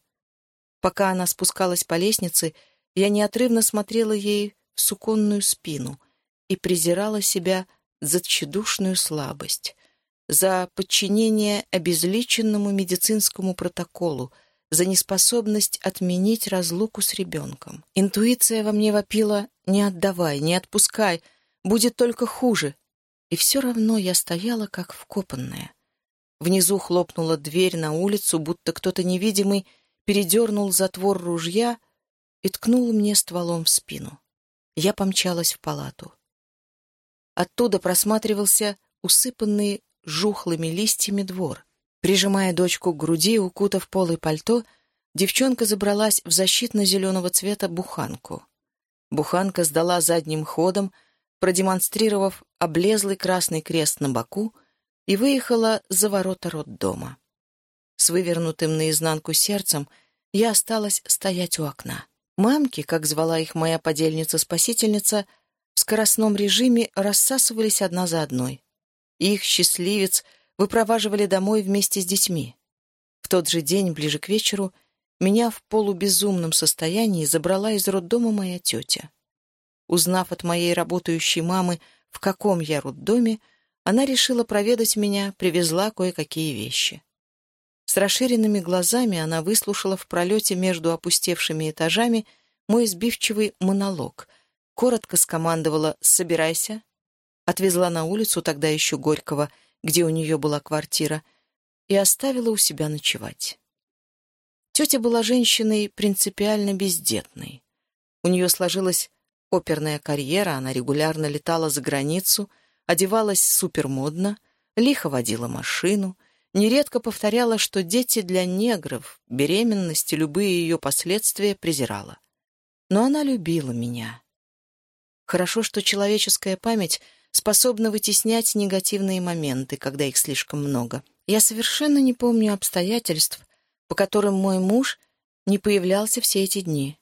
Пока она спускалась по лестнице, я неотрывно смотрела ей в суконную спину и презирала себя за тщедушную слабость, за подчинение обезличенному медицинскому протоколу, за неспособность отменить разлуку с ребенком. Интуиция во мне вопила «не отдавай, не отпускай, будет только хуже», и все равно я стояла как вкопанная. Внизу хлопнула дверь на улицу, будто кто-то невидимый передернул затвор ружья и ткнул мне стволом в спину. Я помчалась в палату. Оттуда просматривался усыпанный жухлыми листьями двор. Прижимая дочку к груди, укутав полой пальто, девчонка забралась в защитно-зеленого цвета буханку. Буханка сдала задним ходом, продемонстрировав облезлый красный крест на боку, и выехала за ворота роддома. С вывернутым наизнанку сердцем я осталась стоять у окна. Мамки, как звала их моя подельница-спасительница, в скоростном режиме рассасывались одна за одной. Их счастливец выпроваживали домой вместе с детьми. В тот же день, ближе к вечеру, меня в полубезумном состоянии забрала из роддома моя тетя. Узнав от моей работающей мамы, в каком я роддоме, она решила проведать меня, привезла кое-какие вещи. С расширенными глазами она выслушала в пролете между опустевшими этажами мой сбивчивый монолог, коротко скомандовала «собирайся», отвезла на улицу тогда еще Горького, где у нее была квартира, и оставила у себя ночевать. Тетя была женщиной принципиально бездетной. У нее сложилась оперная карьера, она регулярно летала за границу, одевалась супермодно, лихо водила машину, нередко повторяла, что дети для негров, беременность и любые ее последствия презирала. Но она любила меня. Хорошо, что человеческая память способна вытеснять негативные моменты, когда их слишком много. Я совершенно не помню обстоятельств, по которым мой муж не появлялся все эти дни.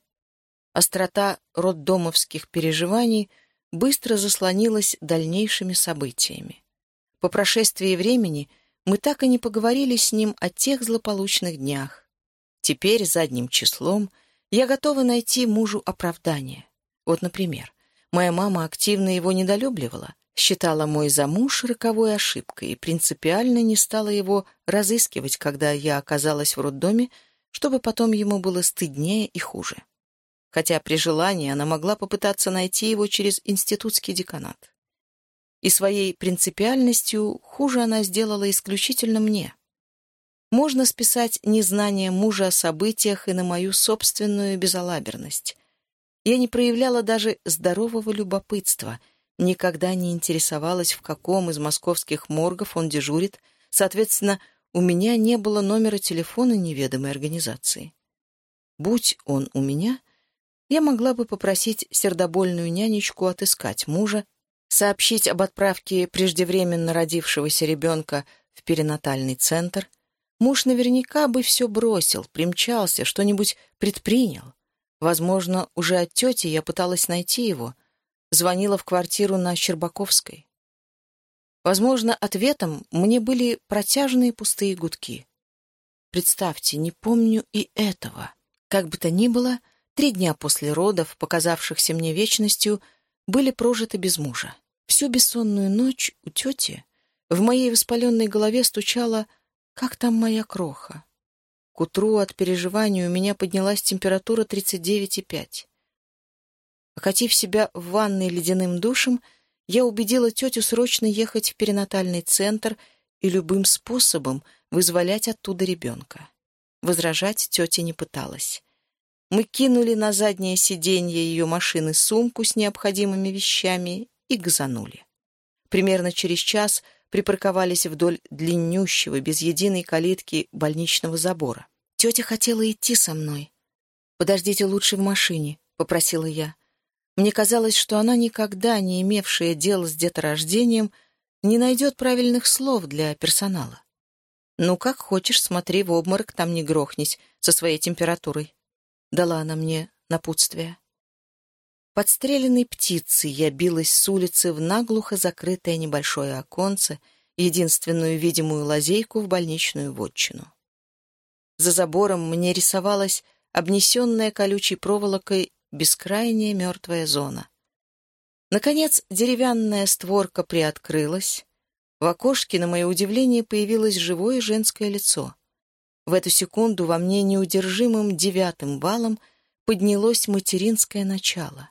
Острота роддомовских переживаний быстро заслонилась дальнейшими событиями. По прошествии времени мы так и не поговорили с ним о тех злополучных днях. Теперь задним числом я готова найти мужу оправдание. Вот, например, моя мама активно его недолюбливала, считала мой замуж роковой ошибкой и принципиально не стала его разыскивать, когда я оказалась в роддоме, чтобы потом ему было стыднее и хуже хотя при желании она могла попытаться найти его через институтский деканат. И своей принципиальностью хуже она сделала исключительно мне. Можно списать незнание мужа о событиях и на мою собственную безалаберность. Я не проявляла даже здорового любопытства, никогда не интересовалась, в каком из московских моргов он дежурит, соответственно, у меня не было номера телефона неведомой организации. Будь он у меня — я могла бы попросить сердобольную нянечку отыскать мужа, сообщить об отправке преждевременно родившегося ребенка в перинатальный центр. Муж наверняка бы все бросил, примчался, что-нибудь предпринял. Возможно, уже от тети я пыталась найти его, звонила в квартиру на Щербаковской. Возможно, ответом мне были протяжные пустые гудки. Представьте, не помню и этого. Как бы то ни было, — Три дня после родов, показавшихся мне вечностью, были прожиты без мужа. Всю бессонную ночь у тети в моей воспаленной голове стучало «Как там моя кроха?». К утру от переживания у меня поднялась температура 39,5. Окатив себя в ванной ледяным душем, я убедила тетю срочно ехать в перинатальный центр и любым способом вызволять оттуда ребенка. Возражать тетя не пыталась. Мы кинули на заднее сиденье ее машины сумку с необходимыми вещами и газанули. Примерно через час припарковались вдоль длиннющего, без единой калитки больничного забора. Тетя хотела идти со мной. «Подождите лучше в машине», — попросила я. Мне казалось, что она, никогда не имевшая дела с деторождением, не найдет правильных слов для персонала. «Ну, как хочешь, смотри, в обморок там не грохнись со своей температурой», — дала она мне напутствие. Подстреленной птицей я билась с улицы в наглухо закрытое небольшое оконце, единственную видимую лазейку в больничную вотчину. За забором мне рисовалась обнесенная колючей проволокой бескрайняя мертвая зона. Наконец, деревянная створка приоткрылась. В окошке, на мое удивление, появилось живое женское лицо. В эту секунду во мне неудержимым девятым валом поднялось материнское начало.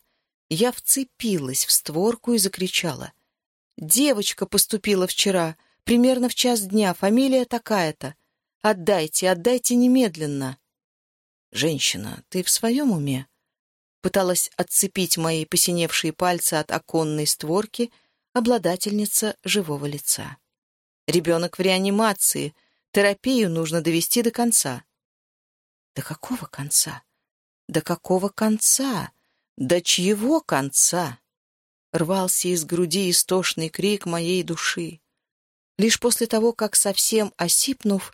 Я вцепилась в створку и закричала. «Девочка поступила вчера, примерно в час дня, фамилия такая-то. Отдайте, отдайте немедленно!» «Женщина, ты в своем уме?» Пыталась отцепить мои посиневшие пальцы от оконной створки обладательница живого лица. «Ребенок в реанимации. Терапию нужно довести до конца». «До какого конца? До какого конца?» «До чьего конца?» Рвался из груди истошный крик моей души. Лишь после того, как совсем осипнув,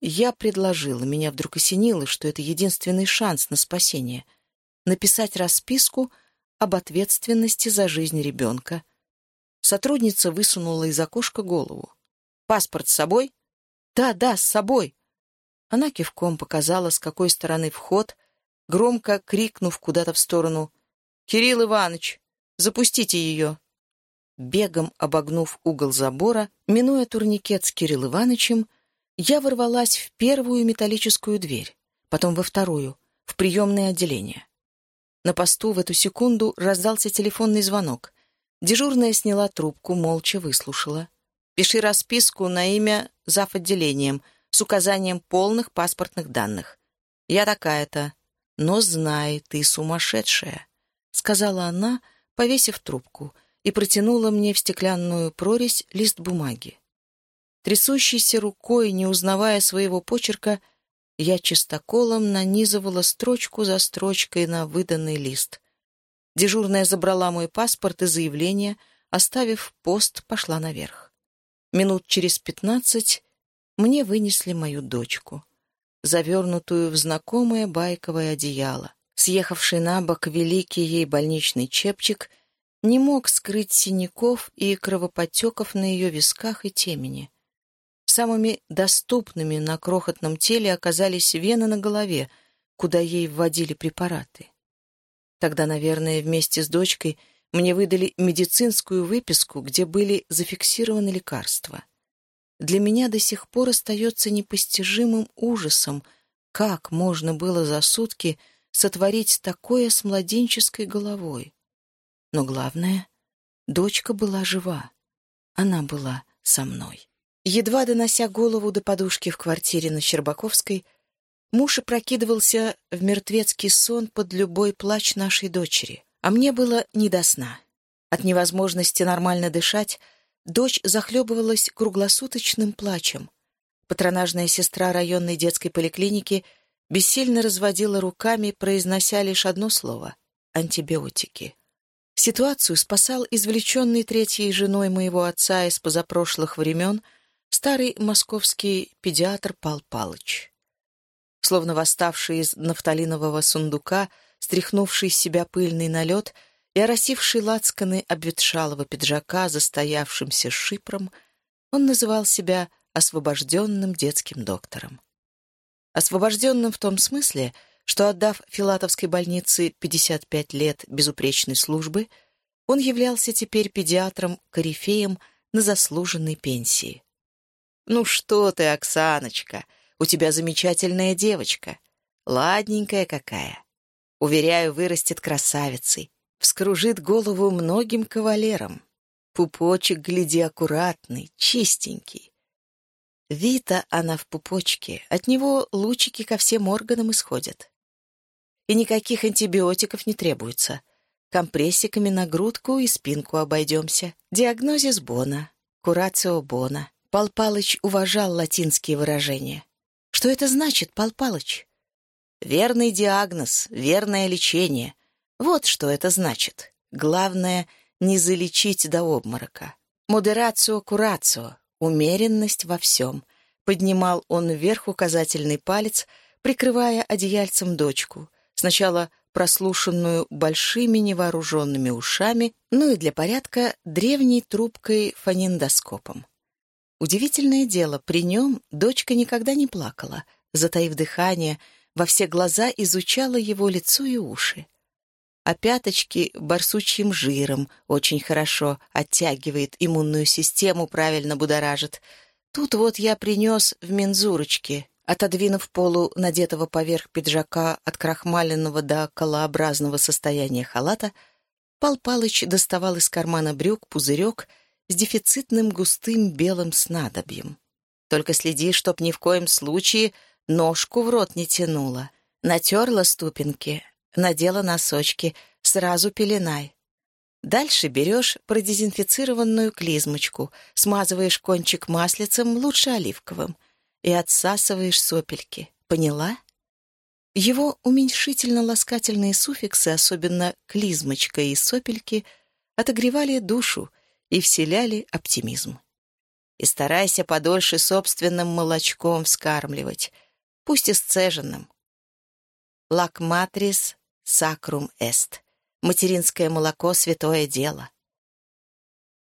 я предложила, меня вдруг осенило, что это единственный шанс на спасение — написать расписку об ответственности за жизнь ребенка. Сотрудница высунула из окошка голову. «Паспорт с собой?» «Да, да, с собой». Она кивком показала, с какой стороны вход, громко крикнув куда-то в сторону «Кирилл Иванович, запустите ее!» Бегом обогнув угол забора, минуя турникет с Кирилл Ивановичем, я ворвалась в первую металлическую дверь, потом во вторую, в приемное отделение. На посту в эту секунду раздался телефонный звонок. Дежурная сняла трубку, молча выслушала. «Пиши расписку на имя зав. отделением с указанием полных паспортных данных. Я такая-то. Но знай, ты сумасшедшая сказала она, повесив трубку, и протянула мне в стеклянную прорезь лист бумаги. Трясущейся рукой, не узнавая своего почерка, я чистоколом нанизывала строчку за строчкой на выданный лист. Дежурная забрала мой паспорт и заявление, оставив пост, пошла наверх. Минут через пятнадцать мне вынесли мою дочку, завернутую в знакомое байковое одеяло. Съехавший на бок великий ей больничный чепчик не мог скрыть синяков и кровоподтеков на ее висках и темени. Самыми доступными на крохотном теле оказались вены на голове, куда ей вводили препараты. Тогда, наверное, вместе с дочкой мне выдали медицинскую выписку, где были зафиксированы лекарства. Для меня до сих пор остается непостижимым ужасом, как можно было за сутки сотворить такое с младенческой головой. Но главное, дочка была жива. Она была со мной. Едва донося голову до подушки в квартире на Щербаковской, муж опрокидывался в мертвецкий сон под любой плач нашей дочери, а мне было не до сна. От невозможности нормально дышать дочь захлебывалась круглосуточным плачем. Патронажная сестра районной детской поликлиники — бессильно разводила руками, произнося лишь одно слово — антибиотики. Ситуацию спасал извлеченный третьей женой моего отца из позапрошлых времен старый московский педиатр Пал Палыч. Словно восставший из нафталинового сундука, стряхнувший с себя пыльный налет и оросивший лацканы обветшалого пиджака застоявшимся шипром, он называл себя освобожденным детским доктором освобожденным в том смысле, что, отдав Филатовской больнице 55 лет безупречной службы, он являлся теперь педиатром-корифеем на заслуженной пенсии. «Ну что ты, Оксаночка, у тебя замечательная девочка. Ладненькая какая. Уверяю, вырастет красавицей. Вскружит голову многим кавалерам. Пупочек, гляди, аккуратный, чистенький. Вита она в пупочке, от него лучики ко всем органам исходят. И никаких антибиотиков не требуется. Компрессиками на грудку и спинку обойдемся. Диагнозис Бона, курацио Бона. Пал Палыч уважал латинские выражения. Что это значит, Пал Палыч? Верный диагноз, верное лечение. Вот что это значит. Главное — не залечить до обморока. Модерацио курацио, Умеренность во всем. Поднимал он вверх указательный палец, прикрывая одеяльцем дочку, сначала прослушанную большими невооруженными ушами, ну и для порядка древней трубкой фонендоскопом. Удивительное дело, при нем дочка никогда не плакала, затаив дыхание, во все глаза изучала его лицо и уши. А пяточки барсучьим жиром очень хорошо оттягивает иммунную систему, правильно будоражит. Тут вот я принес в мензурочке, отодвинув полу надетого поверх пиджака от крахмаленного до колообразного состояния халата, Пал Палыч доставал из кармана брюк пузырек — с дефицитным густым белым снадобьем. Только следи, чтоб ни в коем случае ножку в рот не тянула. Натерла ступеньки, надела носочки, сразу пеленай. Дальше берешь продезинфицированную клизмочку, смазываешь кончик маслицем, лучше оливковым, и отсасываешь сопельки. Поняла? Его уменьшительно-ласкательные суффиксы, особенно клизмочка и сопельки, отогревали душу, и вселяли оптимизм. И старайся подольше собственным молочком вскармливать, пусть и сцеженным. Лакматрис сакрум эст. Материнское молоко — святое дело.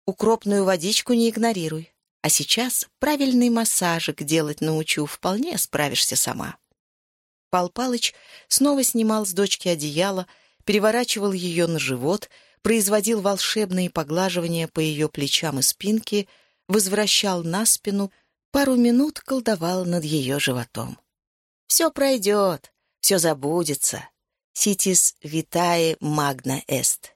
Укропную водичку не игнорируй. А сейчас правильный массажик делать научу, вполне справишься сама. Пал Палыч снова снимал с дочки одеяло, переворачивал ее на живот — производил волшебные поглаживания по ее плечам и спинке, возвращал на спину, пару минут колдовал над ее животом. «Все пройдет, все забудется. Ситис витае магна эст.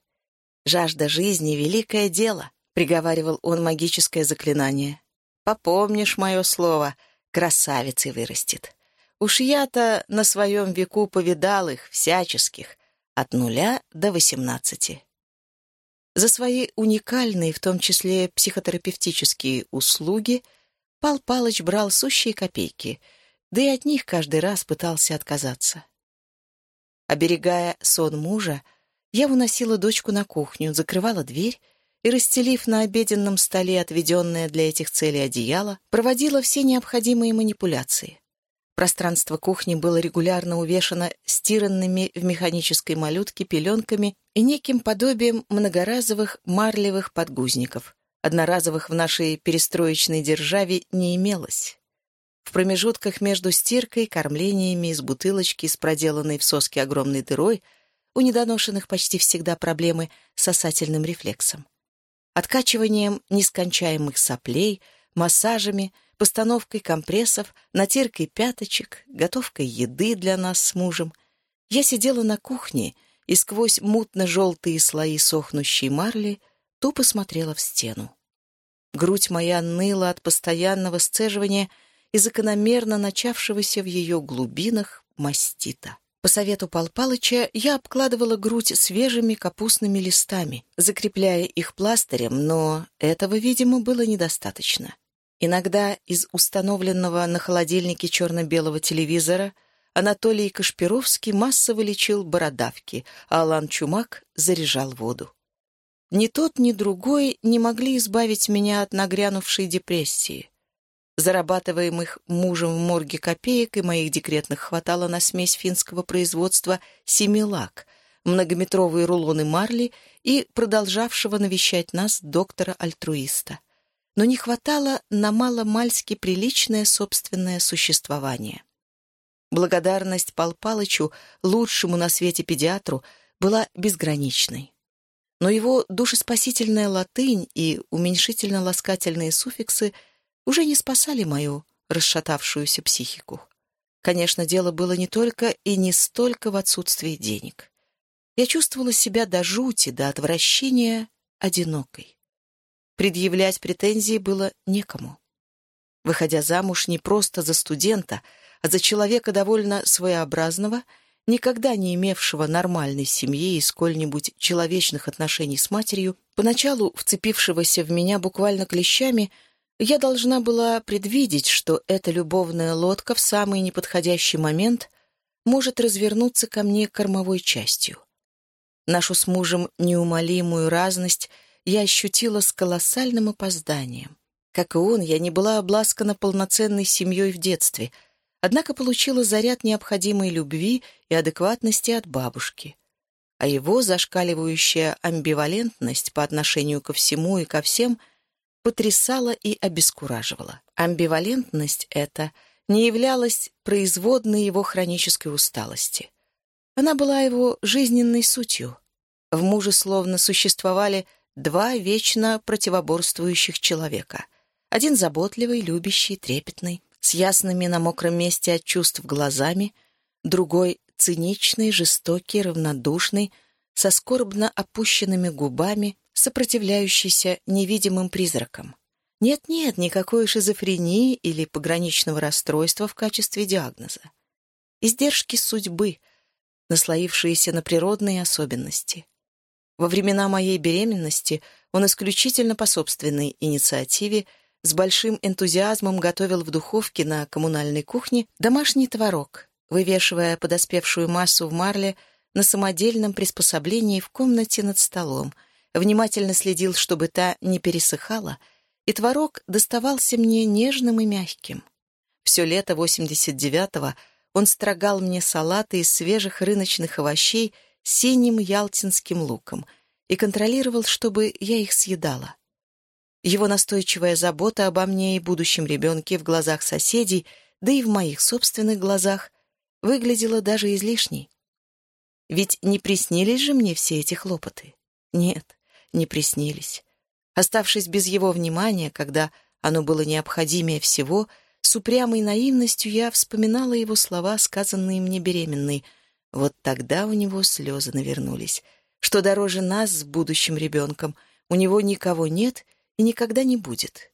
Жажда жизни — великое дело», — приговаривал он магическое заклинание. «Попомнишь мое слово, красавицей вырастет. Уж я-то на своем веку повидал их, всяческих, от нуля до восемнадцати. За свои уникальные, в том числе психотерапевтические услуги, Пал Палыч брал сущие копейки, да и от них каждый раз пытался отказаться. Оберегая сон мужа, я уносила дочку на кухню, закрывала дверь и, расстелив на обеденном столе отведенное для этих целей одеяло, проводила все необходимые манипуляции. Пространство кухни было регулярно увешано стиранными в механической малютке пеленками и неким подобием многоразовых марлевых подгузников. Одноразовых в нашей перестроечной державе не имелось. В промежутках между стиркой, кормлениями из бутылочки с проделанной в соске огромной дырой у недоношенных почти всегда проблемы с сосательным рефлексом. Откачиванием нескончаемых соплей, массажами — постановкой компрессов, натиркой пяточек, готовкой еды для нас с мужем. Я сидела на кухне и сквозь мутно-желтые слои сохнущей марли тупо смотрела в стену. Грудь моя ныла от постоянного сцеживания и закономерно начавшегося в ее глубинах мастита. По совету Пал Палыча я обкладывала грудь свежими капустными листами, закрепляя их пластырем, но этого, видимо, было недостаточно. Иногда из установленного на холодильнике черно-белого телевизора Анатолий Кашпировский массово лечил бородавки, а Алан Чумак заряжал воду. Ни тот, ни другой не могли избавить меня от нагрянувшей депрессии. Зарабатываемых мужем в морге копеек и моих декретных хватало на смесь финского производства «Семилак», многометровые рулоны марли и продолжавшего навещать нас доктора-альтруиста но не хватало на маломальски приличное собственное существование. Благодарность Пал Палычу, лучшему на свете педиатру, была безграничной. Но его душеспасительная латынь и уменьшительно-ласкательные суффиксы уже не спасали мою расшатавшуюся психику. Конечно, дело было не только и не столько в отсутствии денег. Я чувствовала себя до жути, до отвращения одинокой. Предъявлять претензии было некому. Выходя замуж не просто за студента, а за человека довольно своеобразного, никогда не имевшего нормальной семьи и сколь-нибудь человечных отношений с матерью, поначалу вцепившегося в меня буквально клещами, я должна была предвидеть, что эта любовная лодка в самый неподходящий момент может развернуться ко мне кормовой частью. Нашу с мужем неумолимую разность — я ощутила с колоссальным опозданием. Как и он, я не была обласкана полноценной семьей в детстве, однако получила заряд необходимой любви и адекватности от бабушки. А его зашкаливающая амбивалентность по отношению ко всему и ко всем потрясала и обескураживала. Амбивалентность эта не являлась производной его хронической усталости. Она была его жизненной сутью. В муже словно существовали два вечно противоборствующих человека. Один заботливый, любящий, трепетный, с ясными на мокром месте от чувств глазами, другой — циничный, жестокий, равнодушный, со скорбно опущенными губами, сопротивляющийся невидимым призракам. Нет-нет, никакой шизофрении или пограничного расстройства в качестве диагноза. Издержки судьбы, наслоившиеся на природные особенности. Во времена моей беременности он исключительно по собственной инициативе с большим энтузиазмом готовил в духовке на коммунальной кухне домашний творог, вывешивая подоспевшую массу в марле на самодельном приспособлении в комнате над столом, внимательно следил, чтобы та не пересыхала, и творог доставался мне нежным и мягким. Все лето 89-го он строгал мне салаты из свежих рыночных овощей синим ялтинским луком и контролировал, чтобы я их съедала. Его настойчивая забота обо мне и будущем ребенке в глазах соседей, да и в моих собственных глазах, выглядела даже излишней. Ведь не приснились же мне все эти хлопоты? Нет, не приснились. Оставшись без его внимания, когда оно было необходимее всего — с упрямой наивностью я вспоминала его слова, сказанные мне беременной. Вот тогда у него слезы навернулись. Что дороже нас с будущим ребенком, у него никого нет и никогда не будет.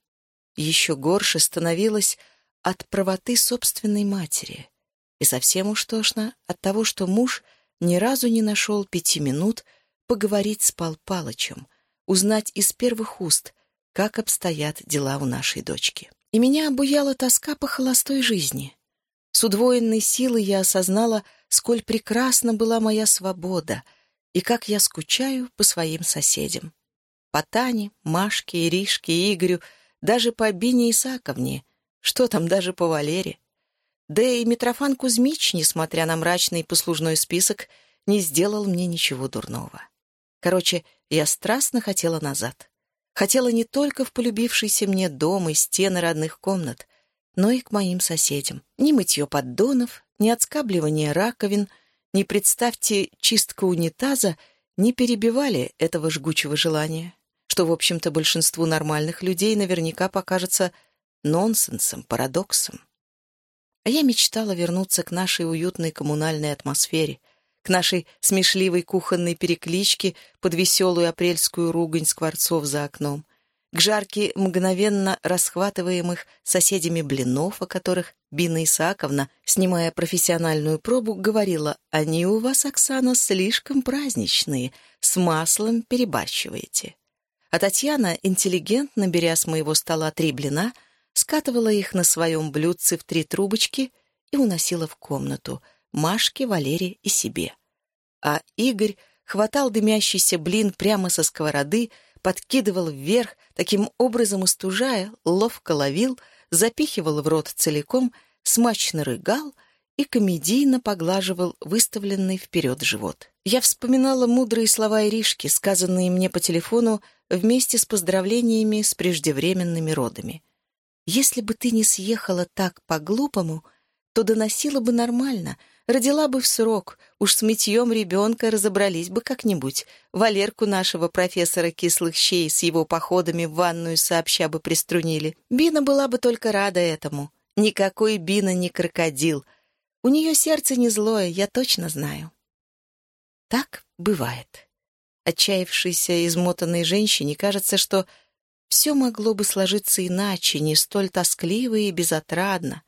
Еще горше становилось от правоты собственной матери. И совсем уж тошно от того, что муж ни разу не нашел пяти минут поговорить с Пал Палычем, узнать из первых уст, как обстоят дела у нашей дочки и меня обуяла тоска по холостой жизни. С удвоенной силой я осознала, сколь прекрасна была моя свобода и как я скучаю по своим соседям. По Тане, Машке, Иришке, Игорю, даже по Бине Исаковне, что там даже по Валере. Да и Митрофан Кузьмич, несмотря на мрачный послужной список, не сделал мне ничего дурного. Короче, я страстно хотела назад. Хотела не только в полюбившийся мне дом и стены родных комнат, но и к моим соседям. Ни мытье поддонов, ни отскабливание раковин, ни, представьте, чистка унитаза не перебивали этого жгучего желания, что, в общем-то, большинству нормальных людей наверняка покажется нонсенсом, парадоксом. А я мечтала вернуться к нашей уютной коммунальной атмосфере, к нашей смешливой кухонной перекличке под веселую апрельскую ругань скворцов за окном, к жарке мгновенно расхватываемых соседями блинов, о которых Бина Исааковна, снимая профессиональную пробу, говорила, «Они у вас, Оксана, слишком праздничные, с маслом перебарщиваете». А Татьяна, интеллигентно беря с моего стола три блина, скатывала их на своем блюдце в три трубочки и уносила в комнату — Машке, Валере и себе. А Игорь хватал дымящийся блин прямо со сковороды, подкидывал вверх, таким образом устужая, ловко ловил, запихивал в рот целиком, смачно рыгал и комедийно поглаживал выставленный вперед живот. Я вспоминала мудрые слова Иришки, сказанные мне по телефону вместе с поздравлениями с преждевременными родами. «Если бы ты не съехала так по-глупому, то доносила бы нормально, Родила бы в срок, уж с мытьем ребенка разобрались бы как-нибудь. Валерку нашего профессора кислых щей с его походами в ванную сообща бы приструнили. Бина была бы только рада этому. Никакой Бина не крокодил. У нее сердце не злое, я точно знаю. Так бывает. Отчаявшейся, измотанной женщине кажется, что все могло бы сложиться иначе, не столь тоскливо и безотрадно.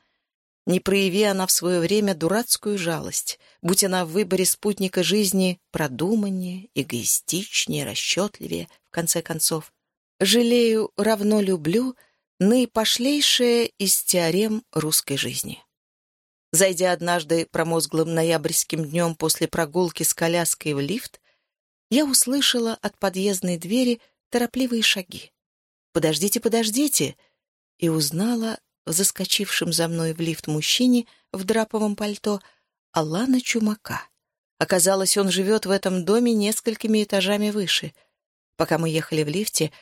Не прояви она в свое время дурацкую жалость, будь она в выборе спутника жизни продуманнее, эгоистичнее, расчетливее, в конце концов. «Жалею, равно люблю» — наипошлейшая из теорем русской жизни. Зайдя однажды промозглым ноябрьским днем после прогулки с коляской в лифт, я услышала от подъездной двери торопливые шаги. «Подождите, подождите!» и узнала заскочившем за мной в лифт мужчине в драповом пальто Алана Чумака. Оказалось, он живет в этом доме несколькими этажами выше. Пока мы ехали в лифте,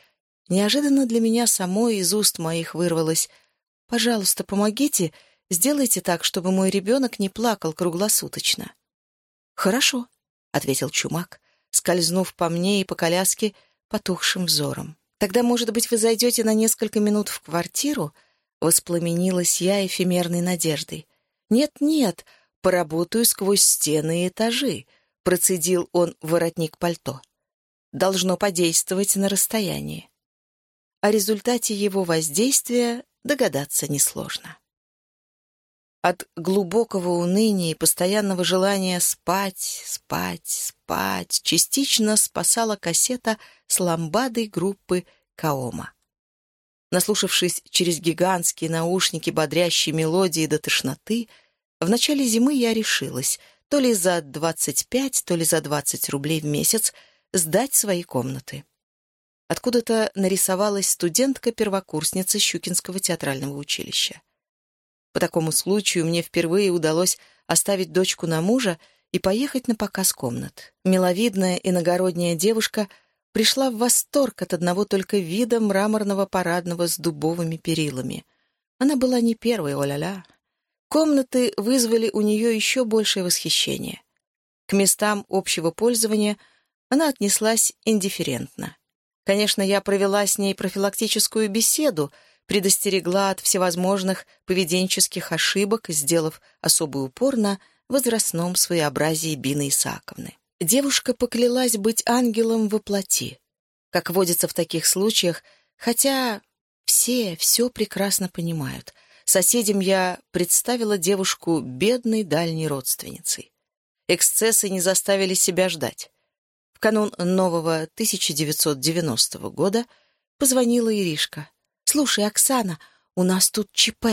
неожиданно для меня самой из уст моих вырвалось «Пожалуйста, помогите, сделайте так, чтобы мой ребенок не плакал круглосуточно». «Хорошо», — ответил Чумак, скользнув по мне и по коляске потухшим взором. «Тогда, может быть, вы зайдете на несколько минут в квартиру?» Воспламенилась я эфемерной надеждой. «Нет-нет, поработаю сквозь стены и этажи», — процедил он воротник пальто. «Должно подействовать на расстоянии». О результате его воздействия догадаться несложно. От глубокого уныния и постоянного желания спать, спать, спать частично спасала кассета с ламбадой группы Каома. Наслушавшись через гигантские наушники бодрящей мелодии до тошноты, в начале зимы я решилась то ли за 25, то ли за 20 рублей в месяц сдать свои комнаты. Откуда-то нарисовалась студентка-первокурсница Щукинского театрального училища. По такому случаю мне впервые удалось оставить дочку на мужа и поехать на показ комнат. Миловидная иногородняя девушка пришла в восторг от одного только вида мраморного парадного с дубовыми перилами. Она была не первой, о-ля-ля. Комнаты вызвали у нее еще большее восхищение. К местам общего пользования она отнеслась индифферентно. Конечно, я провела с ней профилактическую беседу — предостерегла от всевозможных поведенческих ошибок, сделав особый упор на возрастном своеобразии Бины Исааковны. Девушка поклялась быть ангелом во плоти. Как водится в таких случаях, хотя все все прекрасно понимают. Соседям я представила девушку бедной дальней родственницей. Эксцессы не заставили себя ждать. В канун нового 1990 года позвонила Иришка. «Слушай, Оксана, у нас тут ЧП.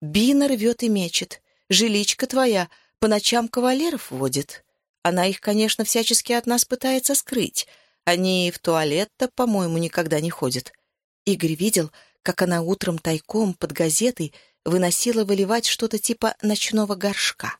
Бина рвет и мечет. Жиличка твоя по ночам кавалеров водит. Она их, конечно, всячески от нас пытается скрыть. Они в туалет-то, по-моему, никогда не ходят. Игорь видел, как она утром тайком под газетой выносила выливать что-то типа ночного горшка.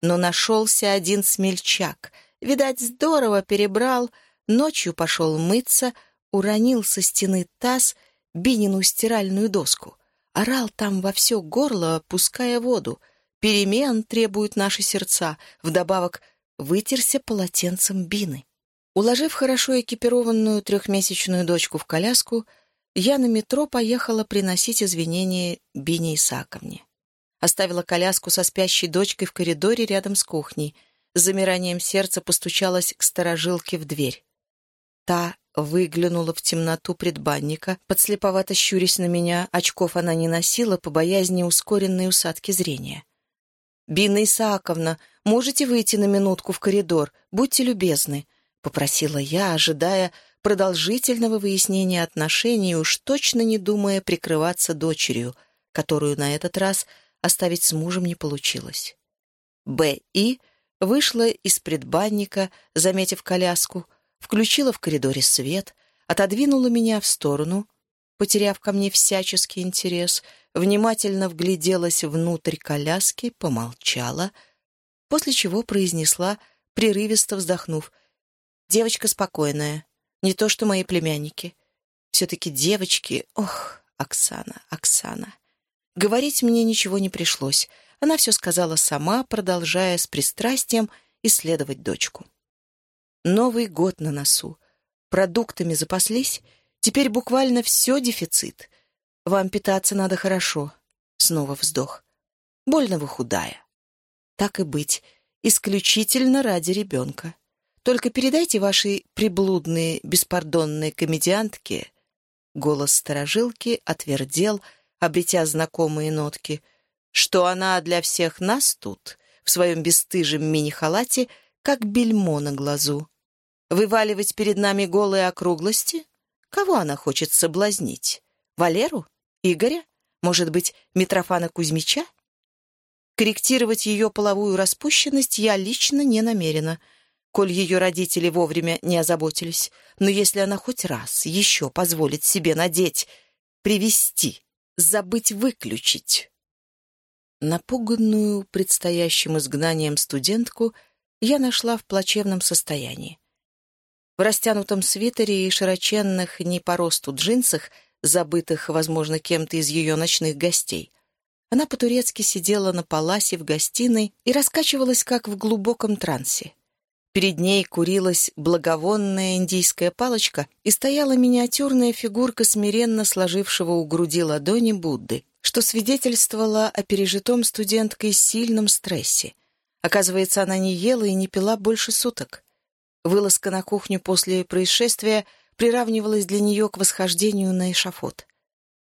Но нашелся один смельчак. Видать, здорово перебрал, ночью пошел мыться, уронил со стены таз Бинину стиральную доску. Орал там во все горло, пуская воду. Перемен требуют наши сердца. Вдобавок вытерся полотенцем Бины. Уложив хорошо экипированную трехмесячную дочку в коляску, я на метро поехала приносить извинения Бине Исаковне. Оставила коляску со спящей дочкой в коридоре рядом с кухней. С замиранием сердца постучалась к сторожилке в дверь. Та выглянула в темноту предбанника, подслеповато щурясь на меня, очков она не носила по боязни ускоренной усадки зрения. «Бина Исааковна, можете выйти на минутку в коридор? Будьте любезны», — попросила я, ожидая продолжительного выяснения отношений, уж точно не думая прикрываться дочерью, которую на этот раз оставить с мужем не получилось. Б. И вышла из предбанника, заметив коляску — включила в коридоре свет, отодвинула меня в сторону, потеряв ко мне всяческий интерес, внимательно вгляделась внутрь коляски, помолчала, после чего произнесла, прерывисто вздохнув, «Девочка спокойная, не то что мои племянники. Все-таки девочки, ох, Оксана, Оксана». Говорить мне ничего не пришлось. Она все сказала сама, продолжая с пристрастием исследовать дочку. Новый год на носу. Продуктами запаслись. Теперь буквально все дефицит. Вам питаться надо хорошо. Снова вздох. Больно вы худая. Так и быть. Исключительно ради ребенка. Только передайте вашей приблудной, беспардонной комедиантке. Голос сторожилки отвердел, обретя знакомые нотки, что она для всех нас тут, в своем бесстыжем мини-халате, как бельмо на глазу. Вываливать перед нами голые округлости? Кого она хочет соблазнить? Валеру? Игоря? Может быть, Митрофана Кузьмича? Корректировать ее половую распущенность я лично не намерена, коль ее родители вовремя не озаботились. Но если она хоть раз еще позволит себе надеть, привести забыть выключить. Напуганную предстоящим изгнанием студентку я нашла в плачевном состоянии. В растянутом свитере и широченных не по росту джинсах, забытых, возможно, кем-то из ее ночных гостей, она по-турецки сидела на паласе в гостиной и раскачивалась, как в глубоком трансе. Перед ней курилась благовонная индийская палочка и стояла миниатюрная фигурка смиренно сложившего у груди ладони Будды, что свидетельствовало о пережитом студенткой сильном стрессе. Оказывается, она не ела и не пила больше суток. Вылазка на кухню после происшествия приравнивалась для нее к восхождению на эшафот.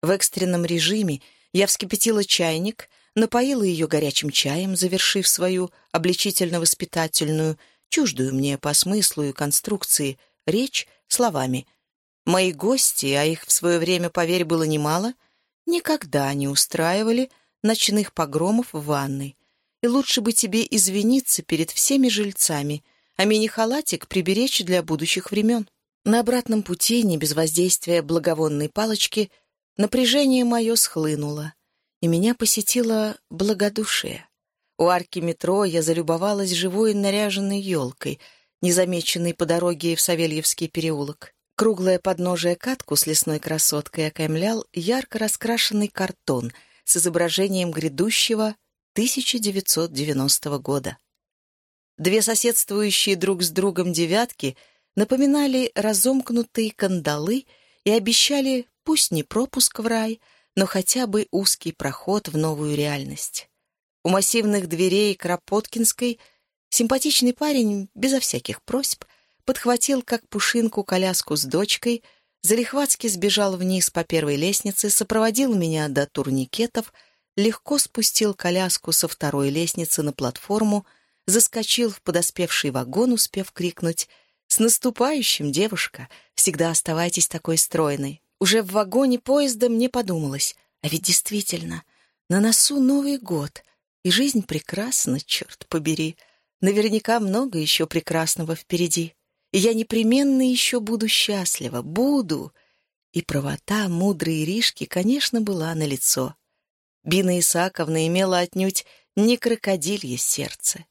В экстренном режиме я вскипятила чайник, напоила ее горячим чаем, завершив свою обличительно-воспитательную – чуждую мне по смыслу и конструкции, речь словами. Мои гости, а их в свое время, поверь, было немало, никогда не устраивали ночных погромов в ванной. И лучше бы тебе извиниться перед всеми жильцами, а мини-халатик приберечь для будущих времен. На обратном пути, не без воздействия благовонной палочки, напряжение мое схлынуло, и меня посетило благодушие. У арки метро я залюбовалась живой наряженной елкой, незамеченной по дороге в Савельевский переулок. Круглое подножие катку с лесной красоткой окаймлял ярко раскрашенный картон с изображением грядущего 1990 года. Две соседствующие друг с другом девятки напоминали разомкнутые кандалы и обещали, пусть не пропуск в рай, но хотя бы узкий проход в новую реальность. У массивных дверей Кропоткинской симпатичный парень, безо всяких просьб, подхватил как пушинку коляску с дочкой, залихватски сбежал вниз по первой лестнице, сопроводил меня до турникетов, легко спустил коляску со второй лестницы на платформу, заскочил в подоспевший вагон, успев крикнуть «С наступающим, девушка! Всегда оставайтесь такой стройной!» Уже в вагоне поезда мне подумалось, а ведь действительно, на носу Новый год — и жизнь прекрасна, черт побери. Наверняка много еще прекрасного впереди. И я непременно еще буду счастлива. Буду. И правота мудрой Иришки, конечно, была налицо. Бина Исаковна имела отнюдь не крокодилье сердце.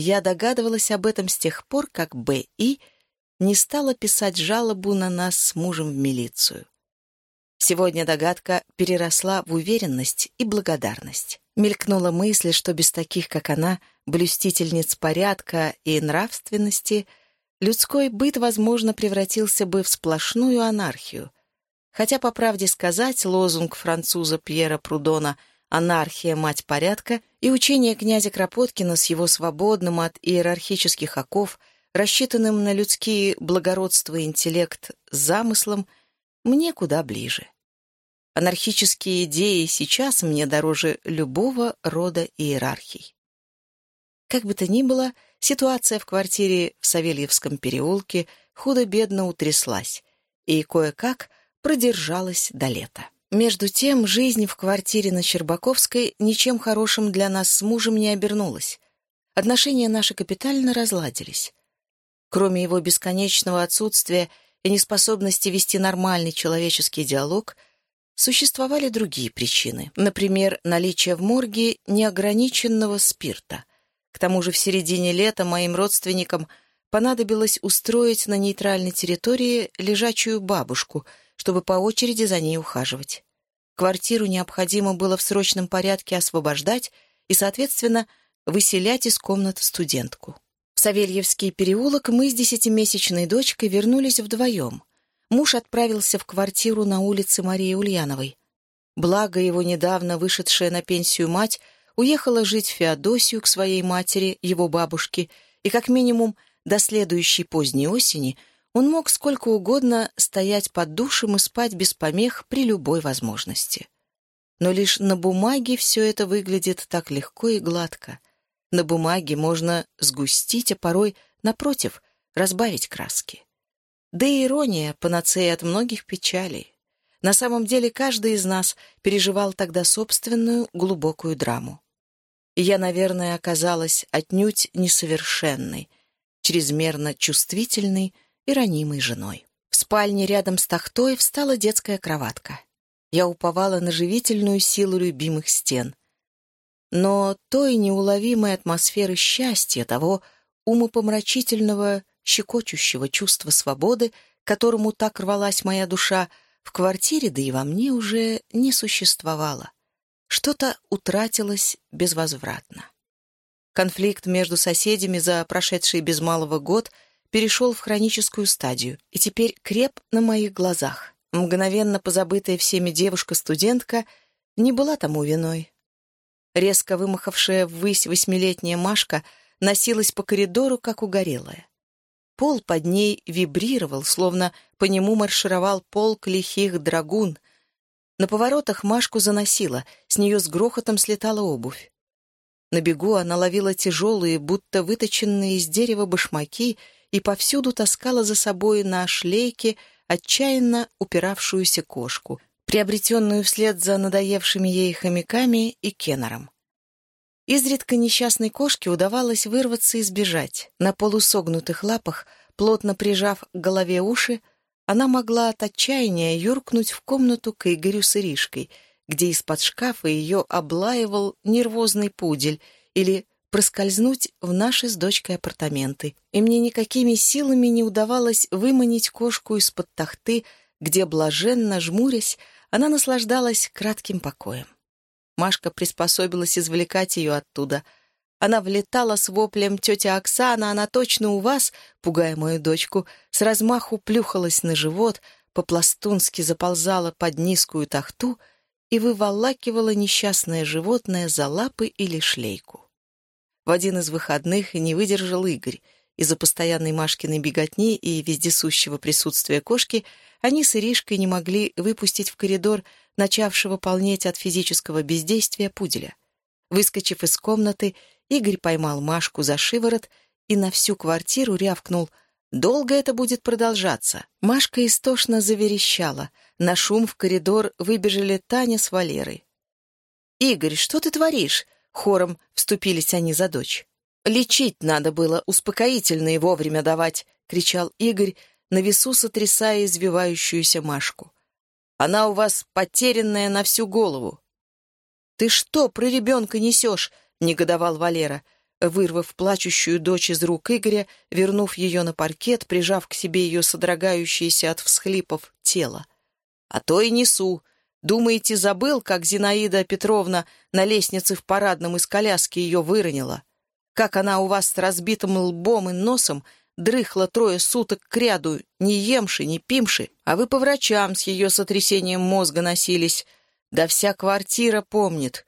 Я догадывалась об этом с тех пор, как Б.И. не стала писать жалобу на нас с мужем в милицию. Сегодня догадка переросла в уверенность и благодарность. Мелькнула мысль, что без таких, как она, блюстительниц порядка и нравственности, людской быт, возможно, превратился бы в сплошную анархию. Хотя, по правде сказать, лозунг француза Пьера Прудона «Анархия – мать порядка» и учение князя Кропоткина с его свободным от иерархических оков, рассчитанным на людские благородство и интеллект замыслом, мне куда ближе. Анархические идеи сейчас мне дороже любого рода иерархий. Как бы то ни было, ситуация в квартире в Савельевском переулке худо-бедно утряслась и кое-как продержалась до лета. Между тем, жизнь в квартире на Щербаковской ничем хорошим для нас с мужем не обернулась. Отношения наши капитально разладились. Кроме его бесконечного отсутствия и неспособности вести нормальный человеческий диалог — Существовали другие причины, например, наличие в морге неограниченного спирта. К тому же в середине лета моим родственникам понадобилось устроить на нейтральной территории лежачую бабушку, чтобы по очереди за ней ухаживать. Квартиру необходимо было в срочном порядке освобождать и, соответственно, выселять из комнат студентку. В Савельевский переулок мы с десятимесячной дочкой вернулись вдвоем муж отправился в квартиру на улице Марии Ульяновой. Благо его недавно вышедшая на пенсию мать уехала жить в Феодосию к своей матери, его бабушке, и как минимум до следующей поздней осени он мог сколько угодно стоять под душем и спать без помех при любой возможности. Но лишь на бумаге все это выглядит так легко и гладко. На бумаге можно сгустить, а порой, напротив, разбавить краски. Да и ирония — панацея от многих печалей. На самом деле каждый из нас переживал тогда собственную глубокую драму. Я, наверное, оказалась отнюдь несовершенной, чрезмерно чувствительной и ранимой женой. В спальне рядом с тахтой встала детская кроватка. Я уповала на живительную силу любимых стен. Но той неуловимой атмосферы счастья, того умопомрачительного, щекочущего чувства свободы, которому так рвалась моя душа, в квартире, да и во мне уже не существовало. Что-то утратилось безвозвратно. Конфликт между соседями за прошедший без малого год перешел в хроническую стадию и теперь креп на моих глазах. Мгновенно позабытая всеми девушка-студентка не была тому виной. Резко вымахавшая ввысь восьмилетняя Машка носилась по коридору, как угорелая. Пол под ней вибрировал, словно по нему маршировал полк лихих драгун. На поворотах Машку заносило, с нее с грохотом слетала обувь. На бегу она ловила тяжелые, будто выточенные из дерева башмаки и повсюду таскала за собой на шлейке отчаянно упиравшуюся кошку, приобретенную вслед за надоевшими ей хомяками и кеннером. Изредка несчастной кошке удавалось вырваться и сбежать. На полусогнутых лапах, плотно прижав к голове уши, она могла от отчаяния юркнуть в комнату к Игорю с Иришкой, где из-под шкафа ее облаивал нервозный пудель, или проскользнуть в наши с дочкой апартаменты. И мне никакими силами не удавалось выманить кошку из-под тахты, где, блаженно жмурясь, она наслаждалась кратким покоем. Машка приспособилась извлекать ее оттуда. Она влетала с воплем «Тетя Оксана, она точно у вас!» пугая мою дочку, с размаху плюхалась на живот, по-пластунски заползала под низкую тахту и выволакивала несчастное животное за лапы или шлейку. В один из выходных не выдержал Игорь. Из-за постоянной Машкиной беготни и вездесущего присутствия кошки они с Иришкой не могли выпустить в коридор начавшего полнеть от физического бездействия пуделя. Выскочив из комнаты, Игорь поймал Машку за шиворот и на всю квартиру рявкнул «Долго это будет продолжаться?» Машка истошно заверещала. На шум в коридор выбежали Таня с Валерой. «Игорь, что ты творишь?» Хором вступились они за дочь. «Лечить надо было, успокоительные вовремя давать!» — кричал Игорь, на весу сотрясая извивающуюся Машку. Она у вас потерянная на всю голову». «Ты что про ребенка несешь?» — негодовал Валера, вырвав плачущую дочь из рук Игоря, вернув ее на паркет, прижав к себе ее содрогающееся от всхлипов тело. «А то и несу. Думаете, забыл, как Зинаида Петровна на лестнице в парадном из коляски ее выронила? Как она у вас с разбитым лбом и носом дрыхла трое суток к ряду, не емши, не пимши, а вы по врачам с ее сотрясением мозга носились. Да вся квартира помнит.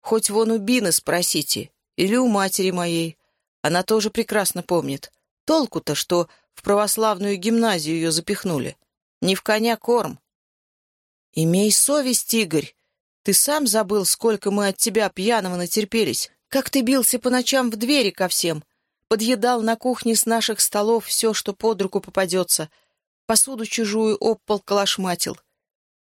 Хоть вон у Бины спросите, или у матери моей. Она тоже прекрасно помнит. Толку-то, что в православную гимназию ее запихнули. Не в коня корм. Имей совесть, Игорь. Ты сам забыл, сколько мы от тебя пьяного натерпелись. Как ты бился по ночам в двери ко всем подъедал на кухне с наших столов все, что под руку попадется, посуду чужую об пол калашматил.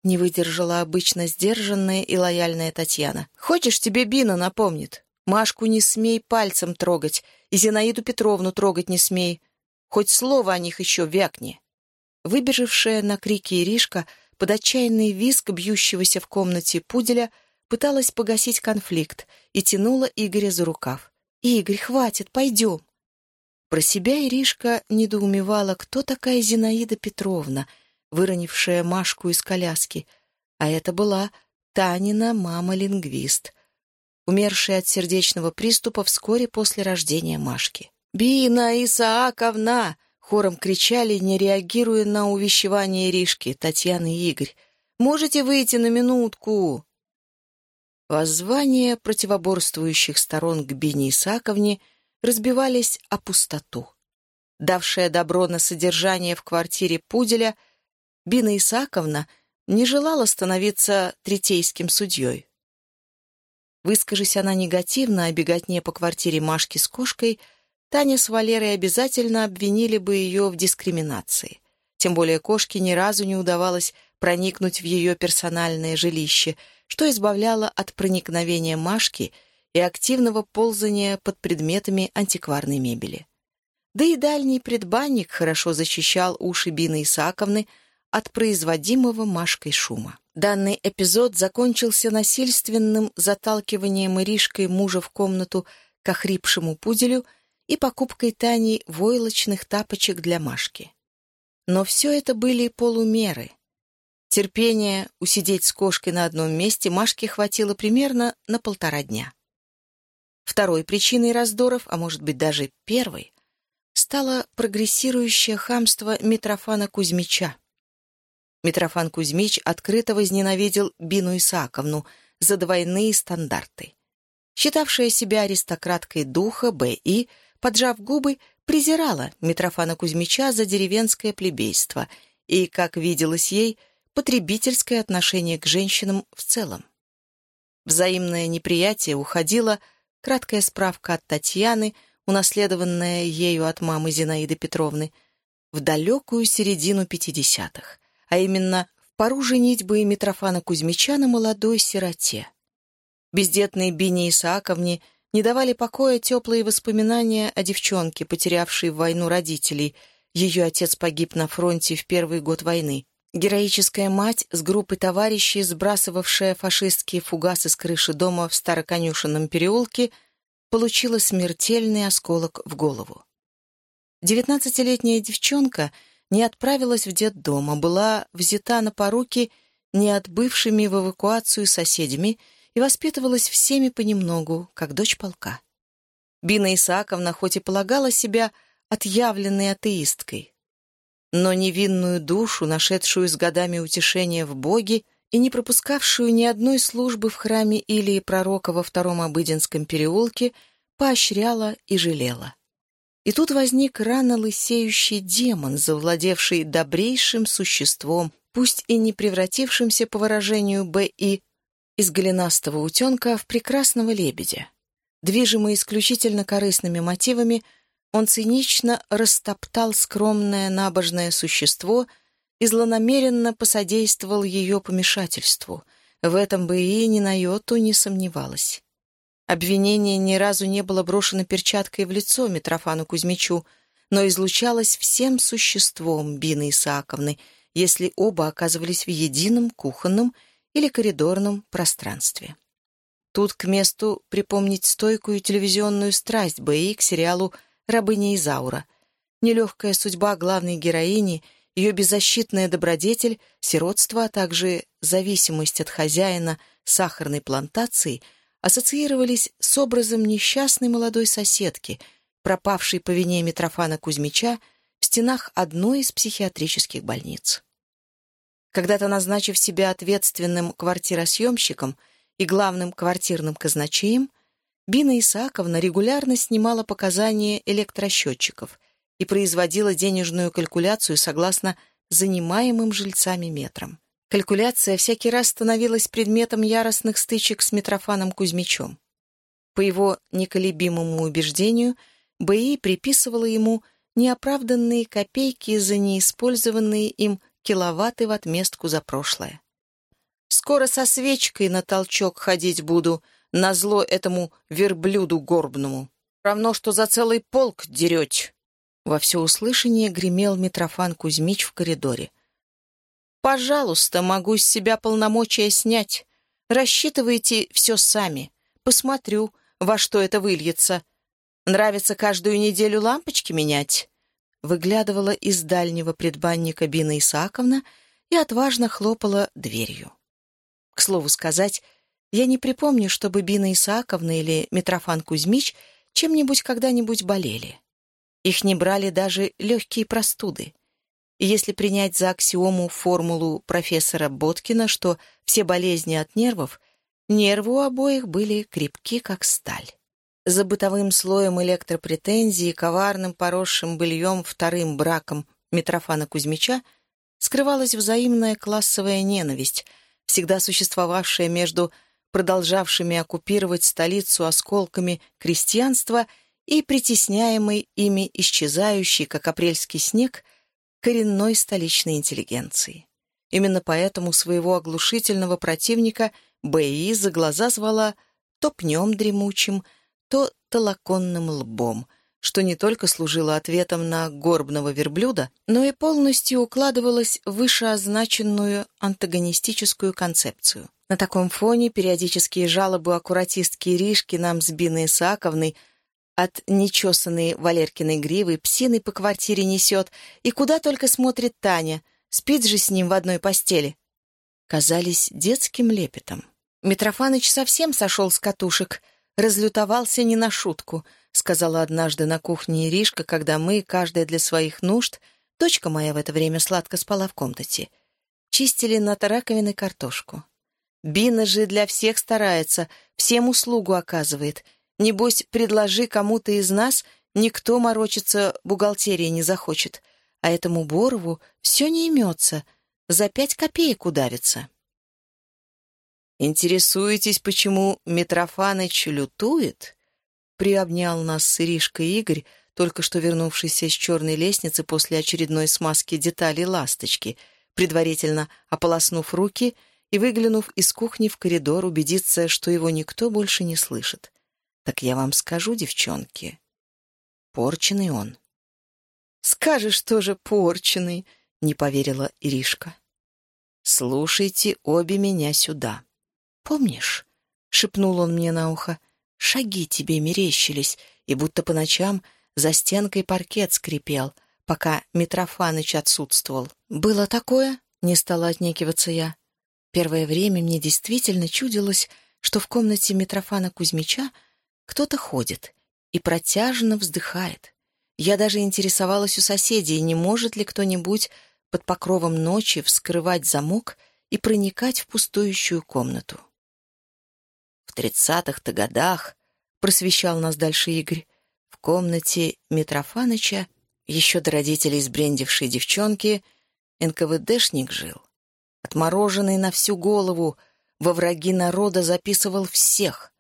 Не выдержала обычно сдержанная и лояльная Татьяна. «Хочешь, тебе Бина напомнит? Машку не смей пальцем трогать, и Зинаиду Петровну трогать не смей. Хоть слово о них еще вякни». Выбежавшая на крики Иришка под отчаянный визг бьющегося в комнате пуделя пыталась погасить конфликт и тянула Игоря за рукав. «Игорь, хватит, пойдем!» Про себя Иришка недоумевала, кто такая Зинаида Петровна, выронившая Машку из коляски. А это была Танина мама-лингвист, умершая от сердечного приступа вскоре после рождения Машки. «Бина Исааковна!» — хором кричали, не реагируя на увещевание Иришки, Татьяны и Игорь. «Можете выйти на минутку?» Воззвания противоборствующих сторон к Бине Исааковне — разбивались о пустоту. Давшая добро на содержание в квартире Пуделя, Бина Исаковна не желала становиться третейским судьей. Выскажись она негативно о беготне по квартире Машки с кошкой, Таня с Валерой обязательно обвинили бы ее в дискриминации. Тем более кошке ни разу не удавалось проникнуть в ее персональное жилище, что избавляло от проникновения Машки — и активного ползания под предметами антикварной мебели. Да и дальний предбанник хорошо защищал уши Бины Исаковны от производимого Машкой шума. Данный эпизод закончился насильственным заталкиванием Иришкой мужа в комнату к охрипшему пуделю и покупкой Таней войлочных тапочек для Машки. Но все это были полумеры. Терпения усидеть с кошкой на одном месте Машке хватило примерно на полтора дня. Второй причиной раздоров, а может быть даже первой, стало прогрессирующее хамство Митрофана Кузьмича. Митрофан Кузьмич открыто возненавидел Бину Исааковну за двойные стандарты. Считавшая себя аристократкой духа, Б.И., поджав губы, презирала Митрофана Кузьмича за деревенское плебейство и, как виделось ей, потребительское отношение к женщинам в целом. Взаимное неприятие уходило Краткая справка от Татьяны, унаследованная ею от мамы Зинаиды Петровны, в далекую середину пятидесятых, а именно в пару женитьбы Митрофана Кузьмича на молодой сироте. Бездетной Бине Исааковне не давали покоя теплые воспоминания о девчонке, потерявшей в войну родителей. Ее отец погиб на фронте в первый год войны. Героическая мать с группой товарищей, сбрасывавшая фашистские фугасы с крыши дома в Староконюшенном переулке, получила смертельный осколок в голову. Девятнадцатилетняя девчонка не отправилась в детдом, а была взята на поруки не отбывшими в эвакуацию соседями и воспитывалась всеми понемногу, как дочь полка. Бина Исааковна хоть и полагала себя отъявленной атеисткой, но невинную душу, нашедшую с годами утешение в Боге и не пропускавшую ни одной службы в храме Илии Пророка во втором Обыденском переулке, поощряла и жалела. И тут возник рано лысеющий демон, завладевший добрейшим существом, пусть и не превратившимся, по выражению Б.И., из голенастого утенка в прекрасного лебедя. Движимый исключительно корыстными мотивами — он цинично растоптал скромное набожное существо и злонамеренно посодействовал ее помешательству. В этом бы и ни на йоту не сомневалась. Обвинение ни разу не было брошено перчаткой в лицо Митрофану Кузьмичу, но излучалось всем существом Бины Исааковны, если оба оказывались в едином кухонном или коридорном пространстве. Тут к месту припомнить стойкую телевизионную страсть БИ к сериалу рабыня Изаура. Нелегкая судьба главной героини, ее беззащитная добродетель, сиротство, а также зависимость от хозяина сахарной плантации ассоциировались с образом несчастной молодой соседки, пропавшей по вине Митрофана Кузьмича в стенах одной из психиатрических больниц. Когда-то назначив себя ответственным квартиросъемщиком и главным квартирным казначеем, Бина Исааковна регулярно снимала показания электросчетчиков и производила денежную калькуляцию согласно занимаемым жильцами метрам. Калькуляция всякий раз становилась предметом яростных стычек с Митрофаном Кузьмичем. По его неколебимому убеждению, БИ приписывала ему неоправданные копейки за неиспользованные им киловатты в отместку за прошлое. «Скоро со свечкой на толчок ходить буду», назло этому верблюду горбному. Равно, что за целый полк дерете. Во всеуслышание гремел Митрофан Кузьмич в коридоре. «Пожалуйста, могу с себя полномочия снять. Рассчитывайте все сами. Посмотрю, во что это выльется. Нравится каждую неделю лампочки менять?» Выглядывала из дальнего предбанника Бина Исааковна и отважно хлопала дверью. К слову сказать, я не припомню, чтобы Бина Исааковна или Митрофан Кузьмич чем-нибудь когда-нибудь болели. Их не брали даже легкие простуды. И если принять за аксиому формулу профессора Боткина, что все болезни от нервов, нервы у обоих были крепки, как сталь. За бытовым слоем электропретензий, коварным поросшим быльем вторым браком Митрофана Кузьмича скрывалась взаимная классовая ненависть, всегда существовавшая между продолжавшими оккупировать столицу осколками крестьянства и притесняемой ими исчезающей, как апрельский снег, коренной столичной интеллигенции. Именно поэтому своего оглушительного противника Б.И. за глаза звала то пнем дремучим, то толоконным лбом, что не только служило ответом на горбного верблюда, но и полностью укладывалось в вышеозначенную антагонистическую концепцию. На таком фоне периодические жалобы аккуратистки Ришки нам с Биной Исааковной от нечесанной Валеркиной гривы псиной по квартире несет, и куда только смотрит Таня, спит же с ним в одной постели, казались детским лепетом. Митрофаныч совсем сошел с катушек, разлютовался не на шутку, сказала однажды на кухне Иришка, когда мы, каждая для своих нужд, дочка моя в это время сладко спала в комнате, чистили над раковиной картошку. Бина же для всех старается, всем услугу оказывает. Небось, предложи кому-то из нас, никто морочиться бухгалтерии не захочет. А этому Борову все не имется, за пять копеек удавится. «Интересуетесь, почему Митрофаныч лютует?» Приобнял нас с Иришкой Игорь, только что вернувшийся с черной лестницы после очередной смазки деталей ласточки, предварительно ополоснув руки и выглянув из кухни в коридор, убедиться, что его никто больше не слышит. «Так я вам скажу, девчонки, порченый он». «Скажешь тоже порченый», — не поверила Иришка. «Слушайте обе меня сюда. Помнишь?» — шепнул он мне на ухо. «Шаги тебе мерещились, и будто по ночам за стенкой паркет скрипел, пока Митрофаныч отсутствовал. Было такое?» — не стала отнекиваться я. Первое время мне действительно чудилось, что в комнате Митрофана Кузьмича кто-то ходит и протяжно вздыхает. Я даже интересовалась у соседей, не может ли кто-нибудь под покровом ночи вскрывать замок и проникать в пустующую комнату. Тридцатых-то годах, просвещал нас дальше Игорь, в комнате Митрофаныча, еще до родителей сбрендившей девчонки, НКВДшник жил. Отмороженный на всю голову, во враги народа записывал всех.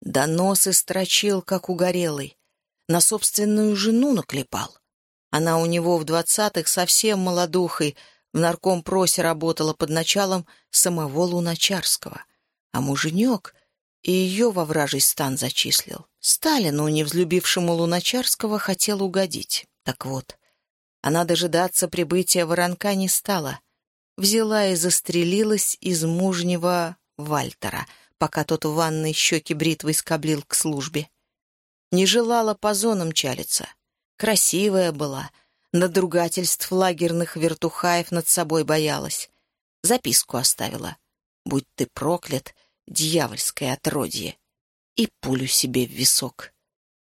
Доносы строчил, как угорелый. На собственную жену наклепал. Она у него в двадцатых совсем молодухой в наркомпросе работала под началом самого Луначарского. А муженек и ее во вражий стан зачислил. Сталину, не взлюбившему Луначарского, хотел угодить. Так вот, она дожидаться прибытия воронка не стала. Взяла и застрелилась из мужнего Вальтера, пока тот в ванной щеки бритвой скоблил к службе. Не желала по зонам чалиться. Красивая была, надругательств лагерных вертухаев над собой боялась. Записку оставила. «Будь ты проклят, дьявольское отродье!» И пулю себе в висок.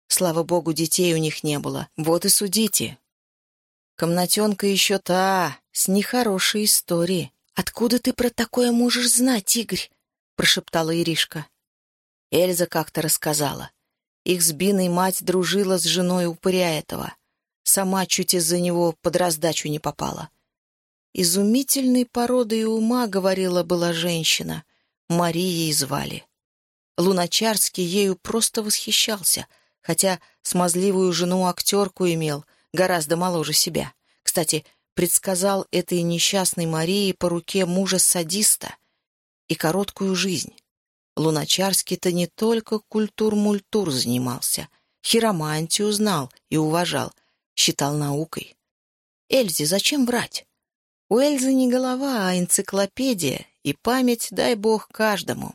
Слава богу, детей у них не было. Вот и судите. Комнатенка еще та, с нехорошей историей. «Откуда ты про такое можешь знать, Игорь?» — прошептала Иришка. Эльза как-то рассказала. Их с Биной мать дружила с женой упыря этого. Сама чуть из-за него под раздачу не попала. Изумительной породы и ума, говорила была женщина. Марией звали. Луначарский ею просто восхищался, хотя смазливую жену-актерку имел, гораздо моложе себя. Кстати, предсказал этой несчастной Марии по руке мужа-садиста и короткую жизнь. Луначарский-то не только культур-мультур занимался, хиромантию знал и уважал, считал наукой. Эльзе зачем врать? У Эльзы не голова, а энциклопедия, и память, дай бог, каждому.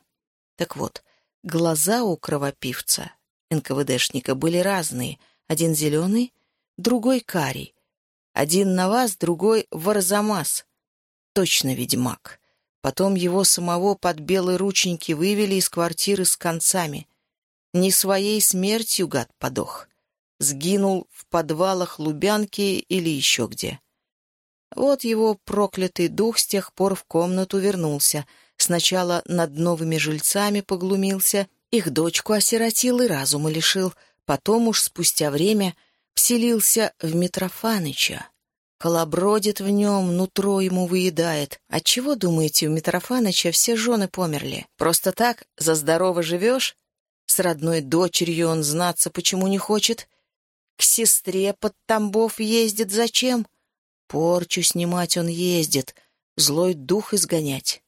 Так вот, глаза у кровопивца, НКВДшника, были разные. Один зеленый, другой карий. Один на вас, другой в Арзамас. Точно ведьмак. Потом его самого под белые рученьки вывели из квартиры с концами. Не своей смертью гад подох. Сгинул в подвалах Лубянки или еще где. Вот его проклятый дух с тех пор в комнату вернулся. Сначала над новыми жильцами поглумился, их дочку осиротил и разума лишил. Потом уж спустя время вселился в Митрофаныча. Колобродит в нем, нутро ему выедает. Отчего, думаете, у Митрофаныча все жены померли? Просто так, за здорово живешь? С родной дочерью он знаться почему не хочет? К сестре под Тамбов ездит зачем? Порчу снимать он ездит, злой дух изгонять.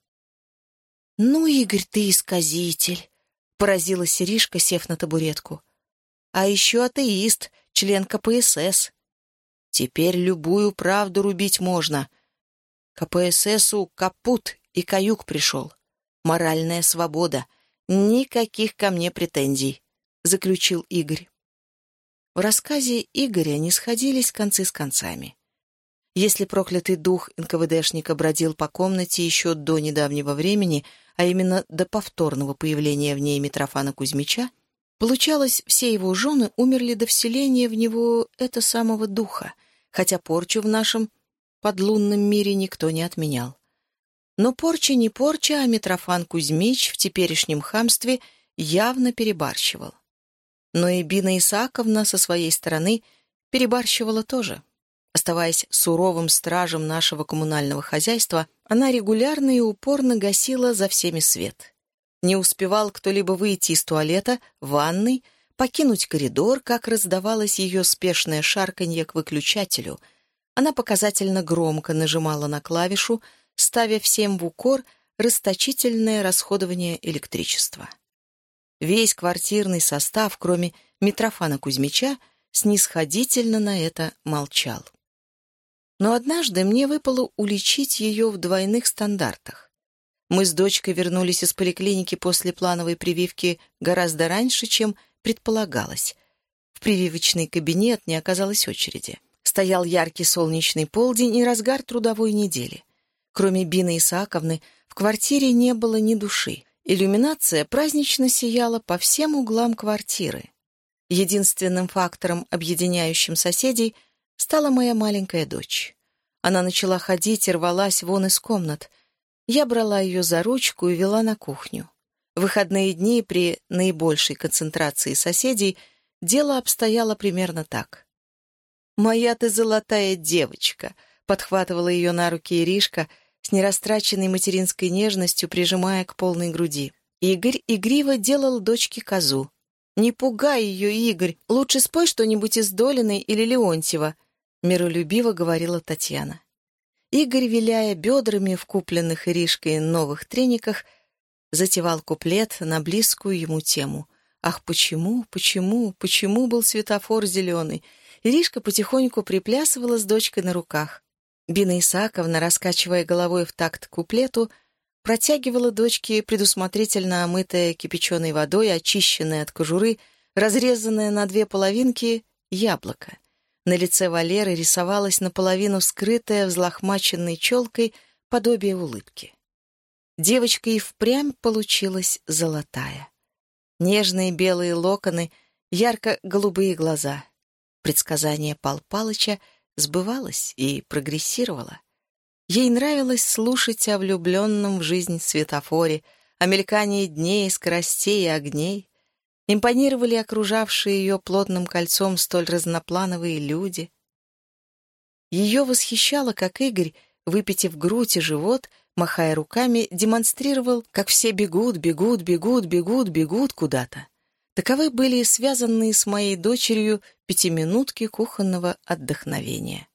«Ну, Игорь, ты исказитель!» — поразилась Иришка, сев на табуретку. «А еще атеист, член КПСС. Теперь любую правду рубить можно. КПССу капут и каюк пришел. Моральная свобода. Никаких ко мне претензий», — заключил Игорь. В рассказе Игоря не сходились концы с концами. Если проклятый дух НКВДшника бродил по комнате еще до недавнего времени, а именно до повторного появления в ней Митрофана Кузьмича, получалось, все его жены умерли до вселения в него это самого духа, хотя порчу в нашем подлунном мире никто не отменял. Но порча не порча, а Митрофан Кузьмич в теперешнем хамстве явно перебарщивал. Но и Бина Исааковна со своей стороны перебарщивала тоже. Оставаясь суровым стражем нашего коммунального хозяйства, она регулярно и упорно гасила за всеми свет. Не успевал кто-либо выйти из туалета, ванной, покинуть коридор, как раздавалось ее спешное шарканье к выключателю. Она показательно громко нажимала на клавишу, ставя всем в укор расточительное расходование электричества. Весь квартирный состав, кроме Митрофана Кузьмича, снисходительно на это молчал. Но однажды мне выпало уличить ее в двойных стандартах. Мы с дочкой вернулись из поликлиники после плановой прививки гораздо раньше, чем предполагалось. В прививочный кабинет не оказалось очереди. Стоял яркий солнечный полдень и разгар трудовой недели. Кроме Бины Исааковны, в квартире не было ни души. Иллюминация празднично сияла по всем углам квартиры. Единственным фактором, объединяющим соседей, стала моя маленькая дочь. Она начала ходить и рвалась вон из комнат. Я брала ее за ручку и вела на кухню. В выходные дни при наибольшей концентрации соседей дело обстояло примерно так. «Моя ты золотая девочка!» — подхватывала ее на руки Иришка с нерастраченной материнской нежностью, прижимая к полной груди. Игорь игриво делал дочке козу. «Не пугай ее, Игорь! Лучше спой что-нибудь из Долиной или Леонтьева!» Миролюбиво говорила Татьяна. Игорь, виляя бедрами в купленных Иришкой новых трениках, затевал куплет на близкую ему тему. Ах, почему, почему, почему был светофор зеленый? Иришка потихоньку приплясывала с дочкой на руках. Бина Исааковна, раскачивая головой в такт куплету, протягивала дочке предусмотрительно омытое кипяченой водой, очищенное от кожуры, разрезанное на две половинки яблоко. На лице Валеры рисовалось наполовину скрытое взлохмаченной челкой подобие улыбки. Девочка и впрямь получилась золотая. Нежные белые локоны, ярко-голубые глаза. Предсказание Пал Палыча сбывалось и прогрессировало. Ей нравилось слушать о влюбленном в жизнь светофоре, о мелькании дней, скоростей и огней, Импонировали окружавшие ее плотным кольцом столь разноплановые люди. Ее восхищало, как Игорь, выпитив грудь и живот, махая руками, демонстрировал, как все бегут, бегут, бегут, бегут, бегут куда-то. Таковы были связанные с моей дочерью пятиминутки кухонного отдохновения.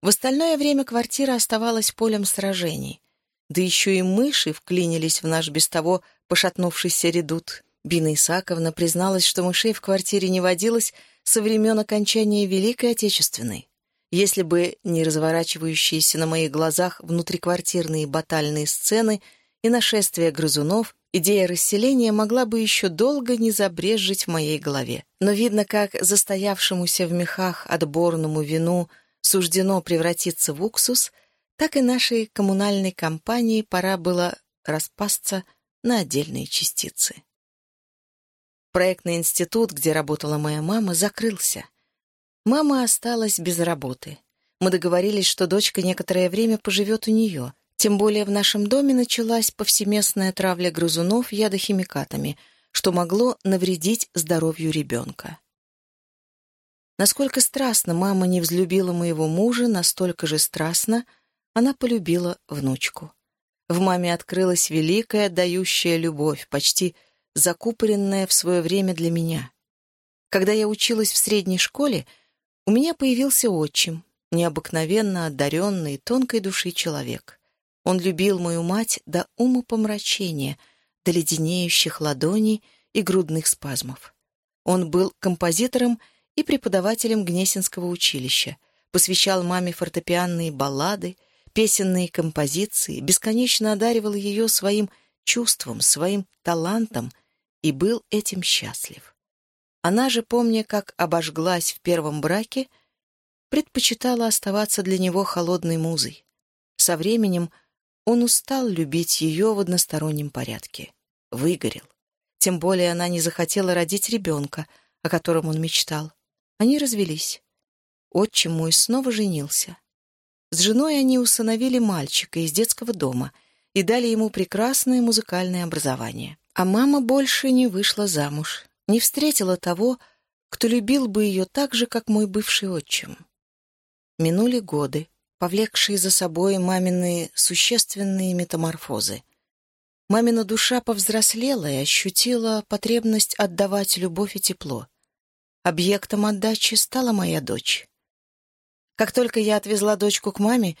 В остальное время квартира оставалась полем сражений. Да еще и мыши вклинились в наш без того пошатнувшийся редут. Бина Исаковна призналась, что мышей в квартире не водилось со времен окончания Великой Отечественной. Если бы не разворачивающиеся на моих глазах внутриквартирные батальные сцены и нашествие грызунов, идея расселения могла бы еще долго не забрежить в моей голове. Но видно, как застоявшемуся в мехах отборному вину суждено превратиться в уксус, так и нашей коммунальной компании пора было распасться на отдельные частицы. Проектный институт, где работала моя мама, закрылся. Мама осталась без работы. Мы договорились, что дочка некоторое время поживет у нее. Тем более в нашем доме началась повсеместная травля грызунов ядохимикатами, что могло навредить здоровью ребенка. Насколько страстно мама не взлюбила моего мужа, настолько же страстно она полюбила внучку. В маме открылась великая, дающая любовь, почти закупоренное в свое время для меня. Когда я училась в средней школе, у меня появился отчим, необыкновенно одаренный, тонкой души человек. Он любил мою мать до умопомрачения, до леденеющих ладоней и грудных спазмов. Он был композитором и преподавателем Гнесинского училища, посвящал маме фортепианные баллады, песенные композиции, бесконечно одаривал ее своим чувством, своим талантом и был этим счастлив. Она же, помня, как обожглась в первом браке, предпочитала оставаться для него холодной музой. Со временем он устал любить ее в одностороннем порядке. Выгорел. Тем более она не захотела родить ребенка, о котором он мечтал. Они развелись. Отчим мой снова женился. С женой они усыновили мальчика из детского дома и дали ему прекрасное музыкальное образование. А мама больше не вышла замуж, не встретила того, кто любил бы ее так же, как мой бывший отчим. Минули годы, повлекшие за собой мамины существенные метаморфозы. Мамина душа повзрослела и ощутила потребность отдавать любовь и тепло. Объектом отдачи стала моя дочь. Как только я отвезла дочку к маме,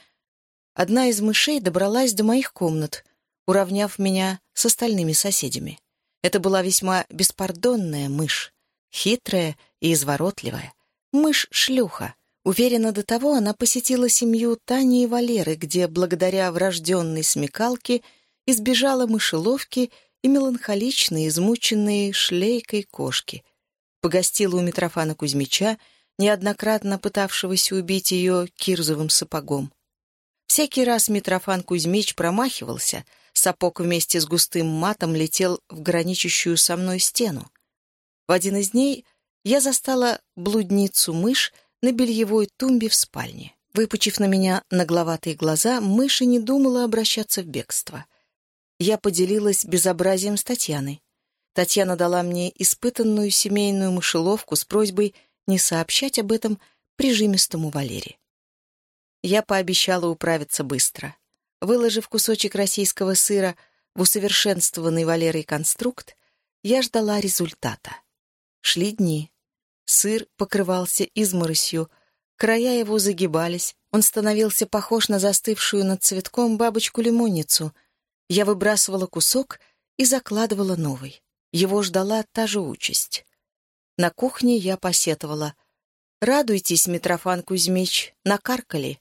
одна из мышей добралась до моих комнат, уравняв меня с остальными соседями. Это была весьма беспардонная мышь, хитрая и изворотливая. Мышь-шлюха. Уверена, до того она посетила семью Тани и Валеры, где, благодаря врожденной смекалке, избежала мышеловки и меланхоличной, измученной шлейкой кошки. Погостила у Митрофана Кузьмича, неоднократно пытавшегося убить ее кирзовым сапогом. Всякий раз Митрофан Кузьмич промахивался, сапог вместе с густым матом летел в граничащую со мной стену. В один из дней я застала блудницу-мышь на бельевой тумбе в спальне. Выпучив на меня нагловатые глаза, мышь и не думала обращаться в бегство. Я поделилась безобразием с Татьяной. Татьяна дала мне испытанную семейную мышеловку с просьбой не сообщать об этом прижимистому Валере. Я пообещала управиться быстро. Выложив кусочек российского сыра в усовершенствованный Валерой конструкт, я ждала результата. Шли дни. Сыр покрывался изморосью, края его загибались, он становился похож на застывшую над цветком бабочку-лимонницу. Я выбрасывала кусок и закладывала новый. Его ждала та же участь. На кухне я посетовала. «Радуйтесь, Митрофан Кузьмич, накаркали.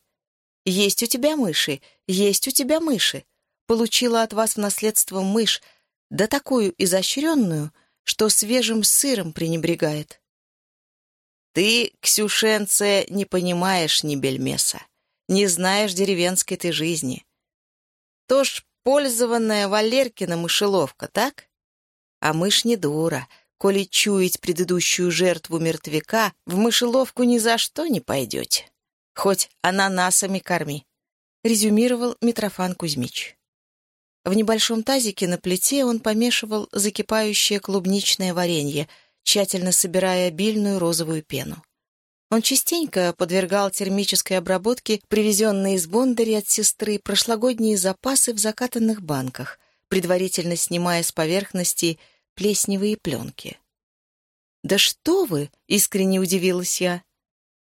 Есть у тебя мыши, есть у тебя мыши. Получила от вас в наследство мышь, да такую изощренную, что свежим сыром пренебрегает». «Ты, Ксюшенция, не понимаешь ни бельмеса, не знаешь деревенской ты жизни. То ж пользованная Валеркина мышеловка, так? А мышь не дура, Коли чуять предыдущую жертву мертвяка, в мышеловку ни за что не пойдете. Хоть ананасами корми», — резюмировал Митрофан Кузьмич. В небольшом тазике на плите он помешивал закипающее клубничное варенье, тщательно собирая обильную розовую пену. Он частенько подвергал термической обработке привезенные из Бондари от сестры прошлогодние запасы в закатанных банках, предварительно снимая с поверхности плесневые пленки. «Да что вы!» — искренне удивилась я.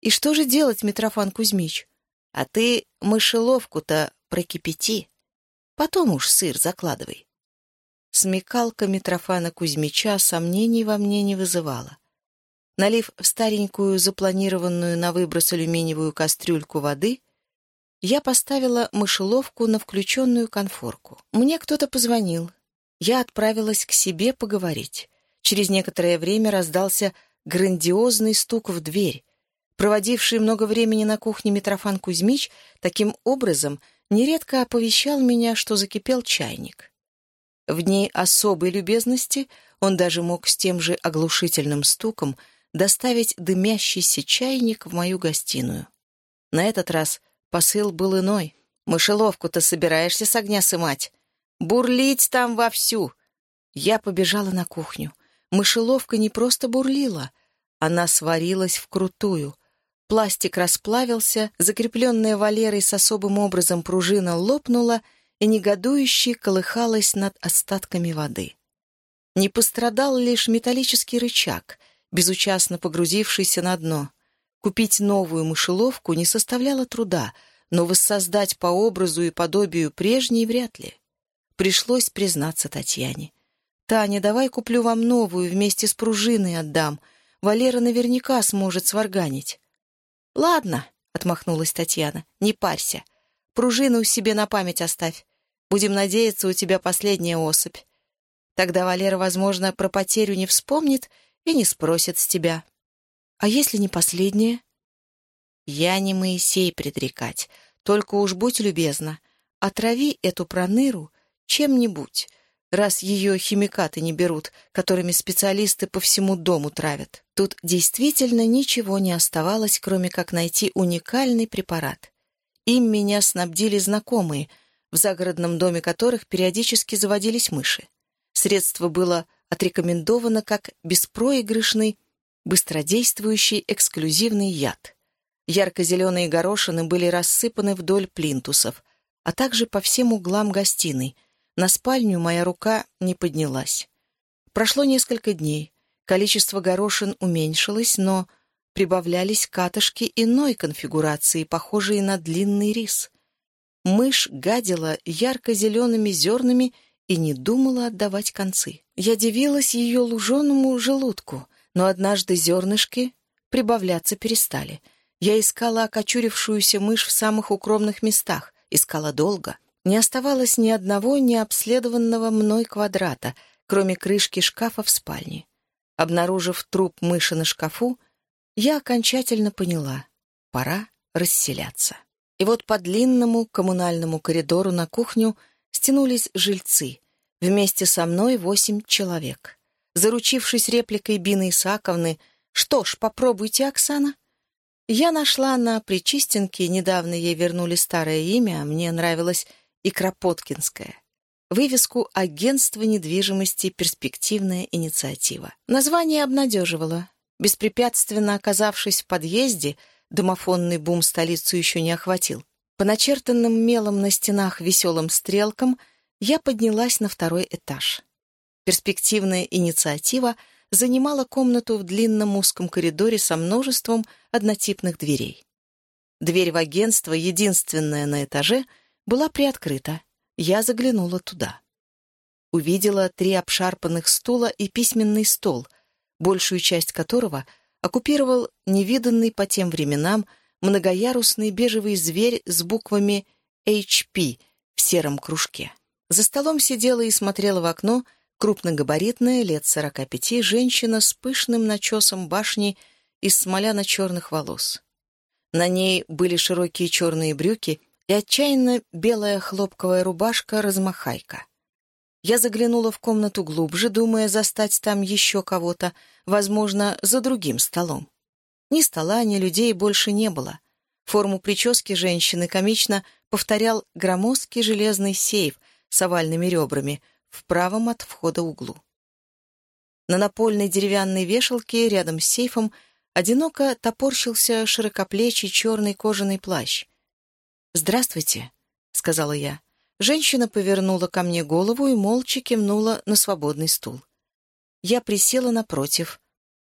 «И что же делать, Митрофан Кузьмич? А ты мышеловку-то прокипяти. Потом уж сыр закладывай». Смекалка Митрофана Кузьмича сомнений во мне не вызывала. Налив в старенькую, запланированную на выброс алюминиевую кастрюльку воды, я поставила мышеловку на включенную конфорку. Мне кто-то позвонил, я отправилась к себе поговорить. Через некоторое время раздался грандиозный стук в дверь. Проводивший много времени на кухне Митрофан Кузьмич таким образом нередко оповещал меня, что закипел чайник. В дни особой любезности он даже мог с тем же оглушительным стуком доставить дымящийся чайник в мою гостиную. На этот раз посыл был иной. «Мышеловку-то собираешься с огня сымать?» Бурлить там вовсю. Я побежала на кухню. Мышеловка не просто бурлила, она сварилась вкрутую. Пластик расплавился, закрепленная Валерой с особым образом пружина лопнула и негодующе колыхалась над остатками воды. Не пострадал лишь металлический рычаг, безучастно погрузившийся на дно. Купить новую мышеловку не составляло труда, но воссоздать по образу и подобию прежней вряд ли. Пришлось признаться Татьяне. «Таня, давай куплю вам новую, вместе с пружиной отдам. Валера наверняка сможет сварганить. «Ладно», — отмахнулась Татьяна, — «не парься. Пружину себе на память оставь. Будем надеяться, у тебя последняя особь. Тогда Валера, возможно, про потерю не вспомнит и не спросит с тебя. А если не последняя?» «Я не Моисей предрекать, только уж будь любезна, отрави эту проныру чем-нибудь, раз ее химикаты не берут, которыми специалисты по всему дому травят. Тут действительно ничего не оставалось, кроме как найти уникальный препарат. Им меня снабдили знакомые, в загородном доме которых периодически заводились мыши. Средство было отрекомендовано как беспроигрышный, быстродействующий эксклюзивный яд. Ярко-зеленые горошины были рассыпаны вдоль плинтусов, а также по всем углам гостиной — на спальню моя рука не поднялась. Прошло несколько дней. Количество горошин уменьшилось, но прибавлялись катышки иной конфигурации, похожие на длинный рис. Мышь гадила ярко-зелеными зернами и не думала отдавать концы. Я дивилась ее луженому желудку, но однажды зернышки прибавляться перестали. Я искала окочурившуюся мышь в самых укромных местах, искала долго — не оставалось ни одного необследованного мной квадрата, кроме крышки шкафа в спальне. Обнаружив труп мыши на шкафу, я окончательно поняла — пора расселяться. И вот по длинному коммунальному коридору на кухню стянулись жильцы. Вместе со мной восемь человек. Заручившись репликой Бины Исаковны «Что ж, попробуйте, Оксана», я нашла на Причистенке, недавно ей вернули старое имя, мне нравилось и Кропоткинская. Вывеску «Агентство недвижимости. Перспективная инициатива». Название обнадеживало. Беспрепятственно оказавшись в подъезде, домофонный бум столицу еще не охватил. По начертанным мелом на стенах веселым стрелкам я поднялась на второй этаж. Перспективная инициатива занимала комнату в длинном узком коридоре со множеством однотипных дверей. Дверь в агентство, единственная на этаже — была приоткрыта. Я заглянула туда. Увидела три обшарпанных стула и письменный стол, большую часть которого оккупировал невиданный по тем временам многоярусный бежевый зверь с буквами HP в сером кружке. За столом сидела и смотрела в окно крупногабаритная, лет сорока пяти, женщина с пышным начесом башни из смоляно-черных волос. На ней были широкие черные брюки и отчаянно белая хлопковая рубашка-размахайка. Я заглянула в комнату глубже, думая застать там еще кого-то, возможно, за другим столом. Ни стола, ни людей больше не было. Форму прически женщины комично повторял громоздкий железный сейф с овальными ребрами в правом от входа углу. На напольной деревянной вешалке рядом с сейфом одиноко топорщился широкоплечий черный кожаный плащ. «Здравствуйте», — сказала я. Женщина повернула ко мне голову и молча кивнула на свободный стул. Я присела напротив.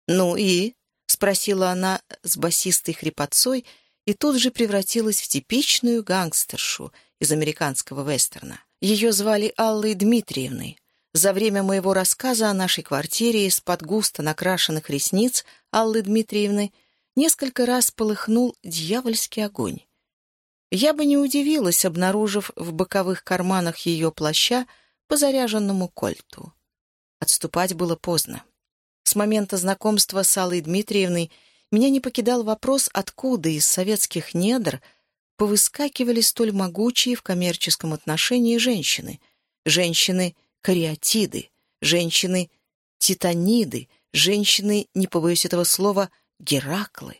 «Ну и?» — спросила она с басистой хрипотцой и тут же превратилась в типичную гангстершу из американского вестерна. Ее звали Аллой Дмитриевной. За время моего рассказа о нашей квартире из-под густо накрашенных ресниц Аллы Дмитриевны несколько раз полыхнул дьявольский огонь. Я бы не удивилась, обнаружив в боковых карманах ее плаща по заряженному кольту. Отступать было поздно. С момента знакомства с Аллой Дмитриевной меня не покидал вопрос, откуда из советских недр повыскакивали столь могучие в коммерческом отношении женщины. Женщины-кариатиды, женщины-титаниды, женщины, не побоюсь этого слова, Гераклы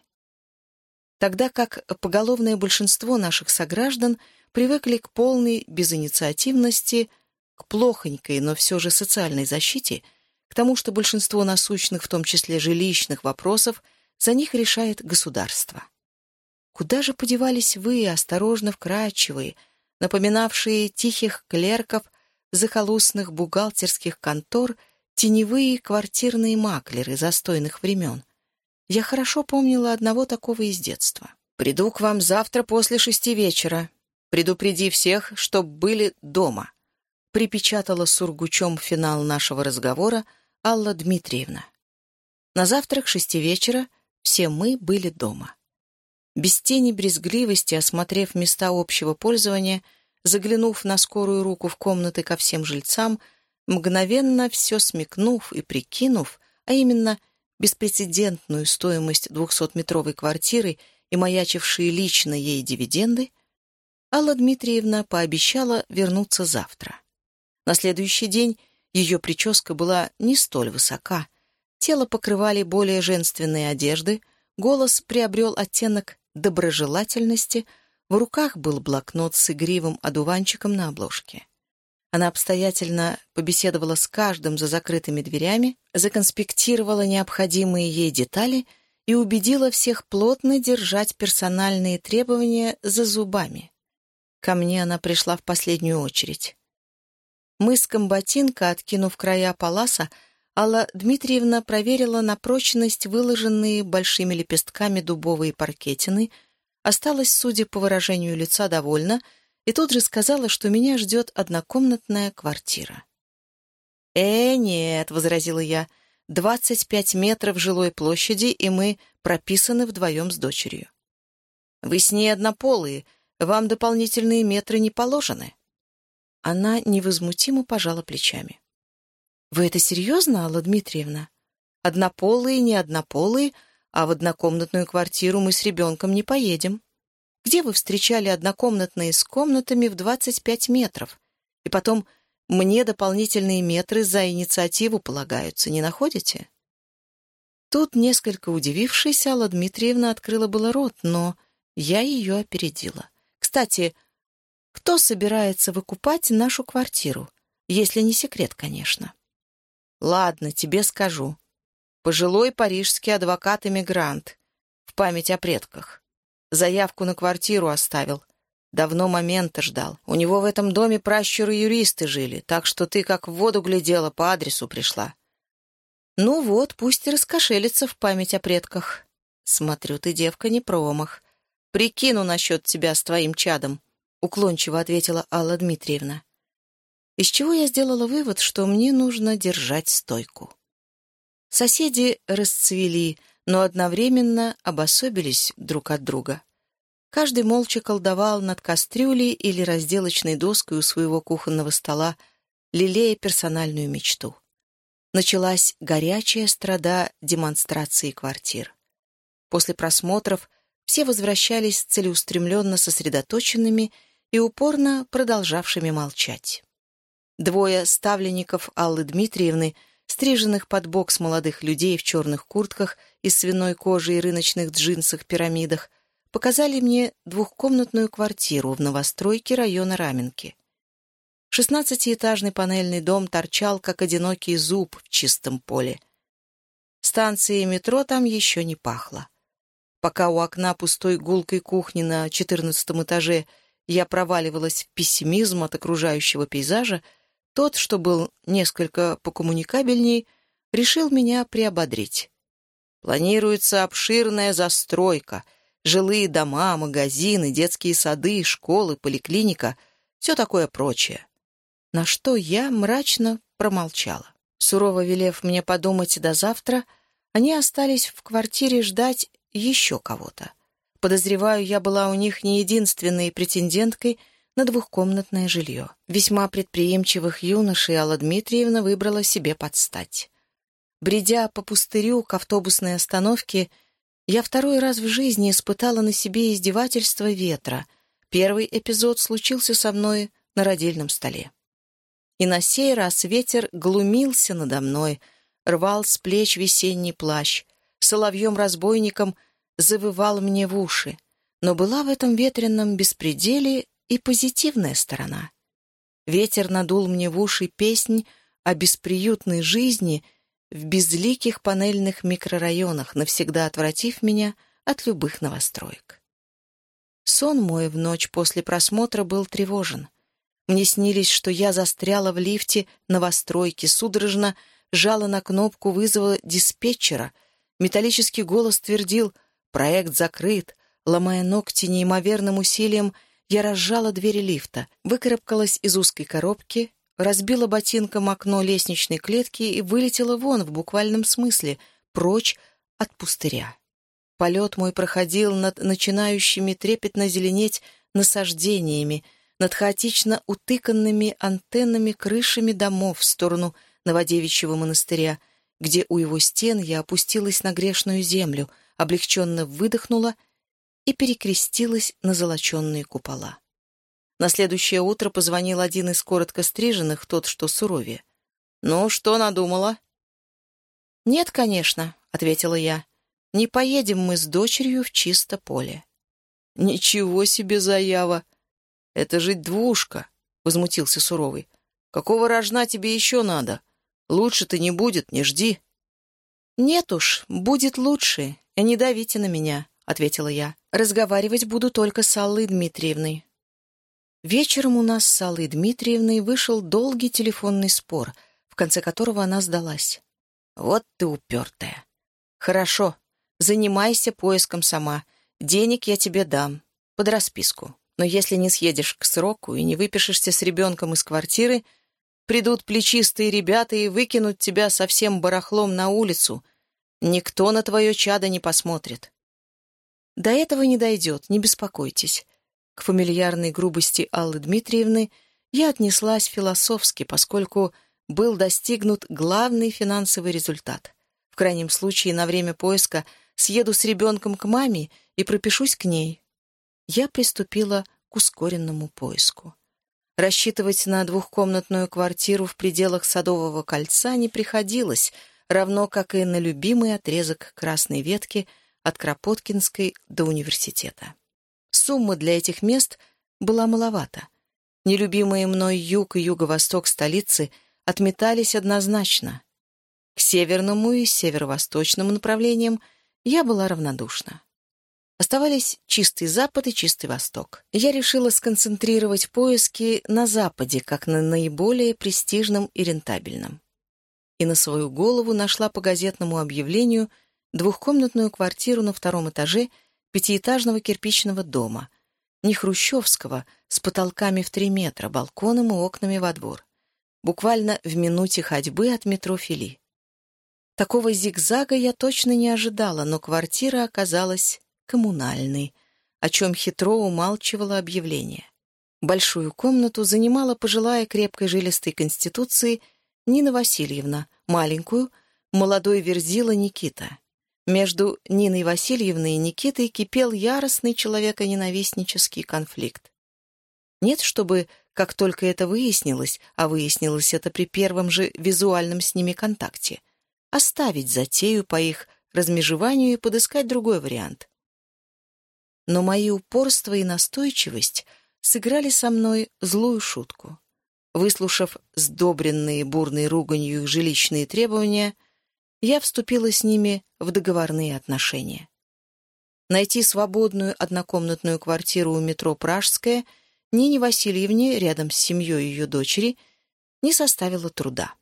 тогда как поголовное большинство наших сограждан привыкли к полной безинициативности, к плохонькой, но все же социальной защите, к тому, что большинство насущных, в том числе жилищных вопросов, за них решает государство. Куда же подевались вы, осторожно вкрадчивые, напоминавшие тихих клерков захолустных бухгалтерских контор, теневые квартирные маклеры застойных времен? Я хорошо помнила одного такого из детства. «Приду к вам завтра после шести вечера. Предупреди всех, чтоб были дома», — припечатала сургучом финал нашего разговора Алла Дмитриевна. На завтрак шести вечера все мы были дома. Без тени брезгливости, осмотрев места общего пользования, заглянув на скорую руку в комнаты ко всем жильцам, мгновенно все смекнув и прикинув, а именно беспрецедентную стоимость двухсотметровой квартиры и маячившие лично ей дивиденды, Алла Дмитриевна пообещала вернуться завтра. На следующий день ее прическа была не столь высока, тело покрывали более женственные одежды, голос приобрел оттенок доброжелательности, в руках был блокнот с игривым одуванчиком на обложке. Она обстоятельно побеседовала с каждым за закрытыми дверями, законспектировала необходимые ей детали и убедила всех плотно держать персональные требования за зубами. Ко мне она пришла в последнюю очередь. Мыском ботинка, откинув края паласа, Алла Дмитриевна проверила на прочность выложенные большими лепестками дубовые паркетины, осталась, судя по выражению лица, довольна — и тут же сказала, что меня ждет однокомнатная квартира. «Э, нет», — возразила я, — «двадцать пять метров жилой площади, и мы прописаны вдвоем с дочерью». «Вы с ней однополые, вам дополнительные метры не положены». Она невозмутимо пожала плечами. «Вы это серьезно, Алла Дмитриевна? Однополые, не однополые, а в однокомнатную квартиру мы с ребенком не поедем». Где вы встречали однокомнатные с комнатами в 25 метров? И потом, мне дополнительные метры за инициативу полагаются, не находите?» Тут, несколько удивившись, Алла Дмитриевна открыла было рот, но я ее опередила. «Кстати, кто собирается выкупать нашу квартиру? Если не секрет, конечно». «Ладно, тебе скажу. Пожилой парижский адвокат-эмигрант. В память о предках. Заявку на квартиру оставил. Давно момента ждал. У него в этом доме пращуры-юристы жили, так что ты как в воду глядела, по адресу пришла. Ну вот, пусть и раскошелится в память о предках. Смотрю, ты, девка, не промах. Прикину насчет тебя с твоим чадом, — уклончиво ответила Алла Дмитриевна. Из чего я сделала вывод, что мне нужно держать стойку. Соседи расцвели, но одновременно обособились друг от друга. Каждый молча колдовал над кастрюлей или разделочной доской у своего кухонного стола, лелея персональную мечту. Началась горячая страда демонстрации квартир. После просмотров все возвращались целеустремленно сосредоточенными и упорно продолжавшими молчать. Двое ставленников Аллы Дмитриевны — стриженных под бокс молодых людей в черных куртках из свиной кожи и рыночных джинсах-пирамидах, показали мне двухкомнатную квартиру в новостройке района Раменки. Шестнадцатиэтажный панельный дом торчал, как одинокий зуб в чистом поле. Станции метро там еще не пахло. Пока у окна пустой гулкой кухни на четырнадцатом этаже я проваливалась в пессимизм от окружающего пейзажа, тот, что был несколько покоммуникабельней, решил меня приободрить. Планируется обширная застройка, жилые дома, магазины, детские сады, школы, поликлиника, все такое прочее. На что я мрачно промолчала. Сурово велев мне подумать до завтра, они остались в квартире ждать еще кого-то. Подозреваю, я была у них не единственной претенденткой — на двухкомнатное жилье. Весьма предприимчивых юношей Алла Дмитриевна выбрала себе подстать. Бредя по пустырю к автобусной остановке, я второй раз в жизни испытала на себе издевательство ветра. Первый эпизод случился со мной на родильном столе. И на сей раз ветер глумился надо мной, рвал с плеч весенний плащ, соловьем-разбойником завывал мне в уши. Но была в этом ветреном беспределе и позитивная сторона. Ветер надул мне в уши песнь о бесприютной жизни в безликих панельных микрорайонах, навсегда отвратив меня от любых новостроек. Сон мой в ночь после просмотра был тревожен. Мне снились, что я застряла в лифте новостройки, судорожно жала на кнопку вызова диспетчера. Металлический голос твердил «Проект закрыт», ломая ногти неимоверным усилием — я разжала двери лифта, выкарабкалась из узкой коробки, разбила ботинком окно лестничной клетки и вылетела вон в буквальном смысле, прочь от пустыря. Полет мой проходил над начинающими трепетно зеленеть насаждениями, над хаотично утыканными антеннами крышами домов в сторону Новодевичьего монастыря, где у его стен я опустилась на грешную землю, облегченно выдохнула и перекрестилась на золоченные купола. На следующее утро позвонил один из коротко стриженных, тот, что суровее. «Ну, что надумала?» «Нет, конечно», — ответила я. «Не поедем мы с дочерью в чисто поле». «Ничего себе заява! Это же двушка!» — возмутился суровый. «Какого рожна тебе еще надо? Лучше-то не будет, не жди». «Нет уж, будет лучше. Не давите на меня», — ответила я. «Разговаривать буду только с Аллой Дмитриевной». Вечером у нас с Аллой Дмитриевной вышел долгий телефонный спор, в конце которого она сдалась. «Вот ты упертая. Хорошо, занимайся поиском сама. Денег я тебе дам, под расписку. Но если не съедешь к сроку и не выпишешься с ребенком из квартиры, придут плечистые ребята и выкинут тебя со всем барахлом на улицу. Никто на твое чадо не посмотрит». «До этого не дойдет, не беспокойтесь». К фамильярной грубости Аллы Дмитриевны я отнеслась философски, поскольку был достигнут главный финансовый результат. В крайнем случае, на время поиска съеду с ребенком к маме и пропишусь к ней. Я приступила к ускоренному поиску. Рассчитывать на двухкомнатную квартиру в пределах Садового кольца не приходилось, равно как и на любимый отрезок красной ветки от Кропоткинской до университета. Сумма для этих мест была маловата. Нелюбимые мной юг и юго-восток столицы — отметались однозначно. К северному и северо-восточному направлениям я была равнодушна. Оставались чистый запад и чистый восток. Я решила сконцентрировать поиски на западе, как на наиболее престижном и рентабельном. И на свою голову нашла по газетному объявлению двухкомнатную квартиру на втором этаже пятиэтажного кирпичного дома, не хрущевского, с потолками в три метра, балконом и окнами во двор буквально в минуте ходьбы от метро Фили. Такого зигзага я точно не ожидала, но квартира оказалась коммунальной, о чем хитро умалчивало объявление. Большую комнату занимала пожилая крепкой жилистой конституции Нина Васильевна, маленькую — молодой верзила Никита. Между Ниной Васильевной и Никитой кипел яростный человеконенавистнический конфликт. Нет, чтобы как только это выяснилось, а выяснилось это при первом же визуальном с ними контакте, оставить затею по их размежеванию и подыскать другой вариант. Но мои упорство и настойчивость сыграли со мной злую шутку. Выслушав сдобренные бурной руганью жилищные требования, я вступила с ними в договорные отношения. Найти свободную однокомнатную квартиру у метро «Пражская» — Нине Васильевне, рядом с семьей ее дочери, не составило труда.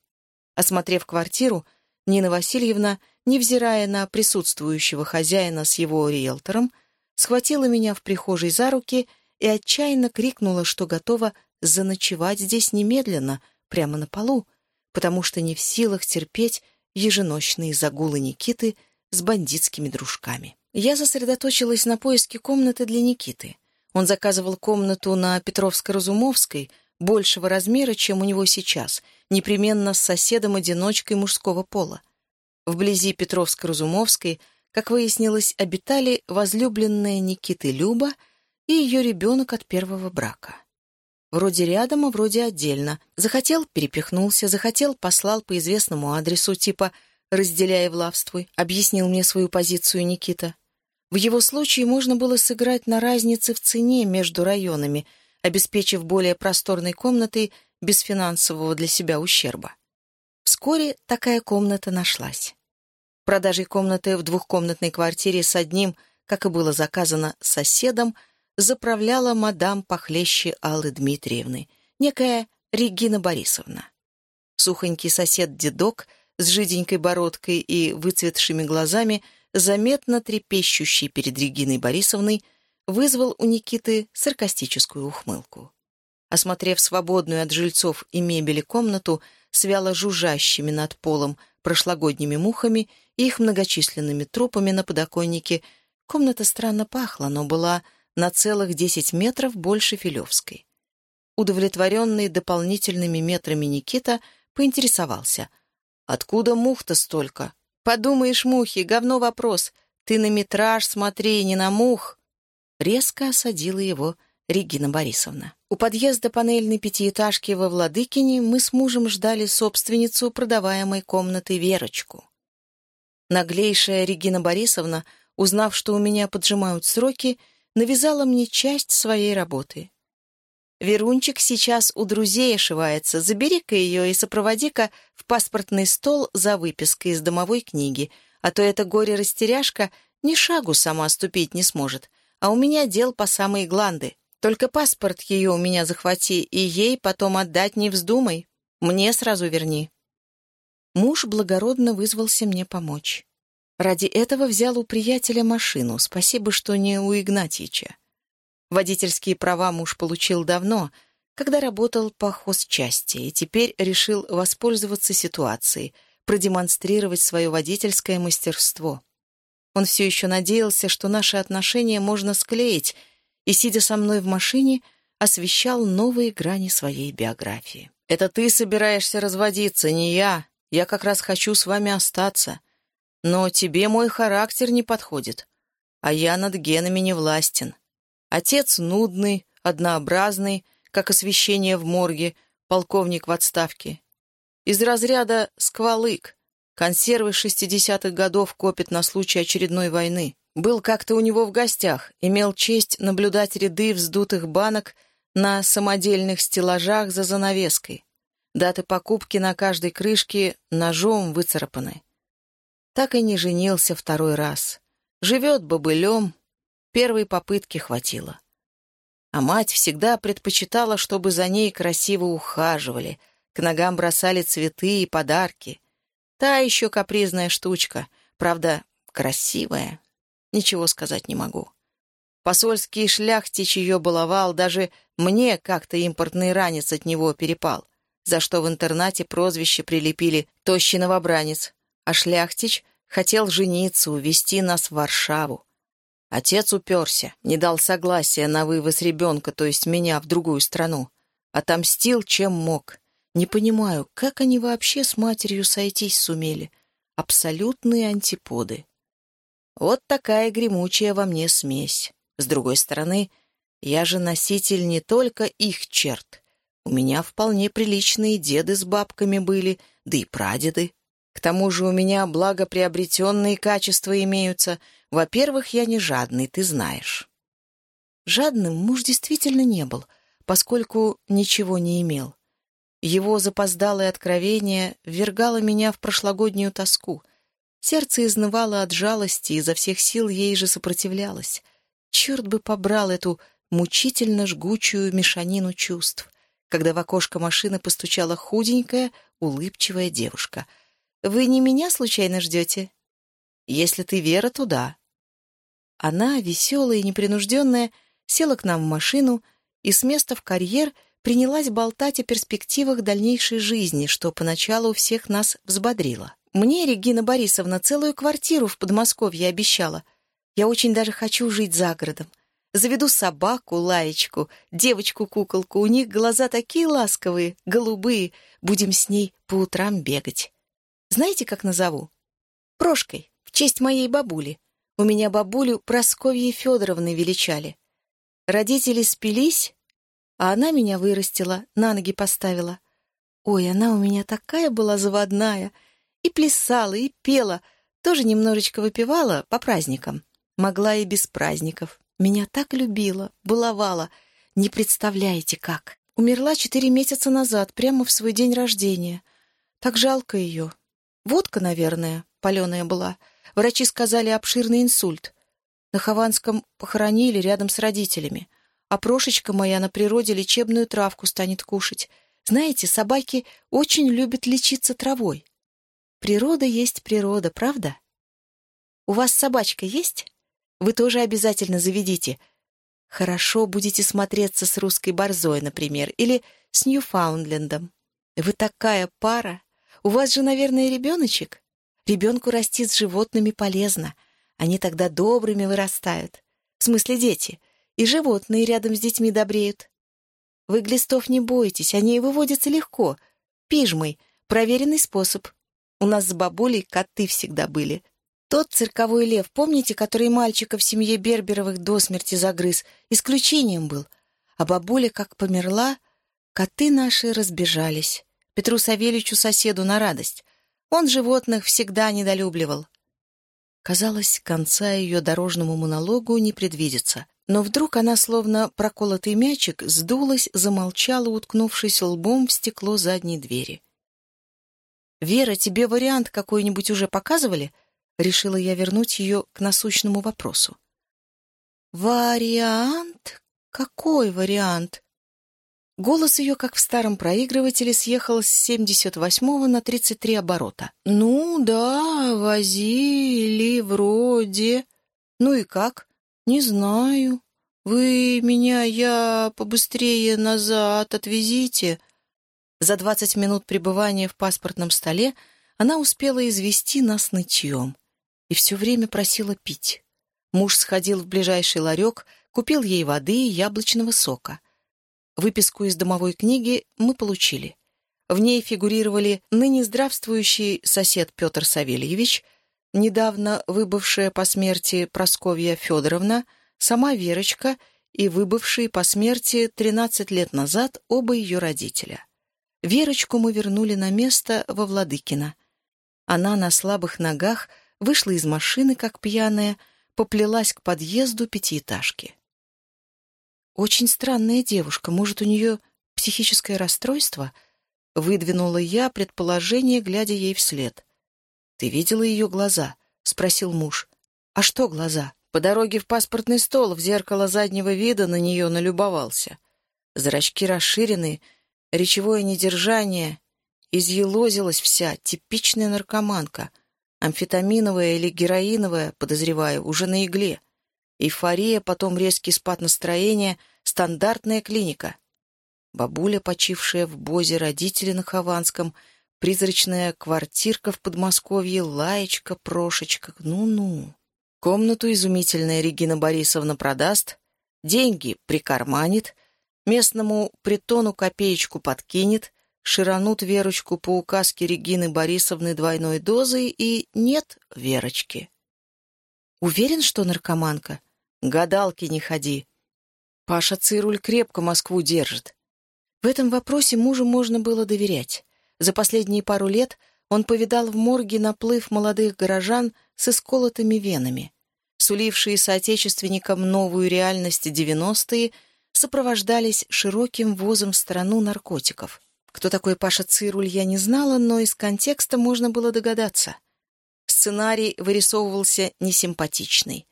Осмотрев квартиру, Нина Васильевна, невзирая на присутствующего хозяина с его риэлтором, схватила меня в прихожей за руки и отчаянно крикнула, что готова заночевать здесь немедленно, прямо на полу, потому что не в силах терпеть еженочные загулы Никиты с бандитскими дружками. Я сосредоточилась на поиске комнаты для Никиты — он заказывал комнату на Петровско-Разумовской, большего размера, чем у него сейчас, непременно с соседом-одиночкой мужского пола. Вблизи Петровско-Разумовской, как выяснилось, обитали возлюбленная Никиты Люба и ее ребенок от первого брака. Вроде рядом, а вроде отдельно. Захотел — перепихнулся, захотел — послал по известному адресу, типа «разделяй влавствуй», объяснил мне свою позицию Никита. В его случае можно было сыграть на разнице в цене между районами, обеспечив более просторной комнатой без финансового для себя ущерба. Вскоре такая комната нашлась. Продажей комнаты в двухкомнатной квартире с одним, как и было заказано, соседом, заправляла мадам похлеще Аллы Дмитриевны, некая Регина Борисовна. Сухонький сосед-дедок с жиденькой бородкой и выцветшими глазами — заметно трепещущий перед Региной Борисовной, вызвал у Никиты саркастическую ухмылку. Осмотрев свободную от жильцов и мебели комнату с вяло жужжащими над полом прошлогодними мухами и их многочисленными трупами на подоконнике, комната странно пахла, но была на целых десять метров больше Филевской. Удовлетворенный дополнительными метрами Никита поинтересовался. «Откуда мух-то столько?» «Подумаешь, мухи, говно вопрос. Ты на метраж смотри, не на мух!» Резко осадила его Регина Борисовна. У подъезда панельной пятиэтажки во Владыкине мы с мужем ждали собственницу продаваемой комнаты Верочку. Наглейшая Регина Борисовна, узнав, что у меня поджимают сроки, навязала мне часть своей работы. «Верунчик сейчас у друзей ошивается. Забери-ка ее и сопроводи-ка в паспортный стол за выпиской из домовой книги, а то эта горе-растеряшка ни шагу сама ступить не сможет, а у меня дел по самые гланды». Только паспорт ее у меня захвати, и ей потом отдать не вздумай. Мне сразу верни». Муж благородно вызвался мне помочь. Ради этого взял у приятеля машину, спасибо, что не у Игнатьича. Водительские права муж получил давно, когда работал по хозчасти, и теперь решил воспользоваться ситуацией, продемонстрировать свое водительское мастерство. Он все еще надеялся, что наши отношения можно склеить, и, сидя со мной в машине, освещал новые грани своей биографии. «Это ты собираешься разводиться, не я. Я как раз хочу с вами остаться. Но тебе мой характер не подходит, а я над генами не властен. Отец нудный, однообразный, как освещение в морге, полковник в отставке. Из разряда «сквалык». Консервы шестидесятых годов копит на случай очередной войны. Был как-то у него в гостях, имел честь наблюдать ряды вздутых банок на самодельных стеллажах за занавеской. Даты покупки на каждой крышке ножом выцарапаны. Так и не женился второй раз. Живет бобылем, первой попытки хватило. А мать всегда предпочитала, чтобы за ней красиво ухаживали, к ногам бросали цветы и подарки. Та еще капризная штучка, правда, красивая. Ничего сказать не могу. Посольский шляхтич ее баловал, даже мне как-то импортный ранец от него перепал, за что в интернате прозвище прилепили «тощий новобранец», а шляхтич хотел жениться, увезти нас в Варшаву. Отец уперся, не дал согласия на вывоз ребенка, то есть меня, в другую страну. Отомстил, чем мог. Не понимаю, как они вообще с матерью сойтись сумели. Абсолютные антиподы. Вот такая гремучая во мне смесь. С другой стороны, я же носитель не только их черт. У меня вполне приличные деды с бабками были, да и прадеды. К тому же у меня благоприобретенные качества имеются. Во-первых, я не жадный, ты знаешь. Жадным муж действительно не был, поскольку ничего не имел. Его запоздалое откровение ввергало меня в прошлогоднюю тоску — Сердце изнывало от жалости, и изо всех сил ей же сопротивлялось. Черт бы побрал эту мучительно жгучую мешанину чувств, когда в окошко машины постучала худенькая, улыбчивая девушка. «Вы не меня случайно ждете?» «Если ты Вера, то да». Она, веселая и непринужденная, села к нам в машину и с места в карьер принялась болтать о перспективах дальнейшей жизни, что поначалу всех нас взбодрило. Мне Регина Борисовна целую квартиру в Подмосковье обещала. Я очень даже хочу жить за городом. Заведу собаку, лаечку, девочку-куколку. У них глаза такие ласковые, голубые. Будем с ней по утрам бегать. Знаете, как назову? Прошкой, в честь моей бабули. У меня бабулю Просковьей Федоровны величали. Родители спились, а она меня вырастила, на ноги поставила. Ой, она у меня такая была заводная — и плясала, и пела, тоже немножечко выпивала по праздникам. Могла и без праздников. Меня так любила, баловала. Не представляете, как. Умерла четыре месяца назад, прямо в свой день рождения. Так жалко ее. Водка, наверное, паленая была. Врачи сказали обширный инсульт. На Хованском похоронили рядом с родителями. А Прошечка моя на природе лечебную травку станет кушать. Знаете, собаки очень любят лечиться травой. Природа есть природа, правда? У вас собачка есть? Вы тоже обязательно заведите. Хорошо будете смотреться с русской борзой, например, или с Ньюфаундлендом. Вы такая пара. У вас же, наверное, ребеночек? Ребенку расти с животными полезно. Они тогда добрыми вырастают. В смысле дети. И животные рядом с детьми добреют. Вы глистов не бойтесь, они выводятся легко. Пижмой — проверенный способ. У нас с бабулей коты всегда были. Тот цирковой лев, помните, который мальчика в семье Берберовых до смерти загрыз, исключением был. А бабуля как померла, коты наши разбежались. Петру Савельичу соседу на радость. Он животных всегда недолюбливал. Казалось, конца ее дорожному монологу не предвидится. Но вдруг она, словно проколотый мячик, сдулась, замолчала, уткнувшись лбом в стекло задней двери. «Вера, тебе вариант какой-нибудь уже показывали?» Решила я вернуть ее к насущному вопросу. «Вариант? Какой вариант?» Голос ее, как в старом проигрывателе, съехал с 78-го на 33 оборота. «Ну да, возили, вроде. Ну и как? Не знаю. Вы меня, я побыстрее назад отвезите». За двадцать минут пребывания в паспортном столе она успела извести нас нытьем и все время просила пить. Муж сходил в ближайший ларек, купил ей воды и яблочного сока. Выписку из домовой книги мы получили. В ней фигурировали ныне здравствующий сосед Петр Савельевич, недавно выбывшая по смерти Просковья Федоровна, сама Верочка и выбывшие по смерти 13 лет назад оба ее родителя. Верочку мы вернули на место во Владыкино. Она на слабых ногах вышла из машины, как пьяная, поплелась к подъезду пятиэтажки. «Очень странная девушка. Может, у нее психическое расстройство?» Выдвинула я предположение, глядя ей вслед. «Ты видела ее глаза?» — спросил муж. «А что глаза?» По дороге в паспортный стол в зеркало заднего вида на нее налюбовался. Зрачки расширены, речевое недержание, изъелозилась вся, типичная наркоманка. Амфетаминовая или героиновая, подозреваю, уже на игле. Эйфория, потом резкий спад настроения, стандартная клиника. Бабуля, почившая в Бозе родители на Хованском, призрачная квартирка в Подмосковье, лаечка, прошечка, ну-ну. Комнату изумительная Регина Борисовна продаст, деньги прикарманит — Местному притону копеечку подкинет, ширанут Верочку по указке Регины Борисовны двойной дозой и нет Верочки. Уверен, что наркоманка? Гадалки не ходи. Паша Цируль крепко Москву держит. В этом вопросе мужу можно было доверять. За последние пару лет он повидал в морге наплыв молодых горожан с исколотыми венами. Сулившие соотечественникам новую реальность девяностые — сопровождались широким возом в страну наркотиков. Кто такой Паша Цируль, я не знала, но из контекста можно было догадаться. Сценарий вырисовывался несимпатичный.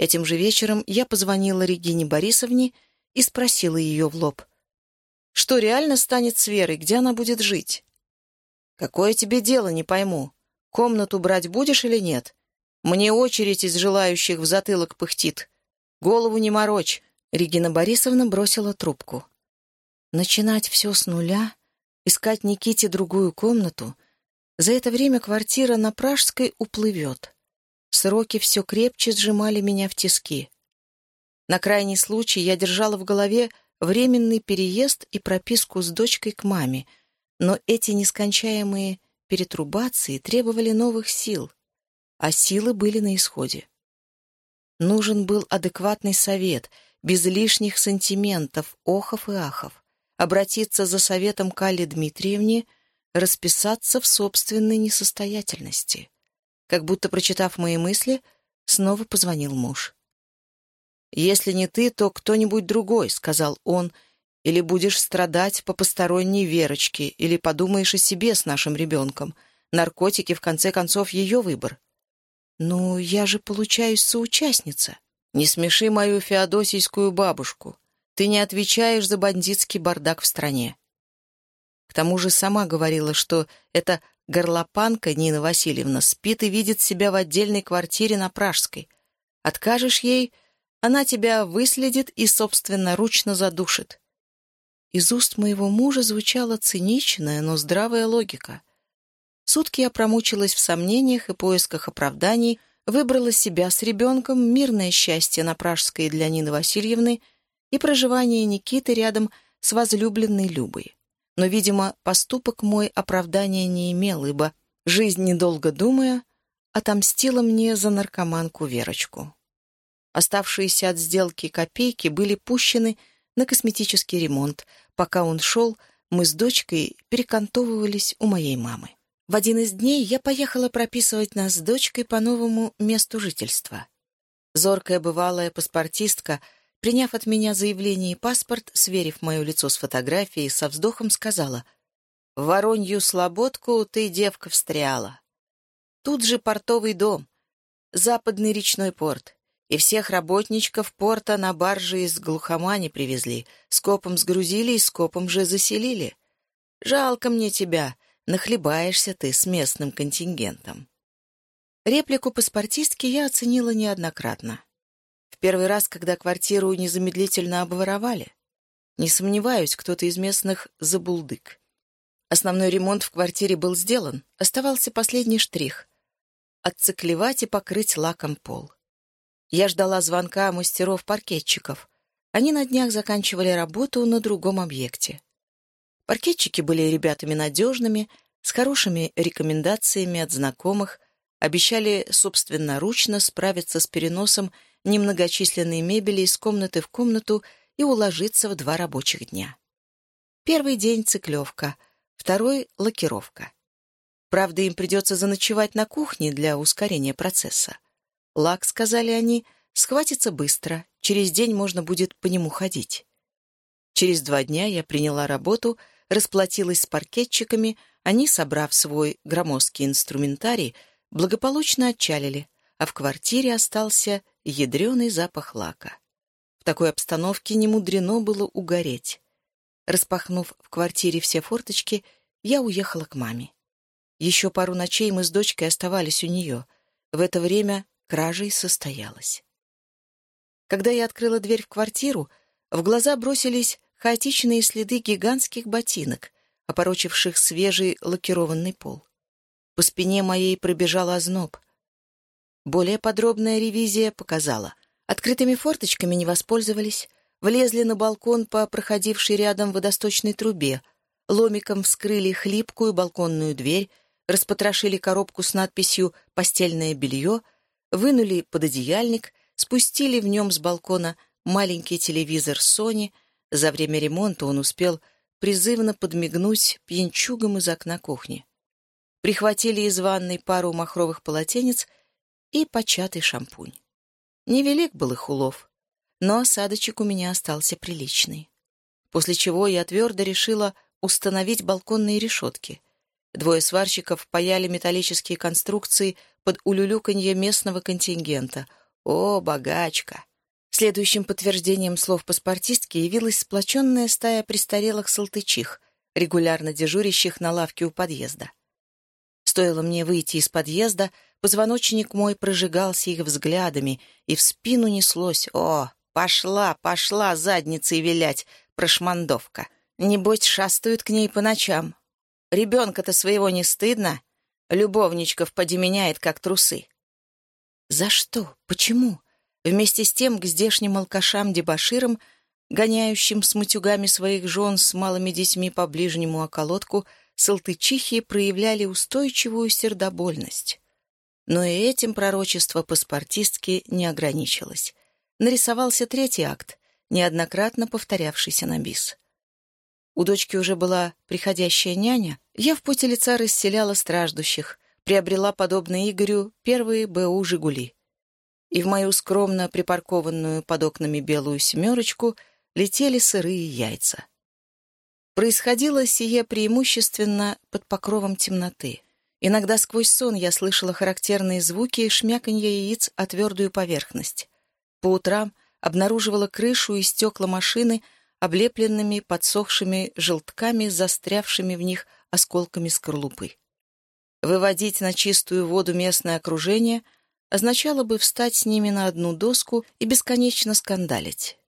Этим же вечером я позвонила Регине Борисовне и спросила ее в лоб. «Что реально станет с Верой? Где она будет жить?» «Какое тебе дело, не пойму. Комнату брать будешь или нет? Мне очередь из желающих в затылок пыхтит. Голову не морочь. Регина Борисовна бросила трубку. Начинать все с нуля, искать Никите другую комнату. За это время квартира на Пражской уплывет. Сроки все крепче сжимали меня в тиски. На крайний случай я держала в голове временный переезд и прописку с дочкой к маме, но эти нескончаемые перетрубации требовали новых сил, а силы были на исходе. Нужен был адекватный совет — без лишних сантиментов, охов и ахов, обратиться за советом к Алле Дмитриевне, расписаться в собственной несостоятельности. Как будто, прочитав мои мысли, снова позвонил муж. «Если не ты, то кто-нибудь другой», — сказал он, «или будешь страдать по посторонней Верочке, или подумаешь о себе с нашим ребенком. Наркотики, в конце концов, ее выбор». «Ну, я же, получаюсь, соучастница». Не смеши мою феодосийскую бабушку. Ты не отвечаешь за бандитский бардак в стране. К тому же сама говорила, что эта горлопанка Нина Васильевна спит и видит себя в отдельной квартире на Пражской. Откажешь ей, Она тебя выследит и собственноручно задушит. Из уст моего мужа звучала циничная, но здравая логика. Сутки я промучилась в сомнениях и поисках оправданий, выбрала себя с ребенком, мирное счастье на Пражской для Нины Васильевны и проживание Никиты рядом с возлюбленной Любой. Но, видимо, поступок мой оправдания не имел, ибо, жизнь недолго думая, отомстила мне за наркоманку Верочку. Оставшиеся от сделки копейки были пущены на косметический ремонт. Пока он шел, мы с дочкой перекантовывались у моей мамы. В один из дней я поехала прописывать нас с дочкой по новому месту жительства. Зоркая бывалая паспортистка, приняв от меня заявление и паспорт, сверив мое лицо с фотографией, со вздохом сказала «В Воронью слободку ты, девка, встряла. Тут же портовый дом, западный речной порт. И всех работничков порта на барже из глухомани привезли, скопом сгрузили и скопом же заселили. Жалко мне тебя, нахлебаешься ты с местным контингентом. Реплику паспортистки я оценила неоднократно. Первый раз, когда квартиру незамедлительно обворовали. Не сомневаюсь, кто-то из местных забулдык. Основной ремонт в квартире был сделан, оставался последний штрих — отциклевать и покрыть лаком пол. Я ждала звонка мастеров-паркетчиков. Они на днях заканчивали работу на другом объекте. Паркетчики были ребятами надежными, с хорошими рекомендациями от знакомых, обещали собственноручно справиться с переносом немногочисленной мебели из комнаты в комнату и уложиться в два рабочих дня. Первый день — циклевка, второй — лакировка. Правда, им придется заночевать на кухне для ускорения процесса. Лак, сказали они, схватится быстро, через день можно будет по нему ходить. Через два дня я приняла работу, расплатилась с паркетчиками, они, собрав свой громоздкий инструментарий, благополучно отчалили, а в квартире остался ядреный запах лака. В такой обстановке не мудрено было угореть. Распахнув в квартире все форточки, я уехала к маме. Еще пару ночей мы с дочкой оставались у нее. В это время кражей состоялась. Когда я открыла дверь в квартиру, в глаза бросились хаотичные следы гигантских ботинок, опорочивших свежий лакированный пол. По спине моей пробежал озноб. Более подробная ревизия показала. Открытыми форточками не воспользовались, влезли на балкон по проходившей рядом водосточной трубе, ломиком вскрыли хлипкую балконную дверь, распотрошили коробку с надписью «Постельное белье», вынули пододеяльник, спустили в нем с балкона маленький телевизор Sony. За время ремонта он успел призывно подмигнуть пьянчугам из окна кухни. Прихватили из ванной пару махровых полотенец и початый шампунь. Невелик был их улов, но осадочек у меня остался приличный. После чего я твердо решила установить балконные решетки. Двое сварщиков паяли металлические конструкции под улюлюканье местного контингента. О, богачка! Следующим подтверждением слов паспортистки явилась сплоченная стая престарелых салтычих, регулярно дежурящих на лавке у подъезда. Стоило мне выйти из подъезда, позвоночник мой прожигался их взглядами, и в спину неслось «О, пошла, пошла задницей вилять, прошмандовка! Небось, шастают к ней по ночам. Ребенка-то своего не стыдно?» Любовничков подеменяет, как трусы. За что? Почему? Вместе с тем к здешним алкашам-дебоширам, гоняющим с матюгами своих жен с малыми детьми по ближнему околотку, салтычихи проявляли устойчивую сердобольность. Но и этим пророчество паспортистки не ограничилось. Нарисовался третий акт, неоднократно повторявшийся на бис. У дочки уже была приходящая няня, я в поте лица расселяла страждущих, приобрела, подобно Игорю, первые БУ «Жигули». И в мою скромно припаркованную под окнами белую семерочку летели сырые яйца. Происходило сие преимущественно под покровом темноты. Иногда сквозь сон я слышала характерные звуки и шмяканье яиц о твердую поверхность. По утрам обнаруживала крышу и стекла машины, облепленными подсохшими желтками, застрявшими в них осколками скорлупы. Выводить на чистую воду местное окружение означало бы встать с ними на одну доску и бесконечно скандалить.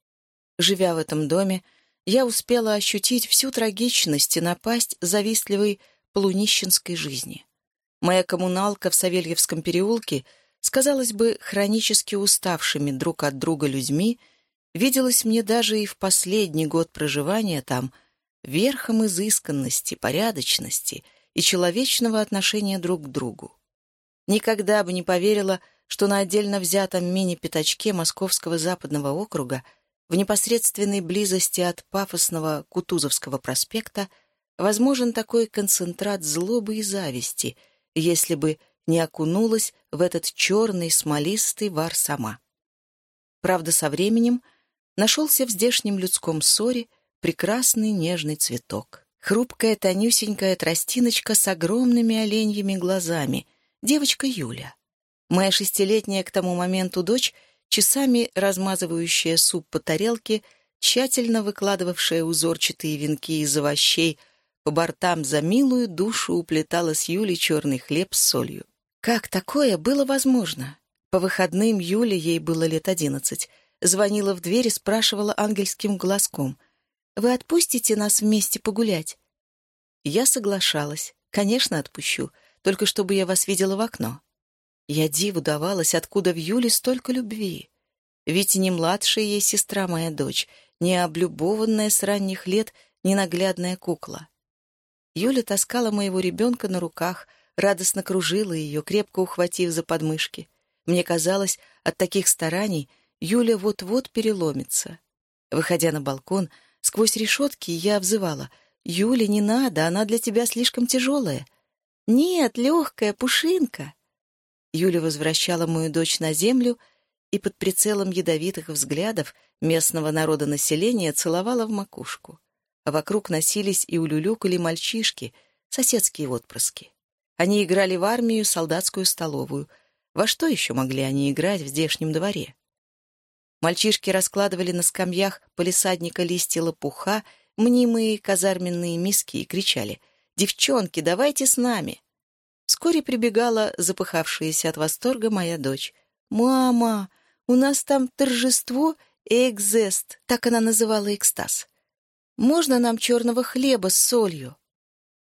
Живя в этом доме, я успела ощутить всю трагичность и напасть завистливой полунищенской жизни. Моя коммуналка в Савельевском переулке сказалось бы хронически уставшими друг от друга людьми, виделась мне даже и в последний год проживания там верхом изысканности, порядочности и человечного отношения друг к другу. Никогда бы не поверила, что на отдельно взятом мини-пятачке Московского западного округа в непосредственной близости от пафосного Кутузовского проспекта возможен такой концентрат злобы и зависти, если бы не окунулась в этот черный смолистый вар сама. Правда, со временем нашелся в здешнем людском ссоре прекрасный нежный цветок. Хрупкая, тонюсенькая тростиночка с огромными оленьими глазами, девочка Юля. Моя шестилетняя к тому моменту дочь, часами размазывающая суп по тарелке, тщательно выкладывавшая узорчатые венки из овощей, по бортам за милую душу уплетала с Юлей черный хлеб с солью. Как такое было возможно? По выходным Юле, ей было лет одиннадцать, звонила в дверь и спрашивала ангельским глазком. «Вы отпустите нас вместе погулять?» Я соглашалась. «Конечно, отпущу только чтобы я вас видела в окно. Я диву давалась, откуда в Юле столько любви. Ведь не младшая ей сестра моя дочь, не облюбованная с ранних лет ненаглядная кукла. Юля таскала моего ребенка на руках, радостно кружила ее, крепко ухватив за подмышки. Мне казалось, от таких стараний Юля вот-вот переломится. Выходя на балкон, сквозь решетки я взывала «Юля, не надо, она для тебя слишком тяжелая. «Нет, легкая пушинка!» Юля возвращала мою дочь на землю и под прицелом ядовитых взглядов местного народа населения целовала в макушку. Вокруг носились и улюлюкали мальчишки, соседские отпрыски. Они играли в армию, солдатскую столовую. Во что еще могли они играть в здешнем дворе? Мальчишки раскладывали на скамьях полисадника листья лопуха, мнимые казарменные миски и кричали — «Девчонки, давайте с нами!» Вскоре прибегала запыхавшаяся от восторга моя дочь. «Мама, у нас там торжество экзест», так она называла экстаз. «Можно нам черного хлеба с солью?»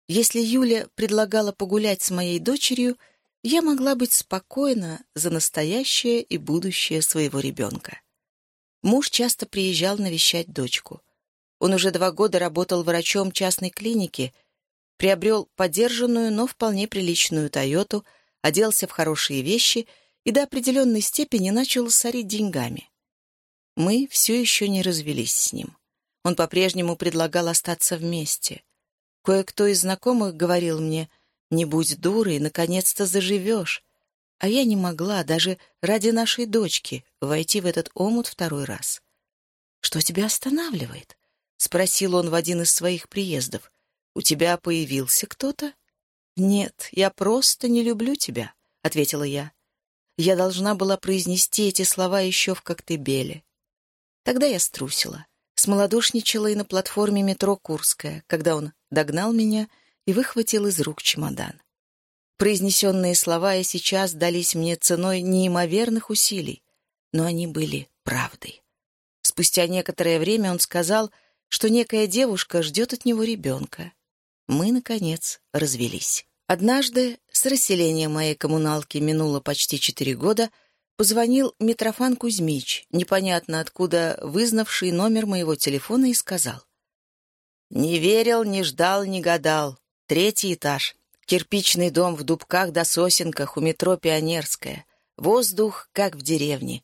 Если Юля предлагала погулять с моей дочерью, я могла быть спокойна за настоящее и будущее своего ребенка. Муж часто приезжал навещать дочку. Он уже два года работал врачом частной клиники — приобрел подержанную, но вполне приличную «Тойоту», оделся в хорошие вещи и до определенной степени начал сорить деньгами. Мы все еще не развелись с ним. Он по-прежнему предлагал остаться вместе. Кое-кто из знакомых говорил мне, «Не будь дурой, наконец-то заживешь». А я не могла даже ради нашей дочки войти в этот омут второй раз. «Что тебя останавливает?» — спросил он в один из своих приездов. «У тебя появился кто-то?» «Нет, я просто не люблю тебя», — ответила я. Я должна была произнести эти слова еще в Коктебеле. Тогда я струсила. Смолодушничала и на платформе метро Курская, когда он догнал меня и выхватил из рук чемодан. Произнесенные слова и сейчас дались мне ценой неимоверных усилий, но они были правдой. Спустя некоторое время он сказал, что некая девушка ждет от него ребенка мы, наконец, развелись. Однажды, с расселения моей коммуналки минуло почти четыре года, позвонил Митрофан Кузьмич, непонятно откуда вызнавший номер моего телефона, и сказал. «Не верил, не ждал, не гадал. Третий этаж. Кирпичный дом в дубках да сосенках у метро Пионерская. Воздух, как в деревне.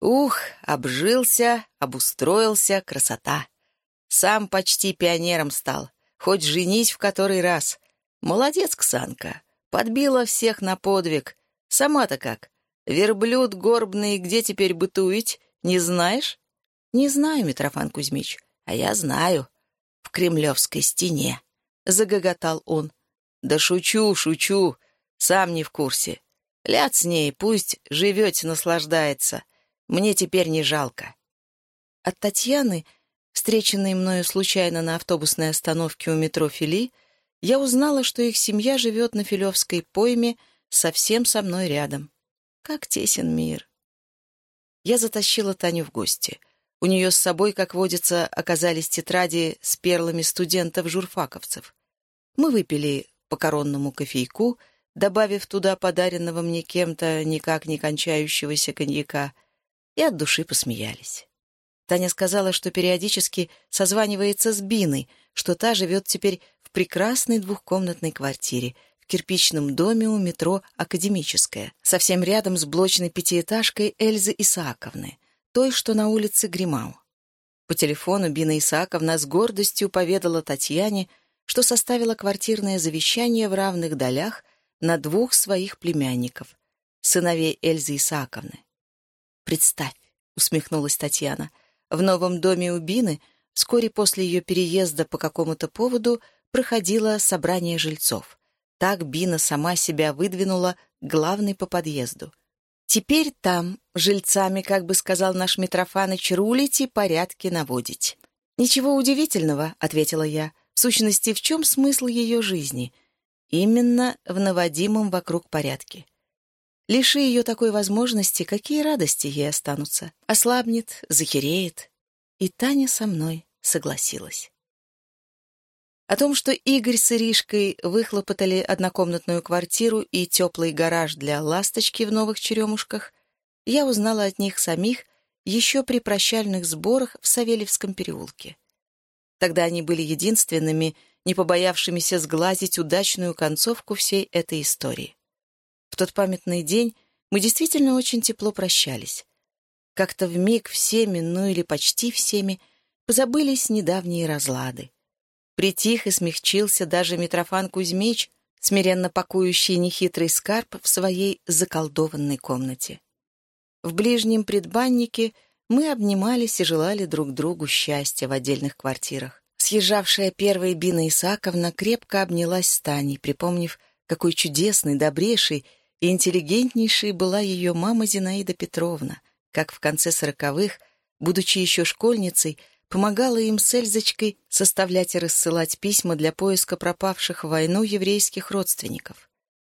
Ух, обжился, обустроился, красота. Сам почти пионером стал. Хоть женись в который раз. Молодец, Ксанка. Подбила всех на подвиг. Сама-то как? Верблюд горбный где теперь бытуить? Не знаешь? Не знаю, Митрофан Кузьмич. А я знаю. В Кремлевской стене. Загоготал он. Да шучу, шучу. Сам не в курсе. Ляд с ней, пусть живете, наслаждается. Мне теперь не жалко. От Татьяны встреченной мною случайно на автобусной остановке у метро Фили, я узнала, что их семья живет на Филевской пойме совсем со мной рядом. Как тесен мир. Я затащила Таню в гости. У нее с собой, как водится, оказались тетради с перлами студентов-журфаковцев. Мы выпили по коронному кофейку, добавив туда подаренного мне кем-то никак не кончающегося коньяка, и от души посмеялись. Таня сказала, что периодически созванивается с Биной, что та живет теперь в прекрасной двухкомнатной квартире кирпичном доме у метро «Академическая», совсем рядом с блочной пятиэтажкой Эльзы Исааковны, той, что на улице Гримау. По телефону Бина Исааковна с гордостью поведала Татьяне, что составила квартирное завещание в равных долях на двух своих племянников, сыновей Эльзы Исааковны. «Представь», — усмехнулась Татьяна, — в новом доме у Бины вскоре после ее переезда по какому-то поводу проходило собрание жильцов. Так Бина сама себя выдвинула главной по подъезду. Теперь там жильцами, как бы сказал наш Митрофаныч, рулить и порядки наводить. «Ничего удивительного», — ответила я. «В сущности, в чем смысл ее жизни?» «Именно в наводимом вокруг порядке. Лиши ее такой возможности, какие радости ей останутся. Ослабнет, захереет. И Таня со мной согласилась. О том, что Игорь с Иришкой выхлопотали однокомнатную квартиру и теплый гараж для ласточки в новых черемушках, я узнала от них самих еще при прощальных сборах в Савельевском переулке. Тогда они были единственными, не побоявшимися сглазить удачную концовку всей этой истории. В тот памятный день мы действительно очень тепло прощались. Как-то в миг всеми, ну или почти всеми, позабылись недавние разлады. Притих и смягчился даже Митрофан Кузьмич, смиренно пакующий нехитрый скарб в своей заколдованной комнате. В ближнем предбаннике мы обнимались и желали друг другу счастья в отдельных квартирах. Съезжавшая первая Бина Исаковна крепко обнялась с Таней, припомнив, какой чудесный, добрейший и интеллигентнейшей была ее мама Зинаида Петровна, как в конце сороковых, будучи еще школьницей, помогала им с Эльзочкой составлять и рассылать письма для поиска пропавших в войну еврейских родственников.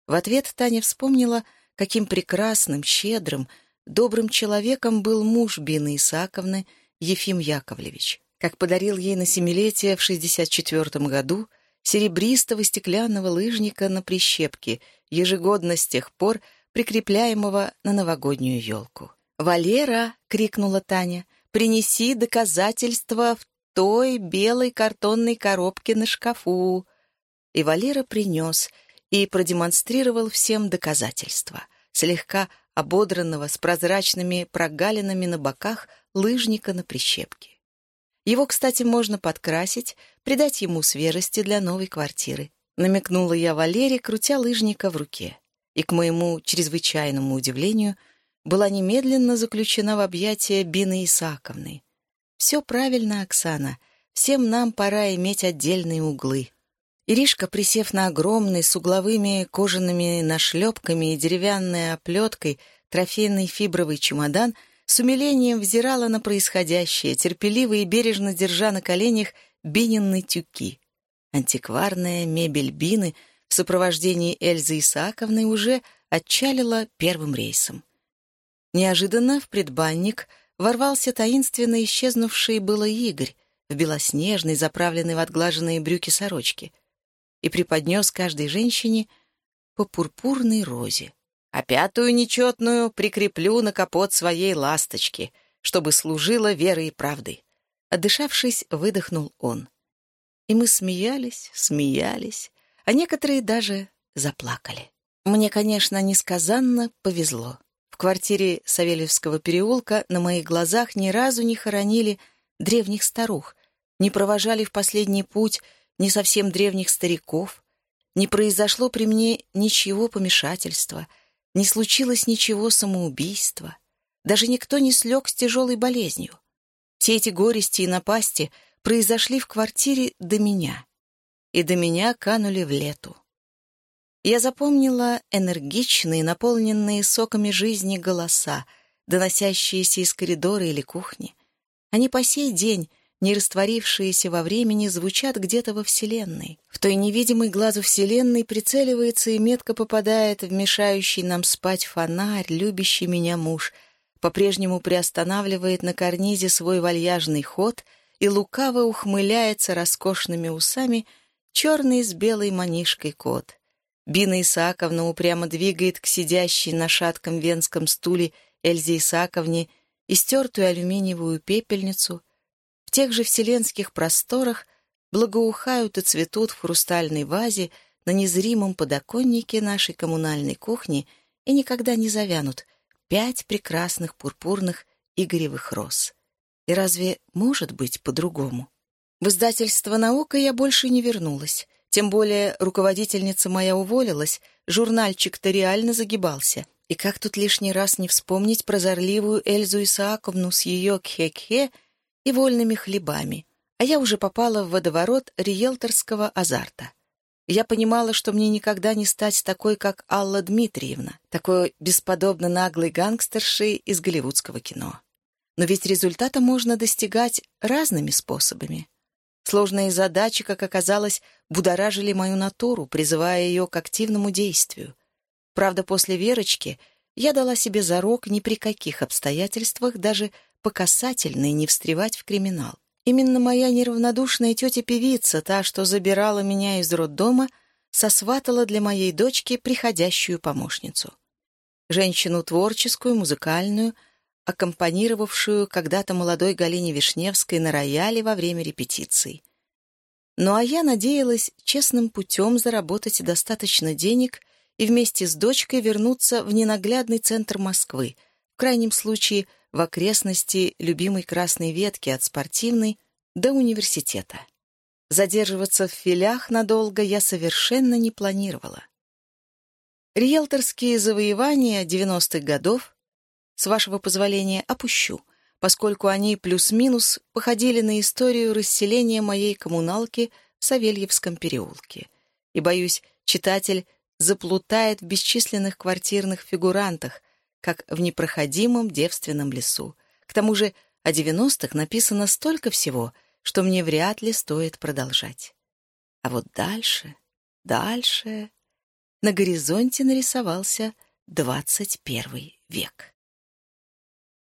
В ответ Таня вспомнила, каким прекрасным, щедрым, добрым человеком был муж Бины Исааковны Ефим Яковлевич, как подарил ей на семилетие в 64 году серебристого стеклянного лыжника на прищепке — ежегодно с тех пор прикрепляемого на новогоднюю елку. «Валера!» — крикнула Таня. «Принеси доказательства в той белой картонной коробке на шкафу!» И Валера принес и продемонстрировал всем доказательства, слегка ободранного с прозрачными прогалинами на боках лыжника на прищепке. Его, кстати, можно подкрасить, придать ему свежести для новой квартиры. Намекнула я Валере, крутя лыжника в руке. И, к моему чрезвычайному удивлению, была немедленно заключена в объятия Бины Исааковны. «Все правильно, Оксана. Всем нам пора иметь отдельные углы». Иришка, присев на огромный с угловыми кожаными нашлепками и деревянной оплеткой трофейный фибровый чемодан, с умилением взирала на происходящее, терпеливо и бережно держа на коленях бининные тюки. Антикварная мебель Бины в сопровождении Эльзы Исааковны уже отчалила первым рейсом. Неожиданно в предбанник ворвался таинственно исчезнувший было Игорь в белоснежной, заправленной в отглаженные брюки сорочки, и преподнес каждой женщине по пурпурной розе. А пятую нечетную прикреплю на капот своей ласточки, чтобы служила верой и правдой. Отдышавшись, выдохнул он. И мы смеялись, смеялись, а некоторые даже заплакали. Мне, конечно, несказанно повезло. В квартире Савельевского переулка на моих глазах ни разу не хоронили древних старух, не провожали в последний путь не совсем древних стариков, не произошло при мне ничего помешательства, не случилось ничего самоубийства. Даже никто не слег с тяжелой болезнью. Все эти горести и напасти произошли в квартире до меня. И до меня канули в лету. Я запомнила энергичные, наполненные соками жизни голоса, доносящиеся из коридора или кухни. Они по сей день не растворившиеся во времени, звучат где-то во Вселенной. В той невидимой глазу Вселенной прицеливается и метко попадает в мешающий нам спать фонарь, любящий меня муж, по-прежнему приостанавливает на карнизе свой вальяжный ход и лукаво ухмыляется роскошными усами черный с белой манишкой кот. Бина Исааковна упрямо двигает к сидящей на шатком венском стуле Эльзе Исааковне истертую алюминиевую пепельницу, в тех же вселенских просторах благоухают и цветут в хрустальной вазе на незримом подоконнике нашей коммунальной кухни и никогда не завянут пять прекрасных пурпурных игоревых роз. И разве может быть по-другому? В издательство «Наука» я больше не вернулась. Тем более руководительница моя уволилась, журнальчик-то реально загибался. И как тут лишний раз не вспомнить прозорливую Эльзу Исааковну с ее кхе-кхе и вольными хлебами. А я уже попала в водоворот риэлторского азарта. Я понимала, что мне никогда не стать такой, как Алла Дмитриевна, такой бесподобно наглой гангстершей из голливудского кино. Но ведь результата можно достигать разными способами. Сложные задачи, как оказалось, будоражили мою натуру, призывая ее к активному действию. Правда, после Верочки я дала себе зарок ни при каких обстоятельствах даже по касательной не встревать в криминал. Именно моя неравнодушная тетя-певица, та, что забирала меня из роддома, сосватала для моей дочки приходящую помощницу. Женщину творческую, музыкальную, аккомпанировавшую когда-то молодой Галине Вишневской на рояле во время репетиций. Ну а я надеялась честным путем заработать достаточно денег и вместе с дочкой вернуться в ненаглядный центр Москвы, в крайнем случае в окрестности любимой красной ветки от спортивной до университета. Задерживаться в филях надолго я совершенно не планировала. Риэлторские завоевания 90-х годов, с вашего позволения, опущу, поскольку они плюс-минус походили на историю расселения моей коммуналки в Савельевском переулке. И, боюсь, читатель заплутает в бесчисленных квартирных фигурантах, как в непроходимом девственном лесу. К тому же о девяностых написано столько всего, что мне вряд ли стоит продолжать. А вот дальше, дальше... На горизонте нарисовался двадцать первый век.